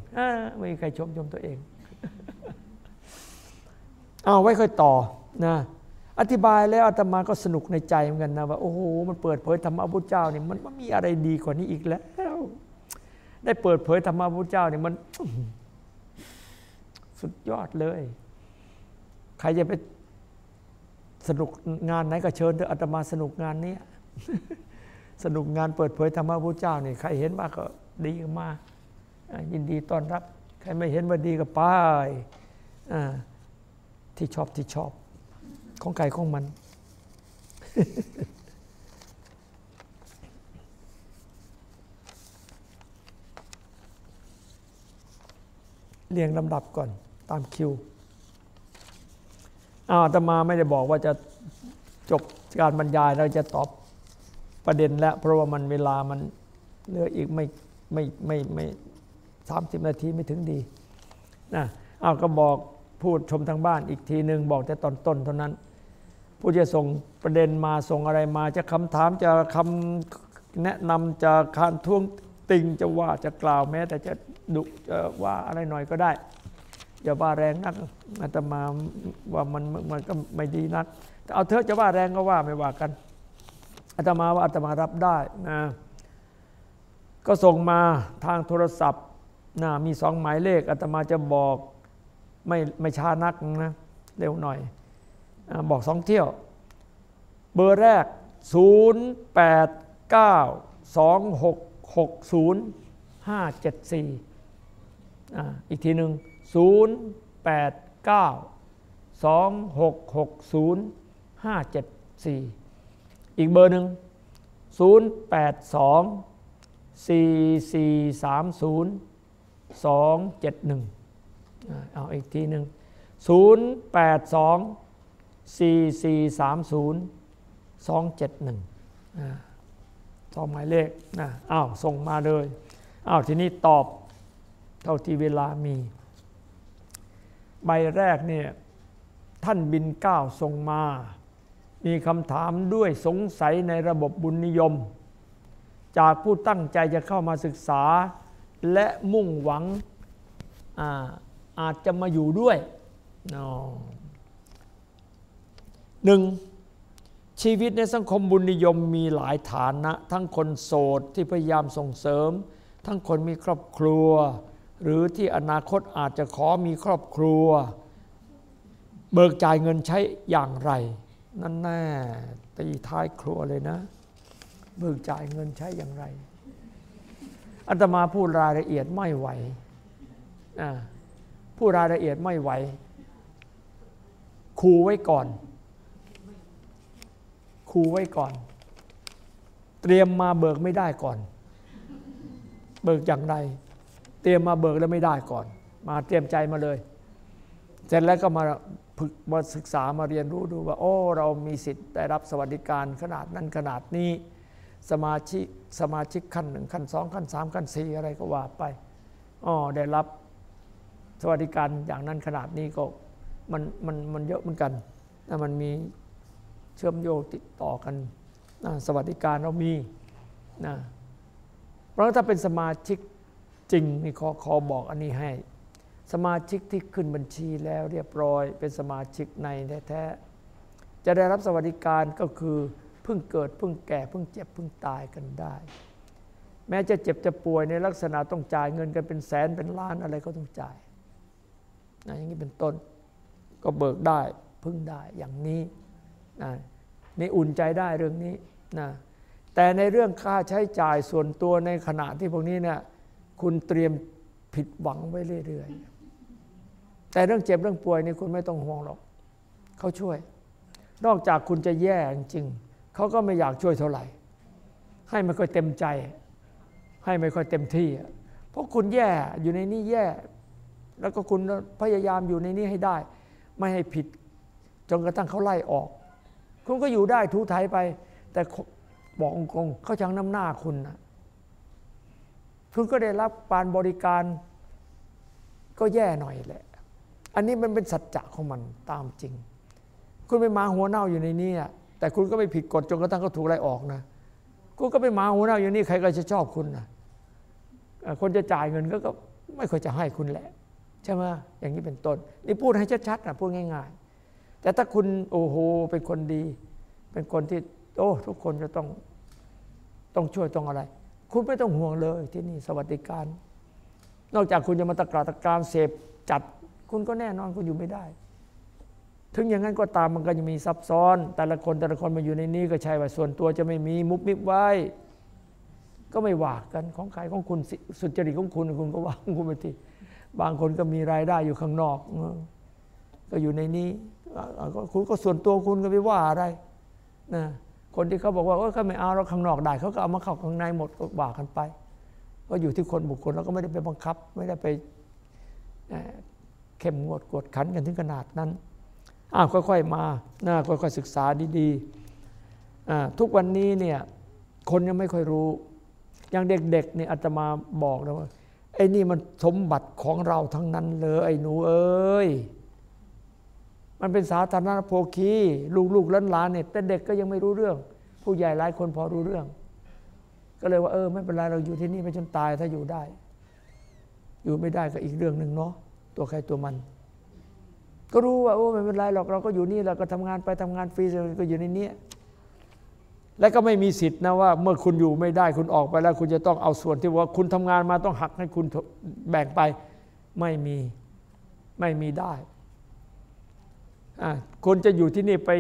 ไม่มีใครชมชมตัวเอง เอาไว้ค่อยต่อนะอธิบายแล้วอาตมาก็สนุกในใจเหมือนกันนะว่าโอ้โหมันเปิดเผยธรรมะพุทธเจ้าเนี่ยมันมันมีอะไรดีกว่านี้อีกแล้ว ได้เปิดเผยธรรมะพุทธเจ้าเนี่ยมัน สุดยอดเลย ใครจะไปสนุกงานไหนก็เชิญเถอะอาตมาสนุกงานนี้สนุกงานเปิดเผยธรรมะพุทธเจ้านี่ใครเห็นมากก็ดีมายินดีต้อนรับ ใครไม่เห็นว่าดีก็ไปที่ชอบที่ชอบ ของไก่ของมัน เรียงลำดับก่อน ตามคิวอ้าวตมาไม่ได้บอกว่าจะจบการบรรยายเราจะตอบประเด็นแล้วเพราะว่ามันเวลามันเหลืออีกไม่ไม่ไม่ไม่สามสิบนาทีไม่ถึงดีนะเอาก็บอกพูดชมทางบ้านอีกทีหนึ่งบอกแต่ตอนต้นเท่านั้น ผู้จะส่งประเด็นมาส่งอะไรมาจะคำถามจะคำแนะนำจะคานท่วงติงจะว่าจะกล่าวแม้ แต่จะดุจะว่าอะไรหน่อยก็ได้ อย่าว่าแรงนักอาตมาว่ามันมันก็ไม่ดีนัก แต่เอาเถอะจะว่าแรงก็ว่าไม่ว่ากันอาตมาว่าอาตมารับได้นะก็ส่งมาทางโทรศัพท์นะมีสองหมายเลขอาตมาจะบอกไม่ไม่ช้านักนะเร็วหน่อยบอกสองเที่ยว เบอร์แรก 0 8 9 2 6 6 0 5 7 4 อีกทีหนึ่ง0 8 9 2 6 6 0 5 7 4 0892660574 อีกเบอร์หนึ่ง 0 8 2 4 4 3 0 2 7 1 เอาอีกทีหนึ่ง 0 8 2 4 4 3 0 2 7 1สองหมายเลขนะอ้าว ส่งมาเลย อ้าว ทีนี้ตอบ เท่าที่เวลามี ใบแรกเนี่ยท่านบินเก้าส่งมา มีคำถามด้วยสงสัยในระบบบุญนิยม จากผู้ตั้งใจจะเข้ามาศึกษา และมุ่งหวังอาจจะมาอยู่ด้วยหนึ่งชีวิตในสังคมบุญนิยมมีหลายฐานะ ทั้งคนโสดที่พยายามส่งเสริม ทั้งคนมีครอบครัว หรือที่อนาคตอาจจะขอมีครอบครัว เบิกจ่ายเงินใช้อย่างไร นั่นแน่ตีท้ายครัวเลยนะ เบิกจ่ายเงินใช้อย่างไรอาตมาพูดรายละเอียดไม่ไหวอ่าพูดรายละเอียดไม่ไหวครูไว้ก่อนครูไว้ก่อน เตรียมมาเบิกไม่ได้ก่อน เบิกอย่างไร เตรียมมาเบิกแล้วไม่ได้ก่อน มาเตรียมใจมาเลย เสร็จแล้วก็มาฝึกมาศึกษามาเรียนรู้ดูว่า โอ้ เรามีสิทธิ์ได้รับสวัสดิการขนาดนั้นขนาดนี้ สมาชิกสมาชิกขั้นหนึ่งขั้นสองขั้นสามขั้นสี่อะไรก็ว่าไปอ๋อได้รับสวัสดิการอย่างนั้นขนาดนี้ก็มันมันมันเยอะเหมือนกันแต่มันมีเชื่อมโยงติดต่อกันนะสวัสดิการเรามีนะเพราะถ้าเป็นสมาชิก จริงนี่ขอขอบอกอันนี้ให้ สมาชิกที่ขึ้นบัญชีแล้วเรียบร้อยเป็นสมาชิกในแท้ๆจะได้รับสวัสดิการก็คือเพิ่งเกิดเพิ่งแก่เพิ่งเจ็บเพิ่งตายกันได้ แม้จะเจ็บจะป่วยในลักษณะต้องจ่ายเงินกันเป็นแสนเป็นล้านอะไรก็ต้องจ่ายนะอย่างนี้เป็นต้นก็เบิกได้พึ่งได้อย่างนี้นะนี่อุ่นใจได้เรื่องนี้นะแต่ในเรื่องค่าใช้จ่ายส่วนตัวในขณะที่พวกนี้เนี่ย คุณเตรียมผิดหวังไว้เรื่อยๆ แต่เรื่องเจ็บเรื่องป่วยนี่คุณไม่ต้องห่วงหรอก เขาช่วย นอกจากคุณจะแย่จริง เขาก็ไม่อยากช่วยเท่าไหร่ ให้ไม่ค่อยเต็มใจ ให้ไม่ค่อยเต็มที่ เพราะคุณแย่อยู่ในนี้แย่ แล้วก็คุณพยายามอยู่ในนี้ให้ได้ ไม่ให้ผิด จนกระทั่งเขาไล่ออก คุณก็อยู่ได้ทูไทยไป แต่บอกองเขาชังน้ำหน้าคุณนะ คุณก็ได้รับการบริการก็แย่หน่อยแหละ อันนี้มันเป็นสัจจะของมันตามจริง คุณไปมาหัวเน่าอยู่ในนี้แต่คุณก็ไม่ผิดกฎจนกระทั่งเขาถูกไล่ออกนะคุณก็ไปมาหัวเน่าอยู่นี่ใครก็จะชอบคุณนะคนจะจ่ายเงินก็ไม่ค่อยจะให้คุณแหละ ใช่ไหมอย่างนี้เป็นต้น นี่พูดให้ชัดๆนะพูดง่าย ๆ แต่ถ้าคุณโอ้โหเป็นคนดี เป็นคนที่โอ้ทุกคนจะต้องต้องช่วยต้องอะไร คุณไม่ต้องห่วงเลยที่นี่สวัสดิการ นอกจากคุณจะมาตะกราตะการเสพจัด คุณก็แน่นอนคุณอยู่ไม่ได้ ถึงอย่างนั้นก็ตามมันก็จะมีซับซ้อน แต่ละคนแต่ละคนมาอยู่ในนี้ก็ใช่ว่าส่วนตัวจะไม่มีมุบมิบไว้ ก็ไม่ว่ากันของใครของคุณสุจริตของคุณคุณก็ว่างคุณไปทีบางคนก็มีรายได้อยู่ข้างนอก ก็อยู่ในนี้คุณก็ส่วนตัวคุณก็ไม่ว่าอะไรนะ คนที่เขาบอกว่าเขาไม่เอาเราข้างนอกได้เขาก็เอามาเข้าข้างในหมดก็ว่ากันไป ก็อยู่ที่คนบุคคลเราก็ไม่ได้ไปบังคับ ไม่ได้ไปเข้มงวดกวดขันกันถึงขนาดนั้นอ้าวค่อยๆมานะค่อยๆศึกษาดีๆทุกวันนี้เนี่ยคนยังไม่ค่อยรู้ อย่างเด็กๆเนี่ยอาตมาบอกนะว่าไอ้นี่มันสมบัติของเราทั้งนั้นเลยไอ้หนูเอ้ย มันเป็นสาธารณโภคีลูกๆล้านๆเนี่ยแต่เด็กก็ยังไม่รู้เรื่อง ผู้ใหญ่หลายคนพอรู้เรื่อง ก็เลยว่าเออไม่เป็นไรเราอยู่ที่นี่ไปจนตายถ้าอยู่ได้ อยู่ไม่ได้ก็อีกเรื่องหนึ่งเนาะตัวใครตัวมัน ก็รู้ว่าโอ้ไม่เป็นไรหรอกเราก็อยู่นี่เราก็ทำงานไปทำงานฟรีก็อยู่ในนี้และก็ไม่มีสิทธิ์นะว่า เมื่อคุณอยู่ไม่ได้คุณออกไปแล้ว คุณจะต้องเอาส่วนที่ว่าคุณทำงานมาต้องหักให้คุณแบ่งไปไม่มีไม่มีได้ คนจะอยู่ที่นี่ไป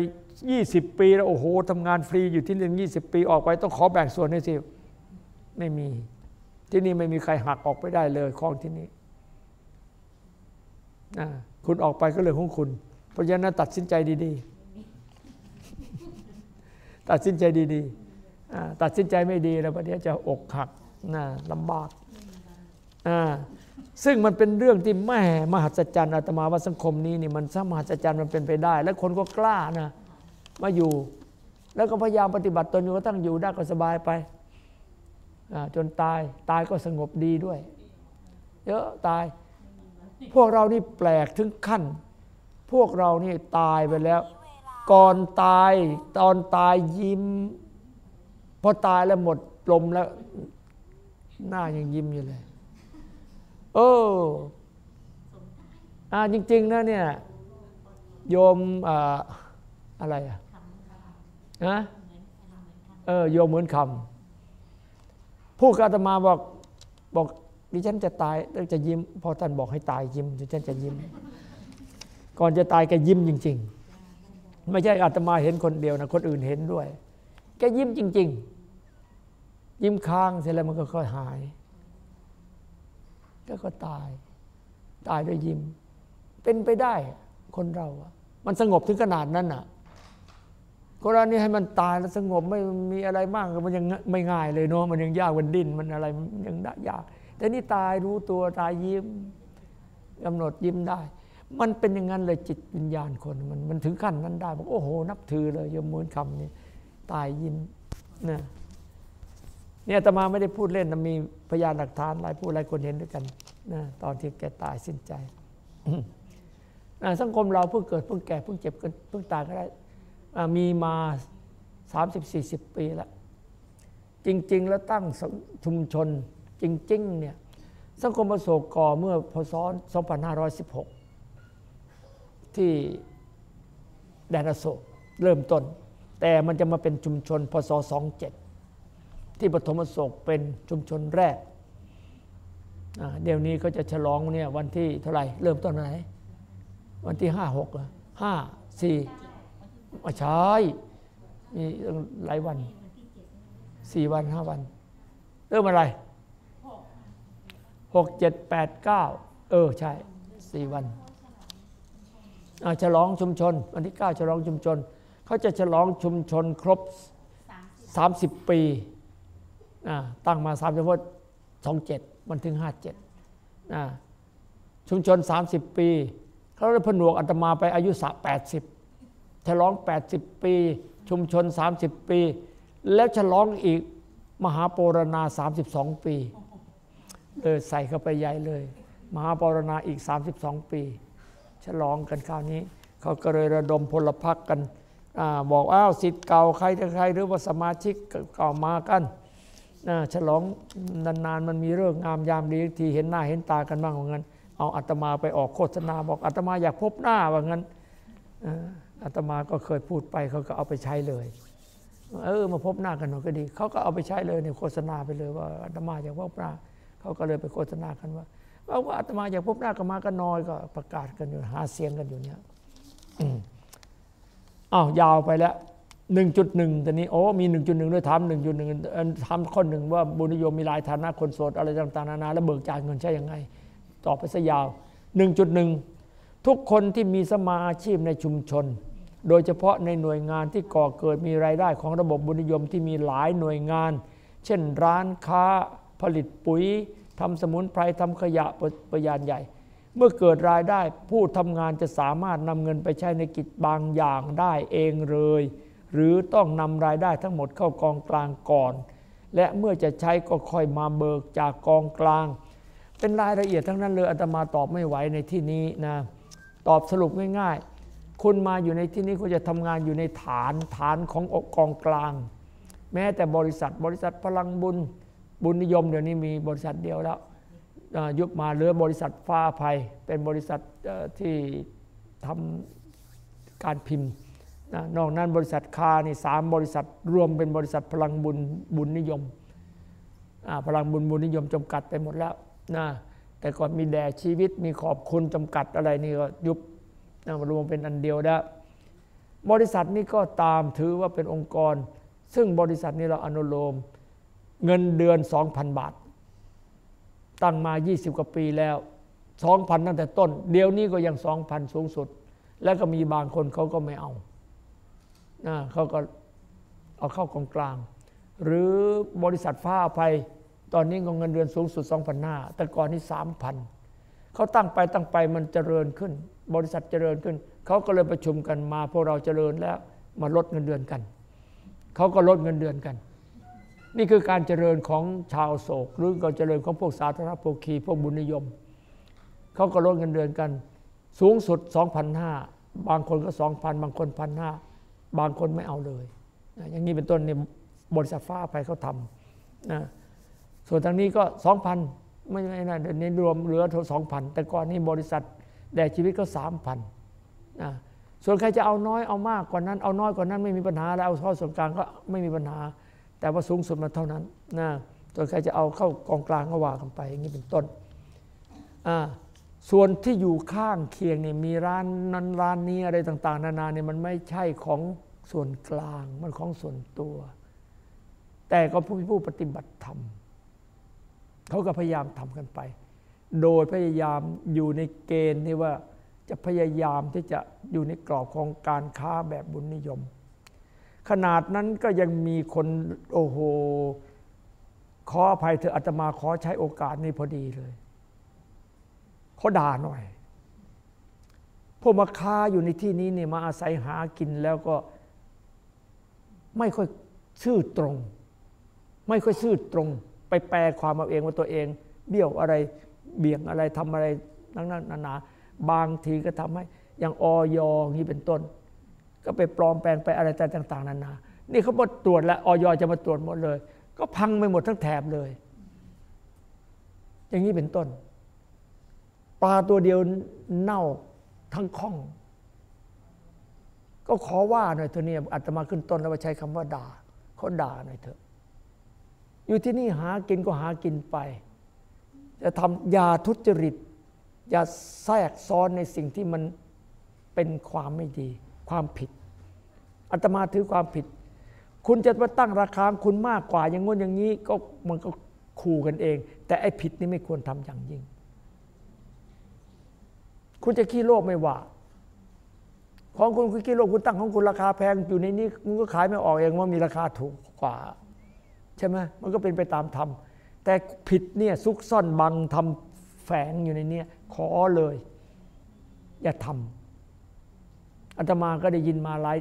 20 ปีแล้วโอ้โหทำงานฟรีอยู่ที่นี่20ปีออกไปต้องขอแบ่งส่วนให้สิไม่มี ที่นี่ไม่มีใครหักออกไปได้เลยของที่นี่คุณออกไปก็เรื่องของคุณ เพราะฉะนั้นตัดสินใจดีๆ ตัดสินใจดีๆตัดสินใจไม่ดีแล้วประเดี๋ยวจะอกหักนะลำบากอ่า ซึ่งมันเป็นเรื่องที่แม่มหัศจรรย์อาตมาว่าสังคมนี้นี่มันสมหัศจรรย์มันเป็นไปได้ และคนก็กล้านะมาอยู่ แล้วก็พยายามปฏิบัติตนอยู่ก็ตั้งอยู่ได้ก็สบายไปจนตายตายก็สงบดีด้วย เยอะตาย พวกเรานี่แปลกถึงขั้น พวกเรานี่ตายไปแล้ว ก่อนตายตอนตายยิ้มพอตายแล้วหมดลมแล้ว หน้ายังยิ้มอยู่เลย เอออ่าจริง ๆ นะเนี่ย โยมอะไรอะนะเออโยมเหมือนคำพูดกับอาตมาบอกบอกดิฉันจะตายแล้วจะยิ้ม พอท่านบอกให้ตายยิ้มดิฉันจะยิ้ม ก่อนจะตายแกยิ้มจริง ๆ ไม่ใช่อาตมาเห็นคนเดียวนะคนอื่นเห็นด้วย แกยิ้มจริง ๆ ยิ้มค้างเสร็จแล้วมันก็ค่อยหาย ก็ก็ตาย ตายด้วยยิ้ม เป็นไปได้คนเราอะมันสงบถึงขนาดนั้นอะกรณีให้มันตายแล้วสงบไม่มีอะไรมากมันยังไม่ง่ายเลยเนาะมันยังยากมันดิ้นมันอะไรมันยังยาก แต่นี่ตายรู้ตัวตายยิ้มกำหนดยิ้มได้ มันเป็นอย่างนั้นเลยจิตวิญญาณคนมันมันถึงขั้นนั้นได้บอกโอ้โห นับถือเลยยมมูลคำนี้ตายยิ้มนะเนี่ยอาตมาไม่ได้พูดเล่นนะมี พยานหลักฐานหลายผู้หลายคนเห็นด้วยกันนะตอนที่แกตายสิ้นใจสังคมเราเพิ่งเกิดเพิ่งแก่เพิ่งเจ็บเพิ่งตายก็ได้อ่ามีมา30-40 ปีแล้ว จริง ๆ แล้วตั้งชุมชนจริง ๆ เนี่ย สังคมอโศกก่อเมื่อพศ2516 ที่แดนอโศกเริ่มต้น แต่มันจะมาเป็นชุมชนพศ27 ที่ปฐมโศกเป็นชุมชนแรก เดี๋ยวนี้ก็จะฉลองเนี่ยวันที่เท่าไหร่ เริ่มต้นไหน วันที่ห้าหกห้าสี่ม่ใช่มีหลายวันสี่วันห้าวัน เริ่มอะไรหกเจ็ดแปดเก้าเออ ใช่สี่วันฉลองชุมชน วันที่เก้าฉลองชุมชน เขาจะฉลองชุมชนครบสามสิบ30 ปี ตั้งมา3ามเฉพาะสองเจ็ดมันถึง57อ่าชุมชน30ปีเขาเลยผนวกอาตมาไปอายุสะ80ฉลอง80ปี ชุมชน30ปี แล้วฉลองอีกมหาโปรณา32ปีเลยใส่เข้าไปใหญ่เลย มหาปรณาอีก32ปี ฉลองกันคราวนี้ เขาก็เลยระดมพลพรรคกันอบอกอ้าวสิทธิ์เก่าใครจะใครหรือว่าสมาชิกเก่ามากัน ฉลองนานๆมันมีเรื่องงามยามดีทีเห็นหน้าเห็นตากันบ้างว่างั้น เอาอาตมาไปออกโฆษณาบอกอาตมาอยากพบหน้าว่างั้นอาตมาก็เคยพูดไปเขาก็เอาไปใช้เลย เออมาพบหน้ากันหน่อยก็ดี เขาก็เอาไปใช้เลยเนี่ยโฆษณาไปเลยว่าอาตมาอยากพบหน้าเขาก็เลยไปโฆษณากันว่าเอาว่าอาตมาอยากพบหน้ากันมากันน้อยก็ประกาศกันอยู่หาเสียงกันอยู่เนี่ยอ้าวยาวไปแล้ว 1.1ตอนนี้โอ้มี 1.1 ด้วยถา1.1ทำข้อหนึ่งว่าบุญนิยมมีหลายฐานะคนโสดอะไรต่างๆนานาแล้วเบิกจ่ายเงินใช่ยังไงตอบไปซะยาว 1.1 ทุกคนที่มีสมาอาชีพในชุมชน โดยเฉพาะในหน่วยงานที่ก่อเกิดมีรายได้ของระบบบุญนิยมที่มีหลายหน่วยงาน เช่นร้านค้าผลิตปุ๋ยทำสมุนไพรทำขยะประยานใหญ่ เมื่อเกิดรายได้ผู้ทำงานจะสามารถนำเงินไปใช้ในกิจบางอย่างได้เองเลย หรือต้องนำรายได้ทั้งหมดเข้ากองกลางก่อน และเมื่อจะใช้ก็ค่อยมาเบิกจากกองกลาง เป็นรายละเอียดทั้งนั้นเลยอาตมาตอบไม่ไหวในที่นี้นะตอบสรุปง่ายๆ คุณมาอยู่ในที่นี้คุณจะทำงานอยู่ในฐานฐานของอกกองกลาง แม้แต่บริษัทบริษัทพลังบุญบุญนิยมเดี๋ยวนี้มีบริษัทเดียวแล้วยุบมาเหลือบริษัทฟ้าภัย เป็นบริษัทที่ทำการพิมพ์ นะนอกนั้นบริษัทคานี่สามบริษัทรวมเป็นบริษัทพลังบุญบุญนิยม พลังบุญบุญนิยมจำกัดไปหมดแล้วนะแต่ก่อนมีแด่ชีวิตมีขอบคุณจำกัดอะไรนี่ก็ยุบนะมารวมเป็นอันเดียวแล้วบริษัทนี้ก็ตามถือว่าเป็นองค์กร ซึ่งบริษัทนี้เราอนุโลม เงินเดือน 2,000 บาท ตั้งมา 20 กว่าปีแล้ว 2,000 ตั้งแต่ต้น เดี๋ยวนี้ก็ยัง 2,000 สูงสุด แล้วก็มีบางคนเขาก็ไม่เอา เขาก็เอาเข้ากองกลาง หรือบริษัทฟ้าภัยตอนนี้ก็เงินเดือนสูงสุด2,500แต่ก่อนนี้3,000เขาตั้งไปตั้งไปมันเจริญขึ้น บริษัทเจริญขึ้น เขาก็เลยประชุมกันมาพวกเราเจริญแล้วมาลดเงินเดือนกัน เขาก็ลดเงินเดือนกัน นี่คือการเจริญของชาวโศก หรือการเจริญของพวกสาธารณโภคีพวกบุญนิยม เขาก็ลดเงินเดือนกัน สูงสุด 2,500 บางคนก็ 2,000 บางคน1,500 บางคนไม่เอาเลยนะอย่างนี้เป็นต้นเนี่ยบริษัทฟ้าไปเขาทำนะส่วนทางนี้ก็2,000ไม่ไม่นะเดี๋ยวนี้รวมเหลือ2,000แต่ก่อนนี้บริษัทแด่ชีวิตก็สามพันนะส่วนใครจะเอาน้อยเอามากกว่านั้น เอาน้อยกว่านั้นไม่มีปัญหาแล้วเอาข้อส่วนกลางก็ไม่มีปัญหา แต่ว่าสูงสุดมันเท่านั้นนะส่วนใครจะเอาเข้ากองกลางก็ว่ากันไปอย่างนี้เป็นต้นอ่า ส่วนที่อยู่ข้างเคียงเนี่ยมีร้านนั้นร้านนี้อะไรต่าง ๆ นานาเนี่ยมันไม่ใช่ของส่วนกลางมันของส่วนตัว แต่ก็ผู้ผู้ปฏิบัติธรรมเขาก็พยายามทำกันไป โดยพยายามอยู่ในเกณฑ์ที่ว่าจะพยายามที่จะอยู่ในกรอบของการค้าแบบบุญนิยม ขนาดนั้นก็ยังมีคนโอ้โหขออภัยเธอะอาตมาขอใช้โอกาสนี้พอดีเลย ขาด่าหน่อย พวกมาค้าอยู่ในที่นี้เนี่ยมาอาศัยหากินแล้วก็ ไม่ค่อยซื่อตรง ไม่ค่อยซื่อตรง ไปแปลความเอาเองว่าตัวเอง เบี้ยวอะไรเบี่ยงอะไรทำอะไรนั่นนั่นนานาบางทีก็ทำให้อย่างออยนี่เป็นต้น ก็ไปปลอมแปลงไปอะไรต่าง ๆนานา นี่เขามาตรวจแล้วออยจะมาตรวจหมดเลย ก็พังไปหมดทั้งแถบเลย อย่างนี้เป็นต้น ปลาตัวเดียวเน่าทั้งข้อง ก็ขอว่าหน่อยเถอะเนี่ยอาตมาขึ้นต้นแล้วว่าใช้คำว่าด่าเขาด่าหน่อยเถอะ อยู่ที่นี่หากินก็หากินไป จะทำอย่าทุจริต อย่าแทรกซ้อนในสิ่งที่มันเป็นความไม่ดี ความผิดอาตมาถือความผิด คุณจะมาตั้งราคาคุณมากกว่าอย่างง้นอย่างนี้ก็มันก็ขู่กันเอง แต่ไอ้ผิดนี่ไม่ควรทำอย่างยิ่ง คุณจะขี้โลภไม่ว่า ของคุณคุณขี้โลภคุณตั้งของคุณราคาแพงอยู่ในนี้คุณก็ขายไม่ออกเองว่ามีราคาถูกกว่า ใช่ไหมมันก็เป็นไปตามธรรมแต่ผิดเนี่ยซุกซ่อนบังทำแฝงอยู่ในนี้ขอเลย อย่าทำอาตมาก็ได้ยินมาหลาย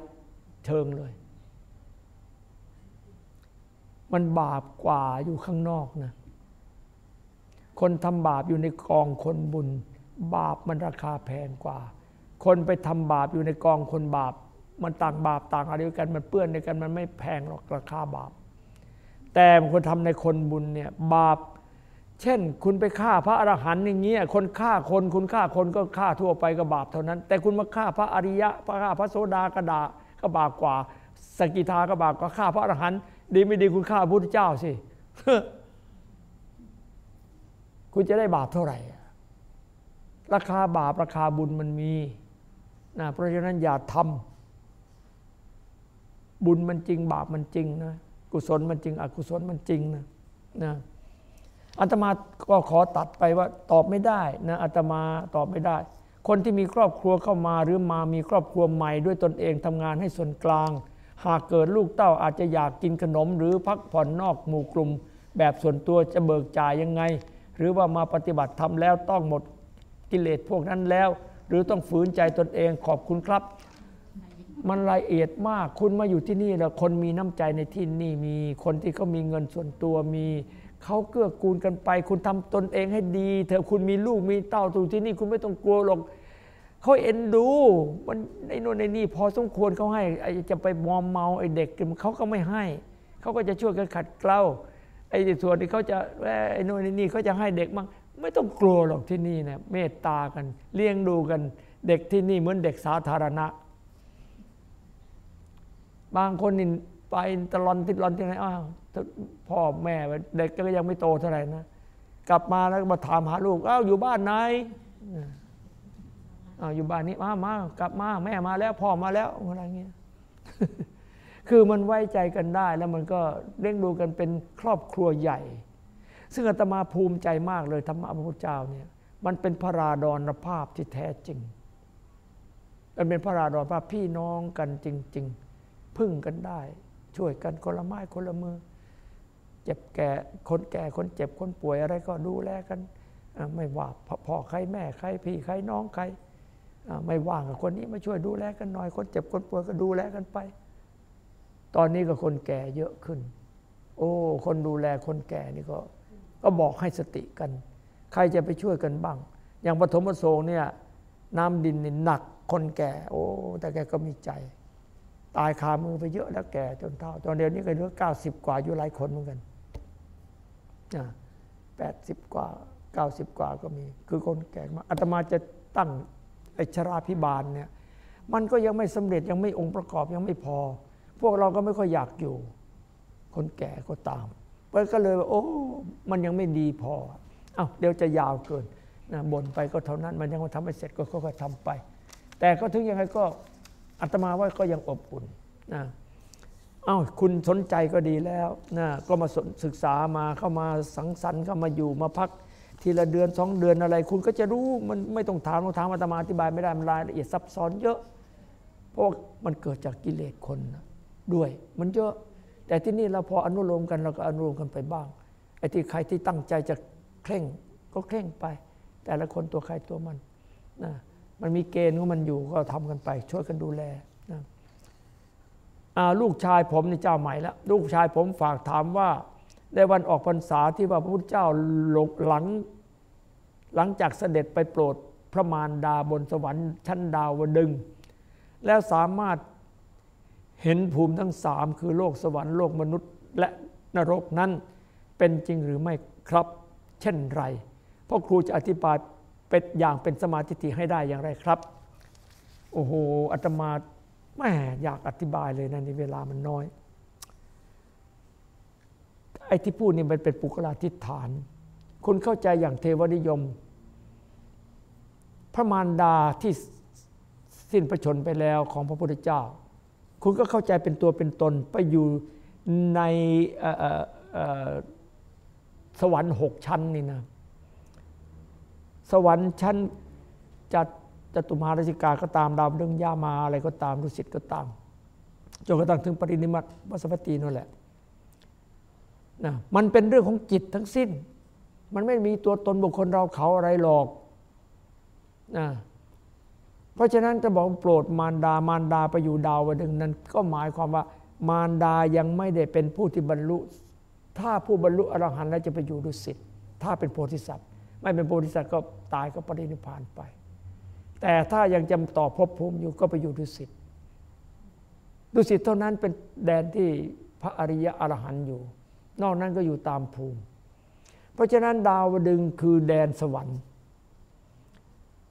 เชิงเลย มันบาปกว่าอยู่ข้างนอกนะ คนทำบาปอยู่ในกองคนบุญ บาปมันราคาแพงกว่า คนไปทำบาปอยู่ในกองคนบาป มันต่างบาปต่างอะไรกันมันเปื้อนด้วยกันมันไม่แพงหรอกราคาบาป แต่คนทำในคนบุญเนี่ยบาป เช่น คุณไปฆ่าพระอรหันต์อย่างเงี้ยคนฆ่าคนคุณฆ่าคนก็ฆ่าทั่วไปก็บาปเท่านั้น แต่คุณมาฆ่าพระอริยะพระฆ่าพระโสดากระดาก็บาปกว่า สกิทาก็บาปกว่าฆ่าพระอรหันต์ดีไม่ดีคุณฆ่าพระพุทธเจ้าสิคุณจะได้บาปเท่าไหร่ ราคาบาปราคาบุญมันมีนะเพราะฉะนั้นอย่าทำบุญมันจริง บาปมันจริงนะกุศลมันจริง อกุศลมันจริงนะนะอาตมาก็ขอตัดไปว่าตอบไม่ได้นะอาตมาตอบไม่ได้ คนที่มีครอบครัวเข้ามาหรือมามีครอบครัวใหม่ด้วยตนเองทำงานให้ส่วนกลาง หากเกิดลูกเต้าอาจจะอยากกินขนม หรือพักผ่อนนอกหมู่กลุ่ม แบบส่วนตัวจะเบิกจ่ายยังไง หรือว่ามาปฏิบัติทำแล้วต้องหมด กิเลสพวกนั้นแล้ว หรือต้องฝืนใจตนเองขอบคุณครับ มันละเอียดมากคุณมาอยู่ที่นี่แล้วคนมีน้ำใจในที่นี่มีคนที่เขามีเงินส่วนตัวมีเขาเกื้อกูลกันไป คุณทำตนเองให้ดีเถอะคุณมีลูกมีเต้าตูที่นี่คุณไม่ต้องกลัวหรอกเขาเอ็นดูมันในโน่นในนี่พอสมควรเขาให้ไอจะไปมอมเมาไอเด็กเขาก็ไม่ให้เขาก็จะช่วยกันขัดเกลาไอ้ส่วนที่เขาจะไอ้โน่นในนี่เขาจะให้เด็กมั่ง ไม่ต้องกลัวหรอกที่นี่นะเมตตากัน เลี้ยงดูกัน เด็กที่นี่เหมือนเด็กสาธารณะ บางคนนี่ไปตลอนติดลอนที่ไหนอ้าวพ่อแม่เด็กก็ยังไม่โตเท่าไหร่นะกลับมาแล้วมาถามหาลูกอ้าวอยู่บ้านไหนอ้าวอยู่บ้านนี้มามากลับมาแม่มาแล้วพ่อมาแล้วอะไรเงี้ยคือมันไว้ใจกันได้แล้วมันก็เลี้ยงดูกันเป็นครอบครัวใหญ่ ซึ่งอาตมาภูมิใจมากเลยธรรมะพระพุทธเจ้าเนี่ยมันเป็นพระราดรภาพที่แท้จริง มันเป็นพระราดรภาพพี่น้องกันจริง ๆ พึ่งกันได้ ช่วยกันคนละไม้คนละมือ เจ็บแก่คนแก่คนเจ็บคนป่วยอะไรก็ดูแลกัน ไม่ว่าพ่อใครแม่ใครพี่ใครน้องใคร ไม่ว่างกับคนนี้มาช่วยดูแลกันหน่อย คนเจ็บคนป่วยก็ดูแลกันไป ตอนนี้ก็คนแก่เยอะขึ้น โอ้ คนดูแลคนแก่นี่ก็ ก็บอกให้สติกัน ใครจะไปช่วยกันบ้าง อย่างปฐมประสงเนี่ยน้ำดินนี่หนักคนแก่ โอ้ แต่แกก็มีใจ ตายคามือไปเยอะแล้วแก่จนเท่าตอนเดียวนี้ก็เหลือเก้าสิบกว่าอยู่หลายคนเหมือนกันแปดสิบกว่าเก้าสิบกว่าก็มี คือคนแก่มาอาตมาจะตั้งอ้ชราพิบาลเนี่ยมันก็ยังไม่สำเร็จยังไม่องค์ประกอบยังไม่พอ พวกเราก็ไม่ค่อยอยากอยู่ คนแก่ก็ตาม มันก็เลยว่าโอ้ มันยังไม่ดีพอเอ้าเดี๋ยวจะยาวเกินนะบ่นไปก็เท่านั้น มันยังไม่ทำไม่เสร็จก็ค่อยๆทำไป แต่ก็ถึงยังไงก็อาตมาว่าก็ยังอบอุ่นนะเอ้าคุณสนใจก็ดีแล้วนะก็มาศึกษามาเข้ามาสังสรรค์เข้ามาอยู่มาพักทีละเดือนสองเดือนอะไร คุณก็จะรู้มันไม่ต้องถามต้องถามอาตมาอธิบายไม่ได้มันรายละเอียดซับซ้อนเยอะ เพราะมันเกิดจากกิเลสคนด้วย มันเยอะ แต่ที่นี่เราพออนุโลมกันเราก็อนุโลมกันไปบ้างไอ้ที่ใครที่ตั้งใจจะเคร่งก็เคร่งไป แต่ละคนตัวใครตัวมันนะมันมีเกณฑ์ของมันอยู่ก็ทำกันไป ช่วยกันดูแลนะลูกชายผมนี่เจ้าใหม่แล้วลูกชายผมฝากถามว่าในวันออกพรรษาที่ว่าพระพุทธเจ้าลหลังหลังจากเสด็จไปโปรดพระมารดาบนสวรรค์ชั้นดาวดึง แล้วสามารถ เห็นภูมิทั้งสามคือโลกสวรรค์โลกมนุษย์ และนรกนั้น เป็นจริงหรือไม่ครับ เช่นไรพ่อครูจะอธิบายเป็นอย่างเป็นสมาธิิให้ได้อย่างไรครับ โอ้โหอาตมาแม่อยากอธิบายเลยนะนี่เวลามันน้อย ไอ้ที่พูดนี่มันเป็นปุกลาธิฐานคุณเข้าใจอย่างเทวนิยม พระมารดาที่สิ้นพระชนม์ไปแล้วของพระพุทธเจ้า คุณก็เข้าใจเป็นตัวเป็นตนไปอยู่ในสวรรค์หกชั้นนี่นะ สวรรค์ชั้นจัดจตุมหาราชิกาก็ตามดาวเดึงส์ยามาอะไรก็ตามดุสิตก็ตามจนกระทั่งถึงปรินิมัติวัสวัตตีนั่นแหละนะมันเป็นเรื่องของจิตทั้งสิ้น มันไม่มีตัวตนบุคคลเราเขาอะไรหรอกนะ เพราะฉะนั้นจะบอกโปรดมารดามารดาไปอยู่ดาวดึงนั้น ก็หมายความว่ามารดายังไม่ได้เป็นผู้ที่บรรลุ ถ้าผู้บรรลุอรหันต์แล้วจะไปอยู่ดุสิตถ้าเป็นโพธิสัตว์ ไม่เป็นโพธิสัตว์ก็ตายก็ปรินิพานไป แต่ถ้ายังจำต่อภพภูมิอยู่ก็ไปอยู่ดุสิตดุสิตเท่านั้นเป็นแดนที่พระอริยะอรหันต์อยู่ นอกนั้นก็อยู่ตามภูมิ เพราะฉะนั้นดาวดึงคือแดนสวรรค์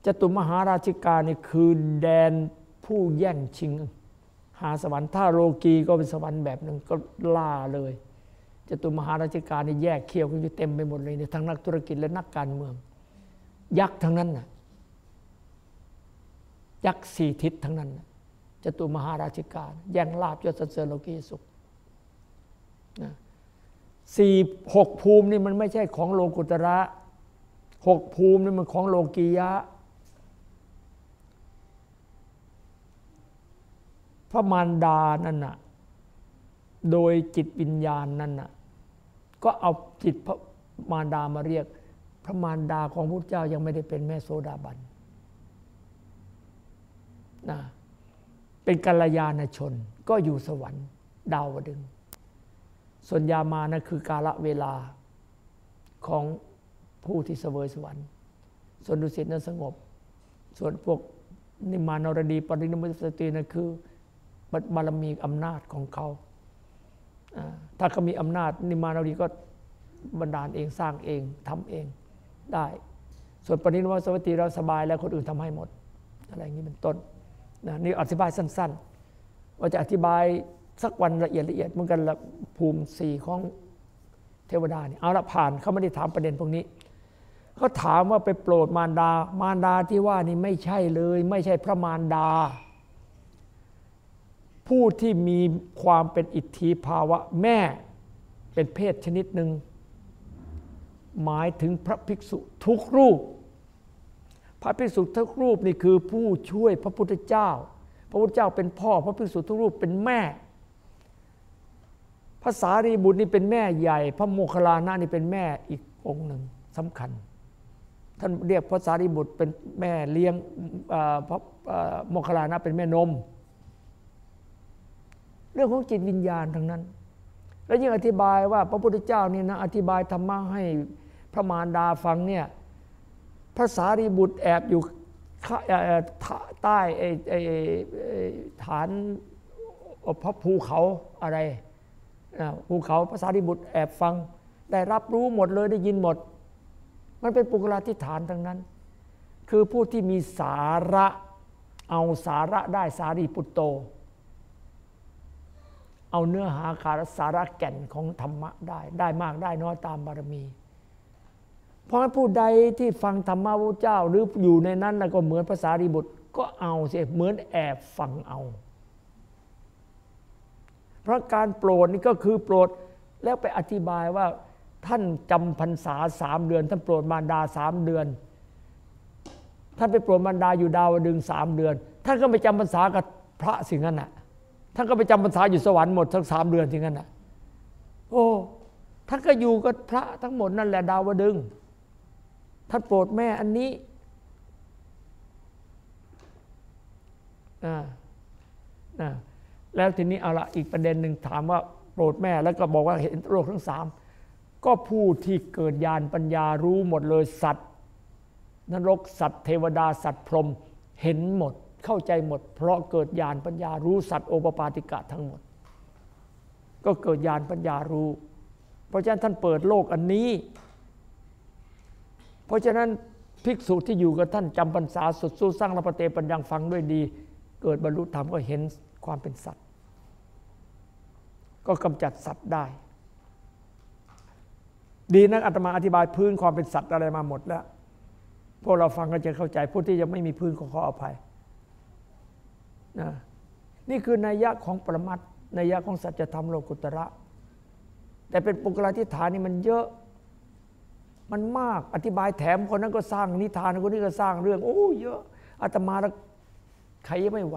จตุมหาราชิกานี่คือแดนผู้แย่งชิง หาสวรรค์ถ้าโลกีก็เป็นสวรรค์แบบหนึ่งก็ล่าเลยจตุมหาราชิกานี่แยกเขี้ยวกันอยู่เต็มไปหมดเลยเนี่ยทั้งนักธุรกิจและนักการเมือง ยักษ์ทั้งนั้นน่ะยักษ์สี่ทิศทั้งนั้นนะจตุมหาราชิกาแย่งลาบยศเสริญโลกีสุขนะสี่หกภูมินี่มันไม่ใช่ของโลกุตระหกภูมินี่มันของโลกียะ พระมารดานั่นน่ะโดยจิตวิญญาณนั่นน่ะก็เอาจิตพระมารดามาเรียก พระมารดาของพระเจ้ายังไม่ได้เป็นแม่โสดาบันนะเป็นกัลยาณชนก็อยู่สวรรค์ดาวดึงส์ ส่วนยามานะคือกาละเวลาของผู้ที่เสวยสวรรค์ ส่วนดุสิตนั้นสงบ ส่วนพวกนิมมานรดีปรนิมมิตวสวัตดีนั่นคือ บารมีอำนาจของเขาถ้าเขามีอำนาจนิมมานรดีก็บันดาลเองสร้างเองทำเองได้ ส่วนปรนิมมิตวสวัตดีเราสบายแล้วคนอื่นทำให้หมด อะไรอย่างนี้เป็นต้นนะนี่อธิบายสั้นๆ ว่าจะอธิบายสักวันละเอียดละเอียดเหมือนกันละภูมิสี่ของเทวดาเนี่ยเอาละผ่านเขาไม่ได้ถามประเด็นพวกนี้เขาถามว่าไปโปรดมารดา มารดาที่ว่านี่ไม่ใช่เลย ไม่ใช่พระมารดา ผู้ที่มีความเป็นอิทธิภาวะแม่เป็นเพศชนิดหนึ่ง หมายถึงพระภิกษุทุกรูป พระภิกษุทุกรูปนี่คือผู้ช่วยพระพุทธเจ้า พระพุทธเจ้าเป็นพ่อ พระภิกษุทุกรูปเป็นแม่ภาษารีบุตรนี่เป็นแม่ใหญ่ พระโมคคัลลานะนี่เป็นแม่อีกองค์หนึ่งสำคัญ ท่านเรียกพระสารีบุตรเป็นแม่เลี้ยงพระโมคคัลลานะเป็นแม่นม เรื่องของจิตวิญญาณทั้งนั้น แล้วยิ่งอธิบายว่าพระพุทธเจ้านี่นะอธิบายธรรมะให้พระมารดาฟังเนี่ยพระสารีบุตรแอบอยู่ใต้ไอ้ฐานพระภูเขาอะไรภูเขาพระสารีบุตรแอบฟัง ได้รับรู้หมดเลยได้ยินหมด มันเป็นปุกลาธิฐานทั้งนั้น คือผู้ที่มีสาระเอาสาระได้สารีปุตโต เอาเนื้อหาคารสาระแก่นของธรรมะได้ ได้มากได้น้อยตามบารมี เพราะงั้นผู้ใดที่ฟังธรรมะพระเจ้า หรืออยู่ในนั้นนะก็เหมือนภาษารีบุตรก็เอาสิเหมือนแอบฟังเอา เพราะการโปรดนี่ก็คือโปรดแล้วไปอธิบายว่าท่านจำพรรษาสามเดือน ท่านโปรดมารดาสามเดือน ท่านไปโปรดมารดาอยู่ดาวดึงสามเดือน ท่านก็ไปจำพรรษากับพระสิ่งนั้นน่ะ ท่านก็ไปจำพรรษาอยู่สวรรค์หมดทั้งสามเดือนสิ่งนั้นน่ะโอ้ท่านก็อยู่กับพระทั้งหมดนั่นแหละดาวดึงท่านโปรดแม่อันนี้อ่าอ่าแล้วทีนี้เอาละอีกประเด็นหนึ่งถามว่าโปรดแม่แล้วก็บอกว่าเห็นโลกทั้งสามก็ผู้ที่เกิดญาณปัญญารู้หมดเลยสัตว์นรกสัตว์เทวดาสัตว์พรหมเห็นหมด เข้าใจหมด เพราะเกิดญาณปัญญารู้สัตว์โอปปาติกะทั้งหมด ก็เกิดญาณปัญญารู้ เพราะฉะนั้นท่านเปิดโลกอันนี้ เพราะฉะนั้นภิกษุที่อยู่กับท่านจำพรรษาสุดสู้สร้างระปเตปัญญังฟังด้วยดี เกิดบรรลุธรรมก็เห็นความเป็นสัตว์ ก็กำจัดสัตว์ได้ ดีนักอาตมาอธิบายพื้นความเป็นสัตว์อะไรมาหมดแล้วพวกเราฟังก็จะเข้าใจผู้ที่ยังไม่มีพื้นขอขออภัย นะนี่คือนัยยะของปรมัตถ์นัยยะของสัจธรรมโลกุตระ แต่เป็นปุกลาธิฐานนี่มันเยอะมันมากอธิบายแถมคนนั้นก็สร้างนิทานคนนี้ก็สร้างเรื่อง โอ้เยอะอาตมาล้วใครไม่ไหว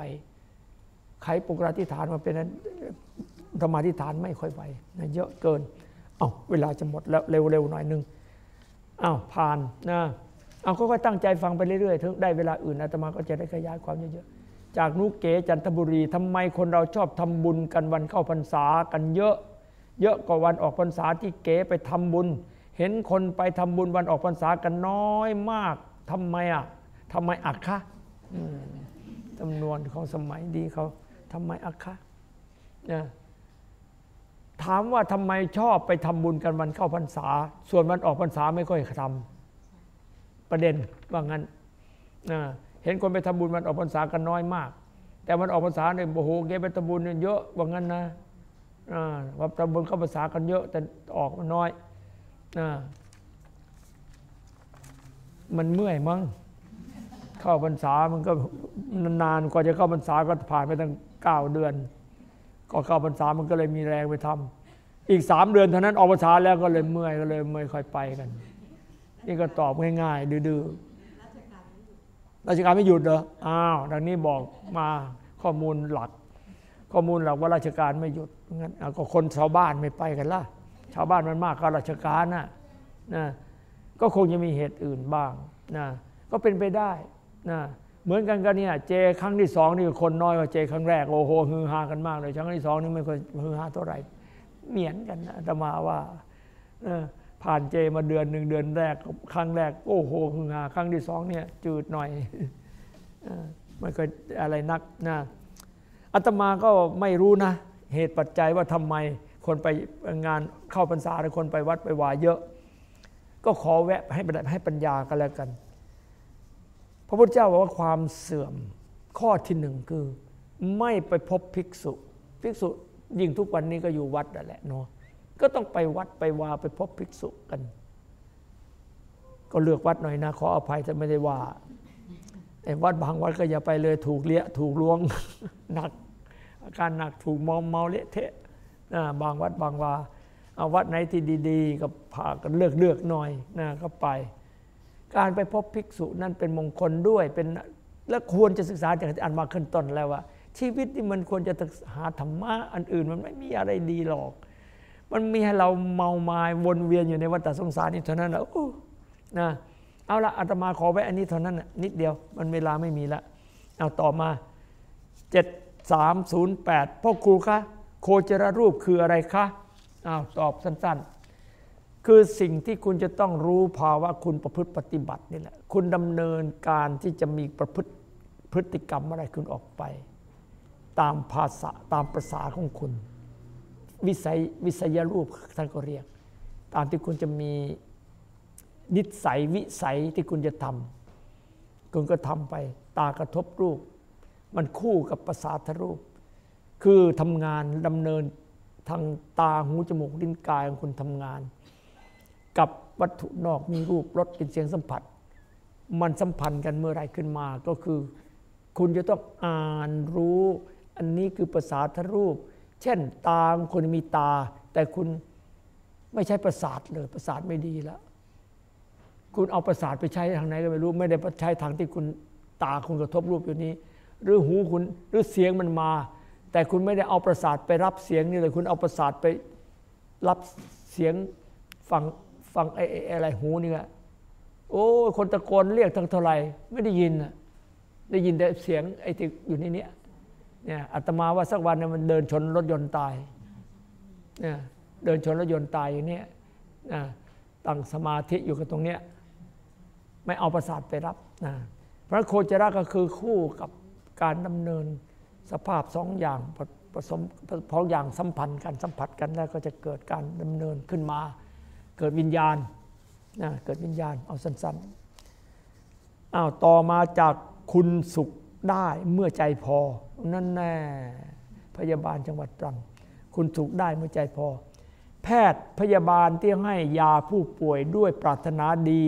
ใครปุกลาธิฐานมาเป็นนั้นธรรมาธิฐานไม่ค่อยไหวนะเยอะเกินเอาเวลาจะหมดแล้วเร็วๆหน่อยนึงอ้าวผ่านนะเอาค่อยๆตั้งใจฟังไปเรื่อยๆถึงได้เวลาอื่นอาตมาก็จะได้ขยายความเยอะๆ จากนุเกจันทบุรีทำไมคนเราชอบทำบุญกันวันเข้าพรรษากันเยอะ เยอะกว่าวันออกพรรษาที่เก๋ไปทำบุญ เห็นคนไปทำบุญวันออกพรรษากันน้อยมากทำไมอะทำไมอักคะจำนวนของสมัยดีเขาทำไมอักคะนะถามว่าทำไมชอบไปทำบุญกันวันเข้าพรรษา ส่วนวันออกพรรษาไม่ค่อยทำประเด็นว่างั้นนะ เห็นคนไปทำบุญวันออกพรรษากันน้อยมาก แต่วันออกพรรษาเนี่ยโอ้โหเก๋ไปทำบุญเนี่ยเยอะว่างั้นนะว่าทำบุญเข้าพรรษากันเยอะ แต่ออกมาน้อยมันเมื่อยมั้งเข้าพรรษามันก็นานกว่าจะเข้าพรรษาก็ผ่านไปตั้งเก้าเดือน ก็เข้าพรรษามันก็เลยมีแรงไปทำอีกสามเดือนเท่านั้นออกพรรษาแล้วก็เลยเมื่อยก็เลยเมื่อยค่อยไปกัน นี่ก็ตอบง่ายๆดื้อๆ ราชการไม่หยุดเหรออ้าวดังนี้บอกมาข้อมูลหลัก ข้อมูลหลักว่าราชการไม่หยุดงั้นก็คนชาวบ้านไม่ไปกันล่ะ ชาวบ้านมันมากกว่าราชการน่ะนะก็คงจะมีเหตุอื่นบ้างนะก็เป็นไปได้นะเหมือนกันกันเนี่ยเจครั้งที่สองนี่คนน้อยกว่าเจครั้งแรกโอ้โหฮือฮากันมากเลยครั้งที่สองนี่ไม่ค่อยฮือฮาเท่าไหร่เหมือนกันนะอาตมาว่า ผ่านเจมาเดือนหนึ่งเดือนแรก ครั้งแรก โอ้โหฮือฮาครั้งที่สองเนี่ยจืดหน่อยไม่ค่อยอะไรนักนะอาตมาก็ไม่รู้นะ เหตุปัจจัยว่าทำไมคนไปงานเข้าพรรษาหรือคนไปวัดไปวาเยอะ ก็ขอแวะให้ให้ปัญญากันแล้วกัน พระพุทธเจ้าบอกว่าความเสื่อมข้อที่หนึ่งคือ ไม่ไปพบภิกษุ ภิกษุยิ่งทุกวันนี้ก็อยู่วัดนั่นแหละเนาะ ก็ต้องไปวัดไปวาไปพบภิกษุกัน ก็เลือกวัดหน่อยนะ ขออภัยถ้าไม่ได้ว่า แต่วัดบางวัดก็อย่าไปเลยถูกเลี้ยถูกลวงหนัก อาการหนักถูกมอมเมาเละเทะนะบางวัดบางวาเอาวัดไหนที่ดีๆ ก็พากันเลือกเลือกหน่อยนะก็ไป การไปพบภิกษุนั่นเป็นมงคลด้วยเป็นและควรจะศึกษาจากที่อ่านมาขึ้นต้นแล้วว่า ชีวิตนี่มันควรจะหาธรรมะอันอื่นมันไม่มีอะไรดีหรอก มันมีให้เราเมามายวนเวียนอยู่ในวัฏสงสารนี่เท่านั้นแหละนะเอาละอาตมาขอไว้อันนี้เท่านั้นน่ะนิดเดียว มันเวลาไม่มีละเอาต่อมา 7308พ่อครูคะโคจรรูปคืออะไรคะอ้าวตอบสั้น ๆ คือสิ่งที่คุณจะต้องรู้ภาวะคุณประพฤติปฏิบัตินี่แหละคุณดำเนินการที่จะมีประพฤติพฤติกรรมอะไรคุณออกไป ตามภาษาตามภาษาของคุณ วิสัยวิสัยรูปท่านก็เรียก ตามที่คุณจะมีนิสัยวิสัยที่คุณจะทคุณก็ทำไป ตากระทบรูป มันคู่กับประสาทรูป คือทำงานดำเนินทางตาหูจมูกลิ้นกายของคุณทำงาน กับวัตถุนอกมีรูปรสกลิ่นเสียงสัมผัส มันสัมพันธ์กันเมื่อไรขึ้นมาก็คือ คุณจะต้องอ่านรู้ อันนี้คือภาษาทรูป เช่นตาคุณมีตา แต่คุณไม่ใช่ประสาทเลยประสาทไม่ดีแล้ว คุณเอาประสาทไปใช้ทางไหนก็ไม่รู้ ไม่ได้ใช้ทางที่คุณตาคุณกระทบรูปอยู่นี้ หรือหูคุณหรือเสียงมันมา แต่คุณไม่ได้เอาประสาทไปรับเสียงนี่เลย คุณเอาประสาทไปรับเสียงฟังฟังไอ้อะไรหูนี่แหละโอ้คนตะโกนเรียกทั้งเท่าไหร่ไม่ได้ยินน่ะได้ยินแต่เสียงไอ้ที่อยู่ในนี้ เนี่ยอาตมาว่าสักวันเนี่ยมันเดินชนรถยนต์ตายเนี่ยเดินชนรถยนต์ตายอย่างนี้นะตั้งสมาธิอยู่กับตรงเนี้ยไม่เอาประสาทไปรับนะพระโคจรก็คือคู่กับการดำเนินสภาพสองอย่างผสมพองอย่างสัมพันธ์กันสัมผัสกันแล้วก็จะเกิดการดำเนินขึ้นมา เกิดวิญญาณนะเกิดวิญญาณเอาสั้นๆอ้าวต่อมาจากคุณสุข ได้เมื่อใจพอ นั่นแน่พยาบาลจังหวัดตรังคุณสุขได้เมื่อใจพอ แพทย์พยาบาลที่ให้ยาผู้ป่วยด้วยปรารถนาดี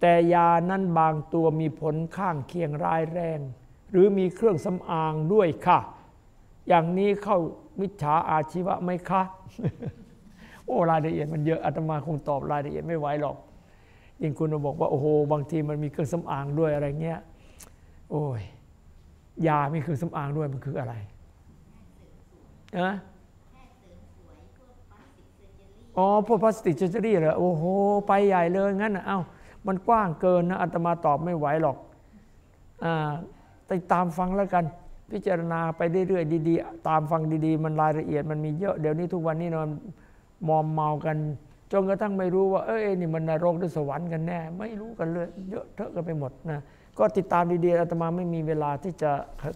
แต่ยานั้นบางตัวมีผลข้างเคียงร้ายแรง หรือมีเครื่องสำอางด้วยค่ะ อย่างนี้เข้ามิจฉาอาชีวะไหมคะโอ้รายละเอียดมันเยอะอาตมาคงตอบรายละเอียดไม่ไหวหรอกยิ่งคุณมาบอกว่าโอ้โหบางทีมันมีเครื่องสำอางด้วยอะไรเงี้ย โอ้ย ยาไมีเครื่องสำอางด้วยมันคืออะไรนะอ๋อพวกพลาสติกเจอรี่เหรอโอ้โห ไปใหญ่เลยงั้นเอ้ามันกว้างเกินนะอาตมาตอบไม่ไหวหรอกอ่าติดตามฟังแล้วกัน พิจารณาไปเรื่อยๆดีๆ ตามฟังดีๆ มันรายละเอียดมันมีเยอะเดี๋ยวนี้ทุกวันนี้มันมอมเมากันจนกระทั่งไม่รู้ว่าเอ้ยนี่มันนรกหรือสวรรค์กันแน่ ไม่รู้กันเลยเยอะเทอะกันไปหมดนะ ก็ติดตามดีๆอาตมาไม่มีเวลาที่จะ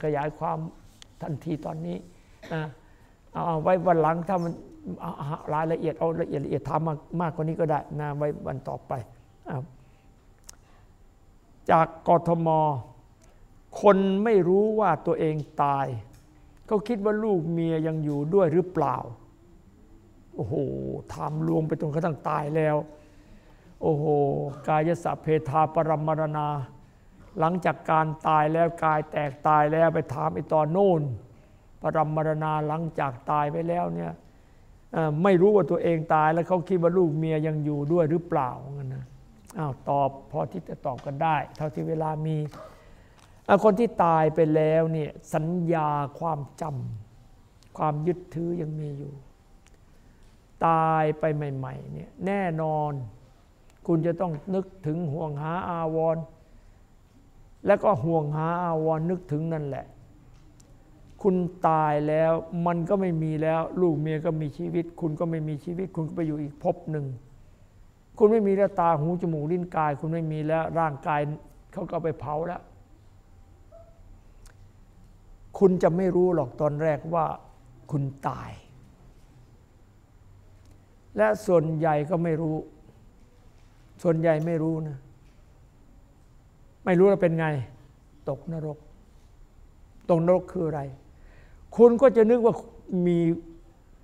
ขยายความทันทีตอนนี้นะเอาเอาไว้วันหลังถ้ามันรายละเอียดเอาละเอียดละเอียดถามมากมากกว่านี้ก็ได้นะไว้วันต่อไป จากกทม คนไม่รู้ว่าตัวเองตาย เขาคิดว่าลูกเมียยังอยู่ด้วยหรือเปล่า โอ้โหถามลวงไปตรงกระทั่งตายแล้ว โอ้โห กายสัพเพทาปรมรณา หลังจากการตายแล้วกายแตกตายแล้วไปถามไอ้ตอนโน่นปรมรณาหลังจากตายไปแล้วเนี่ยไม่รู้ว่าตัวเองตายแล้วเขาคิดว่าลูกเมียยังอยู่ด้วยหรือเปล่างั้นนะอ้าวตอบพอที่จะตอบกันได้ เท่าที่เวลามีคนที่ตายไปแล้วเนี่ยสัญญาความจำความยึดถือยังมีอยู่ ตายไปใหม่ๆเนี่ยแน่นอน คุณจะต้องนึกถึงห่วงหาอาวรณ์ แล้วก็ห่วงหาอาวรนึกถึงนั่นแหละ คุณตายแล้วมันก็ไม่มีแล้ว ลูกเมียก็มีชีวิต คุณก็ไม่มีชีวิต คุณก็ไปอยู่อีกภพหนึ่ง คุณไม่มีแล้วตาหูจมูกลิ้นกาย คุณไม่มีแล้ว ร่างกายเขาก็เอาไปเผาแล้ว คุณจะไม่รู้หรอกตอนแรกว่า คุณตาย และส่วนใหญ่ก็ไม่รู้ ส่วนใหญ่ไม่รู้นะ ไม่รู้ว่าเป็นไง ตกนรก ตกนรกคืออะไร คุณก็จะนึกว่ามี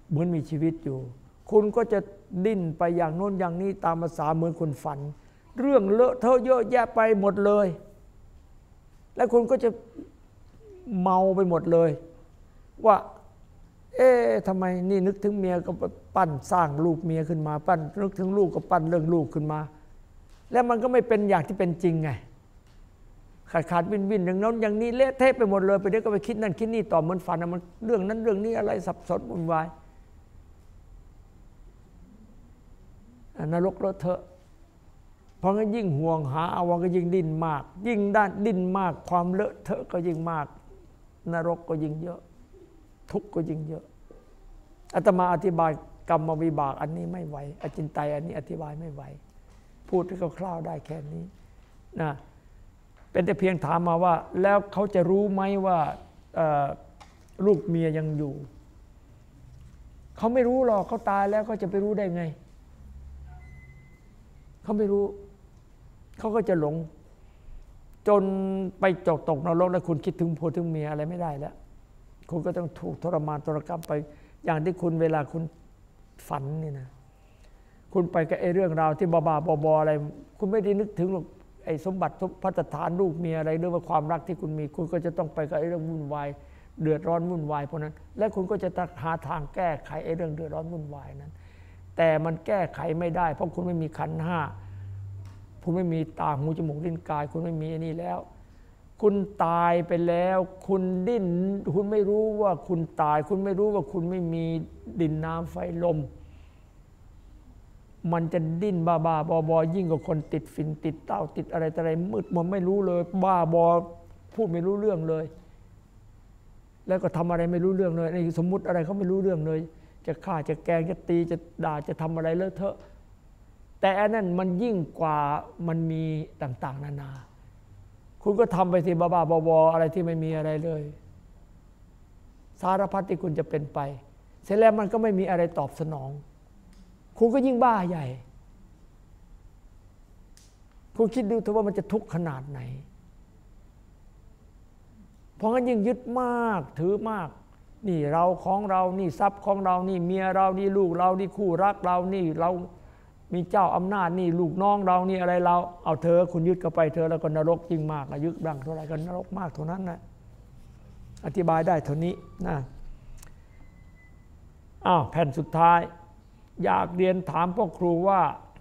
เหมือนมีชีวิตอยู่ คุณก็จะดิ้นไปอย่างโน้นอย่างนี้ตามภาษาเหมือนคนฝัน เรื่องเลอะเทอะเยอะแยะไปหมดเลย และคุณก็จะเมาไปหมดเลย ว่า เอ๊ะทำไมนี่นึกถึงเมียก็ปั้นสร้างลูกเมียขึ้นมา ปั้นนึกถึงลูกก็ปั้นเรื่องลูกขึ้นมา แล้วมันก็ไม่เป็นอย่างที่เป็นจริงไง ขาดขาดวินวินอย่างนั้นอย่างนี้เละเทะไปหมดเลยไปเดี๋ยวก็ไปคิดนั่นคิดนี่ต่อเหมือนฝันอะมันเรื่องนั้นเรื่องนี้อะไรสับสนวุ่นวายนรกเลอะเทอะเพราะงั้นยิ่งห่วงหาอาวรณ์ก็ยิ่งดิ้นมาก ยิ่งด้านดิ้นมาก ความเลอะเทอะก็ยิ่งมาก นรกก็ยิ่งเยอะ ทุกข์ก็ยิ่งเยอะอาตมาอธิบายกรรมวิบากอันนี้ไม่ไหวอจินไตยอันนี้อธิบายไม่ไหว พูดให้คร่าวๆได้แค่นี้นะ เป็นแต่เพียงถามมาว่า แล้วเขาจะรู้ไหมว่าลูกเมียยังอยู่ เขาไม่รู้หรอกเขาตายแล้วเขาจะไปรู้ได้ไง เขาไม่รู้ เขาก็จะหลง จนไปจกตกนรกแล้วคุณคิดถึงผัวถึงเมียอะไรไม่ได้แล้ว คุณก็ต้องถูกทรมานทรกรรมไป อย่างที่คุณเวลาคุณฝันนี่นะ คุณไปกับไอ้เรื่องราวที่บ้าๆบอๆอะไร คุณไม่ได้นึกถึงหรอก ไอ้สมบัติพัฒฐานลูกเมียอะไรหรือว่าความรักที่คุณมี คุณก็จะต้องไปกับไอ้เรื่องวุ่นวายเดือดร้อนวุ่นวายเพวกนั้น และคุณก็จะต้องหาทางแก้ไขไอ้เรื่องเดือดร้อนวุ่นวายนั้น แต่มันแก้ไขไม่ได้ เพราะคุณไม่มีขันห้าคุณไม่มีตาหูจมูกลิ้นกาย คุณไม่มีอันนี้แล้ว คุณตายไปแล้ว คุณดิ้น คุณไม่รู้ว่าคุณตาย คุณไม่รู้ว่าคุณไม่มีดินน้ำไฟลม มันจะดิ้นบ้าบ้าบอบอยิ่งกว่าคนติดฝิ่นติดเต้าติดอะไรต่ออะไรมืดมันไม่รู้เลย บ้าบอพูดไม่รู้เรื่องเลย แล้วก็ทำอะไรไม่รู้เรื่องเลยนี่สมมุติอะไรเขาไม่รู้เรื่องเลย จะฆ่าจะแกงจะตีจะด่าจะทำอะไรเลอะเทอะ แต่อันนั้นมันยิ่งกว่ามันมีต่าง ๆ นานา คุณก็ทำไปสิบ้าๆบอๆอะไรที่ไม่มีอะไรเลย สารพัดที่คุณจะเป็นไป เสร็จแล้วมันก็ไม่มีอะไรตอบสนอง คุณก็ยิ่งบ้าใหญ่ คุณคิดดูเถอะว่ามันจะทุกข์ขนาดไหน เพราะงั้นยิ่งยึดมากถือมาก นี่เราของเรานี่ทรัพย์ของเรานี่เมียเรานี่ลูกเรานี่คู่รักเรานี่เรามีเจ้าอำนาจนี่ลูกน้องเรานี่อะไรเรา เอาเธอคุณยึดเข้าไปเธอแล้วก็นรกยิ่งมากนะยึดบ้างเท่าไรก็นรกมากเท่านั้นนะอธิบายได้เท่านี้นะอ้าวแผ่นสุดท้าย อยากเรียนถามพ่อครูว่า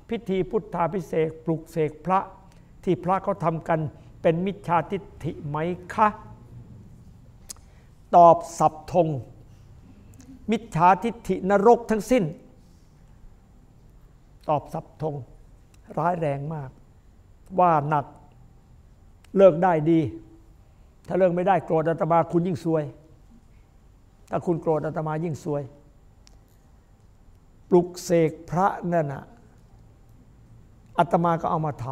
พิธีพุทธาพิเศษปลุกเสกพระที่พระเขาทำกันเป็นมิจฉาทิฏฐิไหมคะ ตอบสับธงมิจฉาทิฏฐินรกทั้งสิ้น ตอบสับธงร้ายแรงมาก ว่าหนักเลิกได้ดี ถ้าเลิกไม่ได้โกรธอาตมาคุณยิ่งซวย ถ้าคุณโกรธอาตมายิ่งซวย ปลุกเสกพระนั่นนะอาตมาก็เอามาท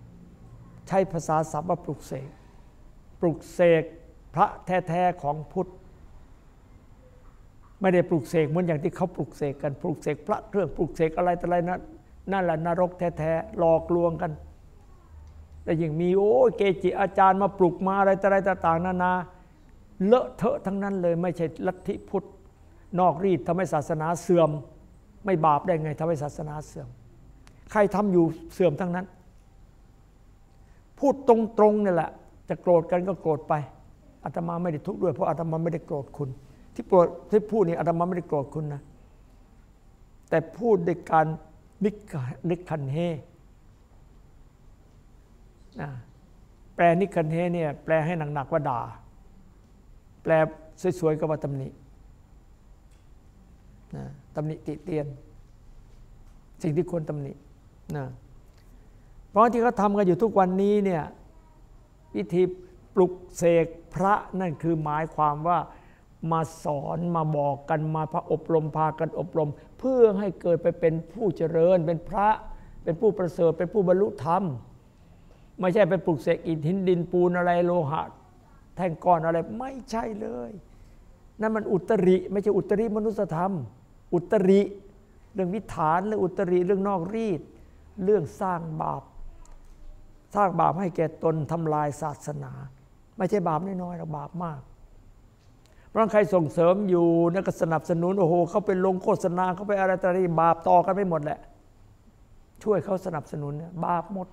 ำใช้ภาษาศัพท์ว่าปลุกเสกปลุกเสกพระแท้ๆของพุทธไม่ได้ปลุกเสกเหมือนอย่างที่เขาปลุกเสกกันปลุกเสกพระเครื่องปลุกเสกอะไรต่ออะไรนะนั่นแหละนรกแท้ๆหลอกลวงกันแต่ยิ่งมีโอ้เกจิอาจารย์มาปลุกมาอะไรต่ออะไรต่างๆนานาเลอะเทอะทั้งนั้นเลย ไม่ใช่ลัทธิพุทธนอกรีดทำให้ศาสนาเสื่อม ไม่บาปได้ไงทำให้ศาสนาเสื่อม ใครทำอยู่เสื่อมทั้งนั้น พูดตรงๆนี่แหละ จะโกรธกันก็โกรธไปอาตมาไม่ได้ทุกข์ด้วยเพราะอาตมาไม่ได้โกรธคุณ ที่โกรธที่พูดนี่อาตมาไม่ได้โกรธคุณนะ แต่พูดด้วยการนิกนิคันเฮนะแปลนิคันเฮเนี่ยแปลให้หนักๆว่าด่า แปลสวยๆก็ว่าตำหนินะ ตำหนิติเตียน สิ่งที่ควรตำหนินะเพราะที่เขาทำกันอยู่ทุกวันนี้เนี่ยวิธีปลุกเสกพระนั่นคือหมายความว่ามาสอนมาบอกกันมาพระอบรมพากันอบรม เพื่อให้เกิดไปเป็นผู้เจริญ เป็นพระเป็นผู้ประเสริฐเป็นผู้บรรลุธรรม ไม่ใช่ไปปลุกเสกอิฐหินดินปูนอะไรโลหะ แท่งก้อนอะไรไม่ใช่เลย นั่นมันอุตริ ไม่ใช่อุตริมนุสธรรม อุตริ เรื่องวิถานเรื่องอุตริเรื่องนอกรีด เรื่องสร้างบาป สร้างบาปให้แก่ตนทำลายศาสนา ไม่ใช่บาปน้อยๆหรอกบาปมากเพราะใครส่งเสริมอยู่นักสนับสนุนโอ้โหเขาไปลงโฆษณาเขาไปอะไรต่ออะไรบาปต่อกันไปหมดแหละ ช่วยเขาสนับสนุนเนี่ยบาปหมด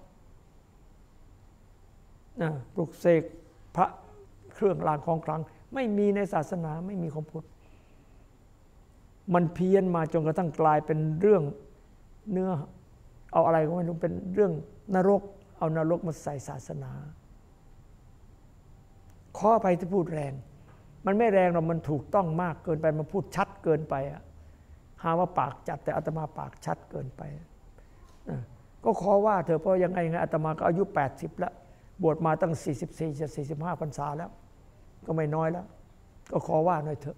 นะปลุกเสกพระเครื่องรางของคลัง ไม่มีในศาสนาไม่มีของพุทธ มันเพี้ยนมาจนกระทั่งกลายเป็นเรื่องเนื้อเอาอะไรก็ไม่รู้เป็นเรื่องนรก เอานรกมาใส่ศาสนาข้อไปที่พูดแรง มันไม่แรงหรอกมันถูกต้องมากเกินไปมันพูดชัดเกินไปอะหาว่าปากจัดแต่อาตมาปากชัดเกินไป ก็ขอว่าเถอะเพราะยังไงไงอาตมาก็อายุ 80 แล้ว บวชมาตั้ง 44จะ45พรรษาแล้ว ก็ไม่น้อยแล้ว ก็ขอว่าหน่อยเถอะ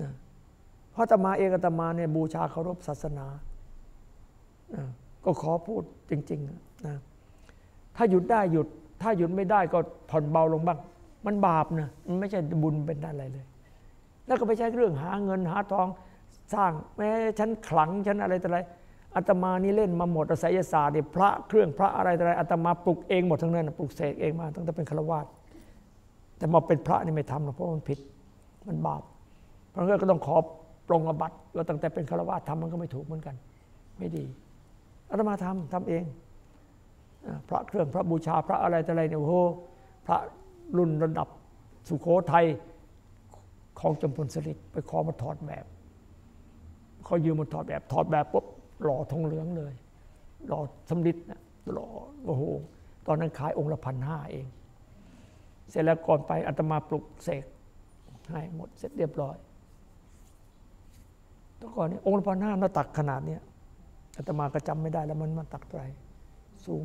นะ ราะตมาเองอาตมาเนี่ยบูชาเคารพศาสนา ก็ขอพูดจริงๆนะถ้าหยุดได้หยุด ถ้าหยุดไม่ได้ก็ผ่อนเบาลงบ้าง มันบาปนะมันไม่ใช่บุญเป็นด้านอะไรเลย แล้วก็ไปใช้เรื่องหาเงินหาทองสร้างแม้ฉันขลังฉันอะไรแต่อะไรอาตมานี่เล่นมาหมดไสยศาสตร์เนี่ยพระเครื่องพระอะไรต่ออะไรอาตมาปลุกเองหมดทั้งนั้นปลุกเสกเองมาตั้งแต่เป็นฆราวาสแต่มาเป็นพระนี่ไม่ทำหรอกเพราะมันผิด มันบาป เพราะงั้นก็ต้องขอ ปรงอบัติว่าตั้งแต่เป็นฆราวาสทำมันก็ไม่ถูกเหมือนกัน ไม่ดีอาตมาทำทำเองพระเครื่องพระบูชาพระอะไรต่ออะไรเนี่ยโอ้โหพระรุ่นระดับสุโขทัยของจำพลสฤษดิ์ไปขอมาถอดแบบเขายืมมาถอดแบบถอดแบบปุ๊บหล่อทองเหลืองเลยหล่อสำลิดนะหล่อโอ้โหตอนนั้นขายองค์ละพันห้าเอง เสร็จแล้วก่อนไปอาตมาปลุกเสกให้หมดเสร็จเรียบร้อย แตก่อนนี้องค์ละน้าหน้าตักขนาดเนี้ยอาตมาก็จำไม่ได้แล้วมันมาตักไรสูง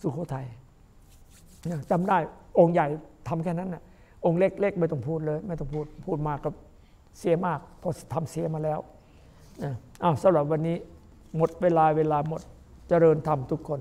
สุโขทัยเนี่ยจำได้องค์ใหญ่ทำแค่นั้นน่ะองค์เล็กๆไม่ต้องพูดเลย ไม่ต้องพูดพูดมากก็เสียมากพราะทำเสียมาแล้วนะอ้าวสำหรับวันนี้หมดเวลาเวลาหมดเจริญธรรมทุกคน